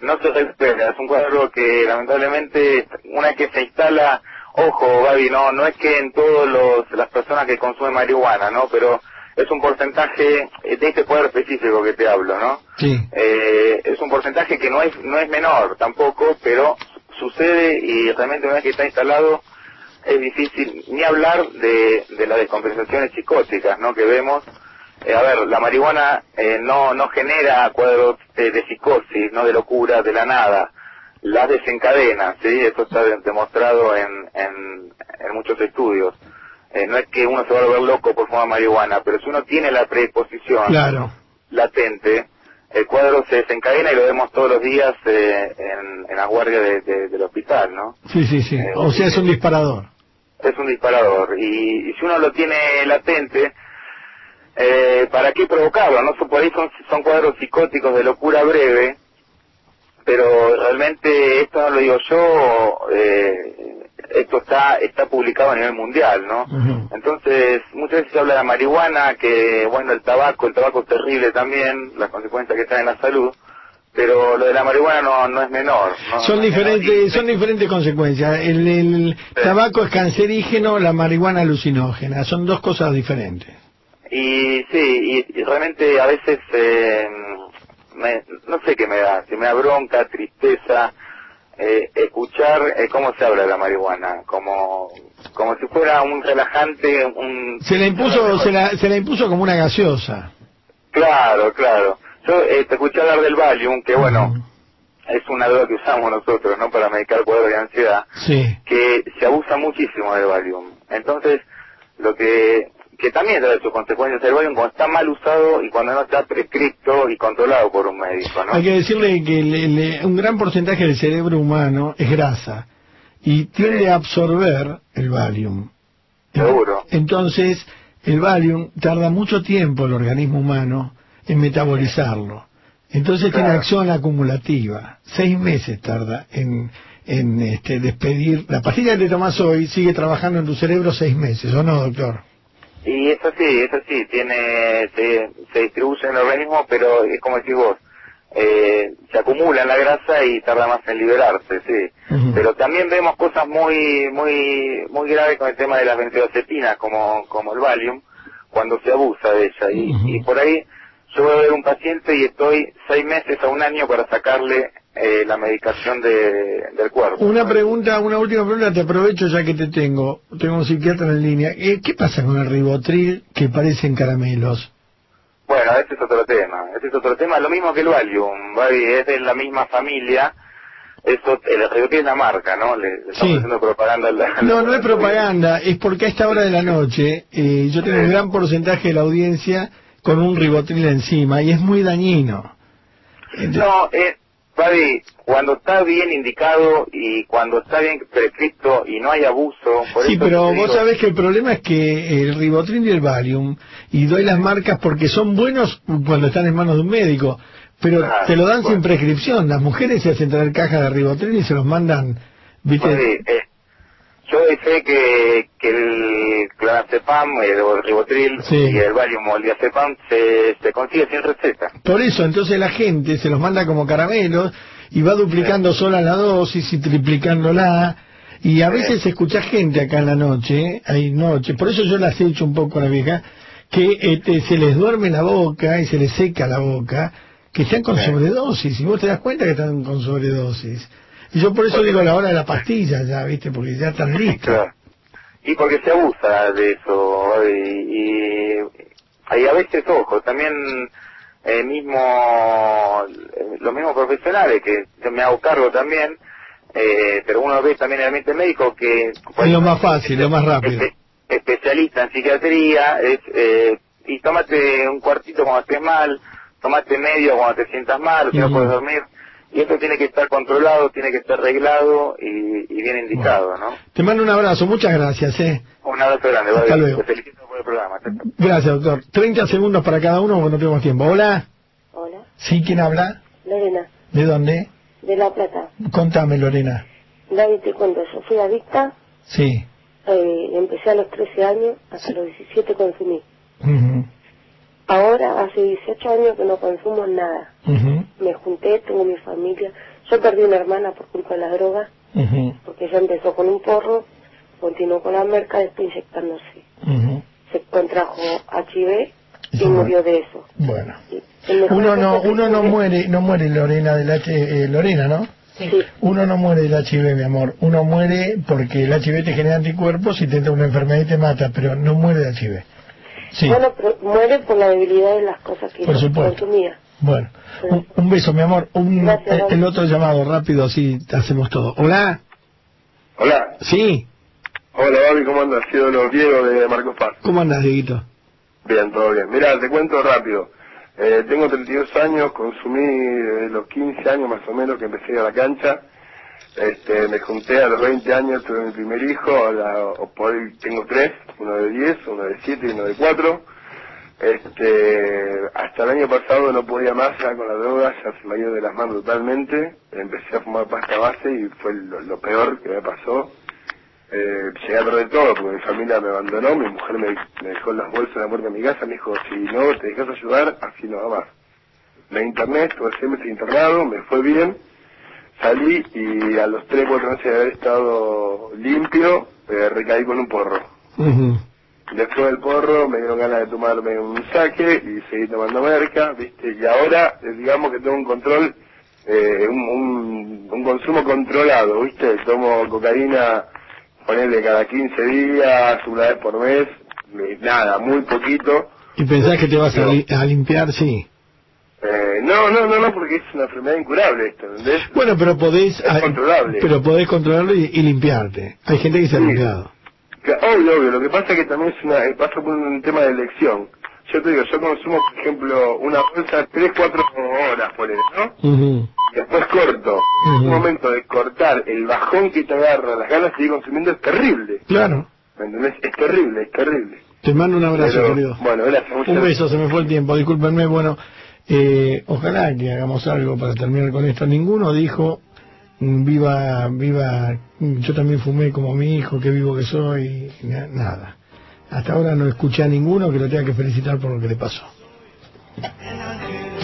no se recupera, es un cuadro que lamentablemente una que se instala, ojo Gaby, no, no es que en todas las personas que consumen marihuana, ¿no? Pero es un porcentaje eh, de este cuadro específico que te hablo, ¿no? Sí. Eh, es un porcentaje que no es, no es menor tampoco, pero sucede y realmente una vez que está instalado es difícil ni hablar de, de las descompensaciones psicóticas, ¿no? Que vemos eh, a ver, la marihuana eh, no, no genera cuadros eh, de psicosis, no de locura, de la nada. Las desencadena, ¿sí? Eso está de- demostrado en, en, en muchos estudios. Eh, no es que uno se va a volver loco por fumar marihuana, pero si uno tiene la predisposición Claro. latente, el cuadro se desencadena y lo vemos todos los días eh, en, en la guardia de- de- del hospital, ¿no? Sí, sí, sí. O sea, es un disparador. es un disparador y, y si uno lo tiene latente eh, ¿para qué provocarlo? no por ahí son, son cuadros psicóticos de locura breve pero realmente esto no lo digo yo eh, esto está está publicado a nivel mundial no entonces muchas veces se habla de la marihuana que bueno el tabaco el tabaco es terrible también las consecuencias que trae en la salud pero lo de la marihuana no no es menor ¿no? Son No menor. diferentes, son diferentes consecuencias. El, el tabaco es cancerígeno, la marihuana alucinógena. Son dos cosas diferentes. Y sí, y, y realmente a veces, eh, me- no sé qué me da, si me da bronca, tristeza, eh, escuchar eh, cómo se habla de la marihuana, como, como si fuera un relajante, un... Se la impuso, se la, se la impuso como una gaseosa. Claro, claro. Yo eh, te escuché hablar del Valium, que bueno, es una droga que usamos nosotros, ¿no? Para medicar cuadros de ansiedad. Sí. que se abusa muchísimo del Valium. Entonces, lo que que también trae sus consecuencias el Valium cuando está mal usado y cuando no está prescripto y controlado por un médico, ¿no? Hay que decirle que le- le- un gran porcentaje del cerebro humano es grasa y tiende a absorber el Valium. Seguro. Entonces, el Valium tarda mucho tiempo el organismo humano en metabolizarlo. Entonces tiene acción acumulativa. Seis meses tarda en, en este, despedir. La pastilla que te tomas hoy sigue trabajando en tu cerebro seis meses, ¿o no, doctor? Y es así, es así, tiene, se, se distribuye en el organismo, pero es como decís vos, eh, se acumula en la grasa y tarda más en liberarse, sí. Pero también vemos cosas muy, muy, muy graves con el tema de las benzodiazepinas, como, como el Valium, cuando se abusa de ella. Y, y por ahí yo voy a ver un paciente y estoy seis meses a un año para sacarle eh, la medicación de, del cuerpo. Una pregunta, una última pregunta, te aprovecho ya que te tengo. Tengo un psiquiatra en línea. Eh, ¿Qué pasa con el ribotril que parecen caramelos? Bueno, ese es otro tema, ese es otro tema, lo mismo que el Valium, Babi, es de la misma familia, eso, el Ribotril es la marca, ¿no? Le, le estamos Sí. haciendo propaganda No, no es propaganda, es porque a esta hora de la noche eh, yo tengo un gran porcentaje de la audiencia con un ribotril encima y es muy dañino. No, eh, Babi, cuando está bien indicado y cuando está bien prescrito y no hay abuso, por Sí, eso pero vos sabés que el problema es que el ribotril y el Valium, y doy las marcas porque son buenos cuando están en manos de un médico, pero Claro, te lo dan bueno. sin prescripción. Las mujeres se hacen traer cajas de ribotril y se los mandan, ¿viste? Babi, eh, yo sé que, que el clonazepam, el, ribotril Sí. y el Valium o el diazepam se, se consigue sin receta. Por eso, entonces la gente se los manda como caramelos y va duplicando sola la dosis y triplicándola. Y a veces escuchás gente acá en la noche, hay noche, por eso yo las he hecho un poco a la vieja, que este, se les duerme la boca y se les seca la boca, que están con sobredosis, y vos te das cuenta que están con sobredosis. Y yo por eso digo la hora de la pastilla ya, ¿viste? Porque ya están listos. Claro. Y porque se abusa de eso. Y, y, y a veces, ojo, también eh, mismo eh, los mismos profesionales, que yo me hago cargo también, eh, pero uno ve también en el ambiente médico que Es lo más fácil, lo más rápido. espe- especialista en psiquiatría es, eh, y tómate un cuartito cuando estés mal, tomate medio cuando te sientas mal, si no Ujú. puedes dormir. Y esto tiene que estar controlado, tiene que estar reglado y, y bien indicado, ¿no? Te mando un abrazo, muchas gracias, ¿eh? Un abrazo grande, Hasta luego. Te felicito por el programa. Gracias, doctor. 30 segundos para cada uno porque no tenemos tiempo. Hola. Hola, ¿Sí? ¿Quién habla? Lorena, ¿De dónde? de La Plata. Contame, Lorena. David, te cuento, yo fui adicta, Sí. eh, empecé a los 13 años, hasta los 17 consumí. Ujú, Ahora, hace 18 años que no consumo nada. Me junté, tengo mi familia. Yo perdí una hermana por culpa de las drogas, ujú, porque ella empezó con un porro, continuó con la merca, después inyectándose. Se contrajo HIV y murió de eso. Bueno. Uno no, uno no muere, no muere Lorena del H, eh, Lorena, ¿no? Sí. Uno no muere del HIV, mi amor. Uno muere porque el HIV te genera anticuerpos y te entra una enfermedad y te mata, pero no muere de HIV. Sí. Bueno, pero muere por la debilidad de las cosas que Por supuesto. consumía. Bueno, un, un beso, mi amor. Un, Gracias, el, otro llamado, rápido, así hacemos todo. Hola. Hola. Sí. Hola, Babi, ¿cómo andas? Sido los Diego de Marcos Paz. ¿Cómo andas, Dieguito? Bien, todo bien. Mira, te cuento rápido. Eh, tengo 32 años, consumí eh, los 15 años más o menos que empecé a la cancha. Este, me junté a los 20 años, tuve mi primer hijo, ahora tengo tres, uno de 10, uno de 7 y uno de 4. Este, hasta el año pasado no podía más ya con la droga, ya se me ha de las manos totalmente. Empecé a fumar pasta base y fue lo, peor que me pasó. Eh, llegué a perder todo porque mi familia me abandonó, mi mujer me, dejó las bolsas de la muerte en mi casa, me dijo, si no te dejas ayudar, así no va más. Me interné, estuve seis meses internado, me fue bien, salí y a los tres, cuatro meses de haber estado limpio, eh, recaí con un porro. Después del porro me dieron ganas de tomarme un saque y seguí tomando merca, ¿viste? Y ahora, eh, digamos que tengo un control, eh, un, un, un consumo controlado, ¿viste? Tomo cocaína, ponerle cada 15 días, una vez por mes, eh, nada, muy poquito. ¿Y pensás que te vas a, li- a limpiar? Sí. Eh, no, no, no, no, porque es una enfermedad incurable esto, ¿entendés? Bueno, pero podés... Es controlable. Pero podés controlarlo y, y limpiarte. Hay gente que se ha Sí. limpiado. Obvio, obvio, lo que pasa es que también es una, eh, pasa por un tema de elección. Yo te digo, yo consumo, por ejemplo, una bolsa 3, 4 horas, por eso, ¿no? Y después corto. En Ujú. un momento de cortar, el bajón que te agarra, las ganas de seguir consumiendo es terrible. Claro. ¿Me entendés? Es terrible, es terrible. Te mando un abrazo, Pero, querido. Bueno, gracias. muchas Un beso, se me fue el tiempo, discúlpenme. Bueno, eh, ojalá que hagamos algo para terminar con esto. Ninguno dijo, mm, viva, viva, mm, yo también fumé como mi hijo, qué vivo que soy, nada. Hasta ahora no escuché a ninguno que lo tenga que felicitar por lo que le pasó.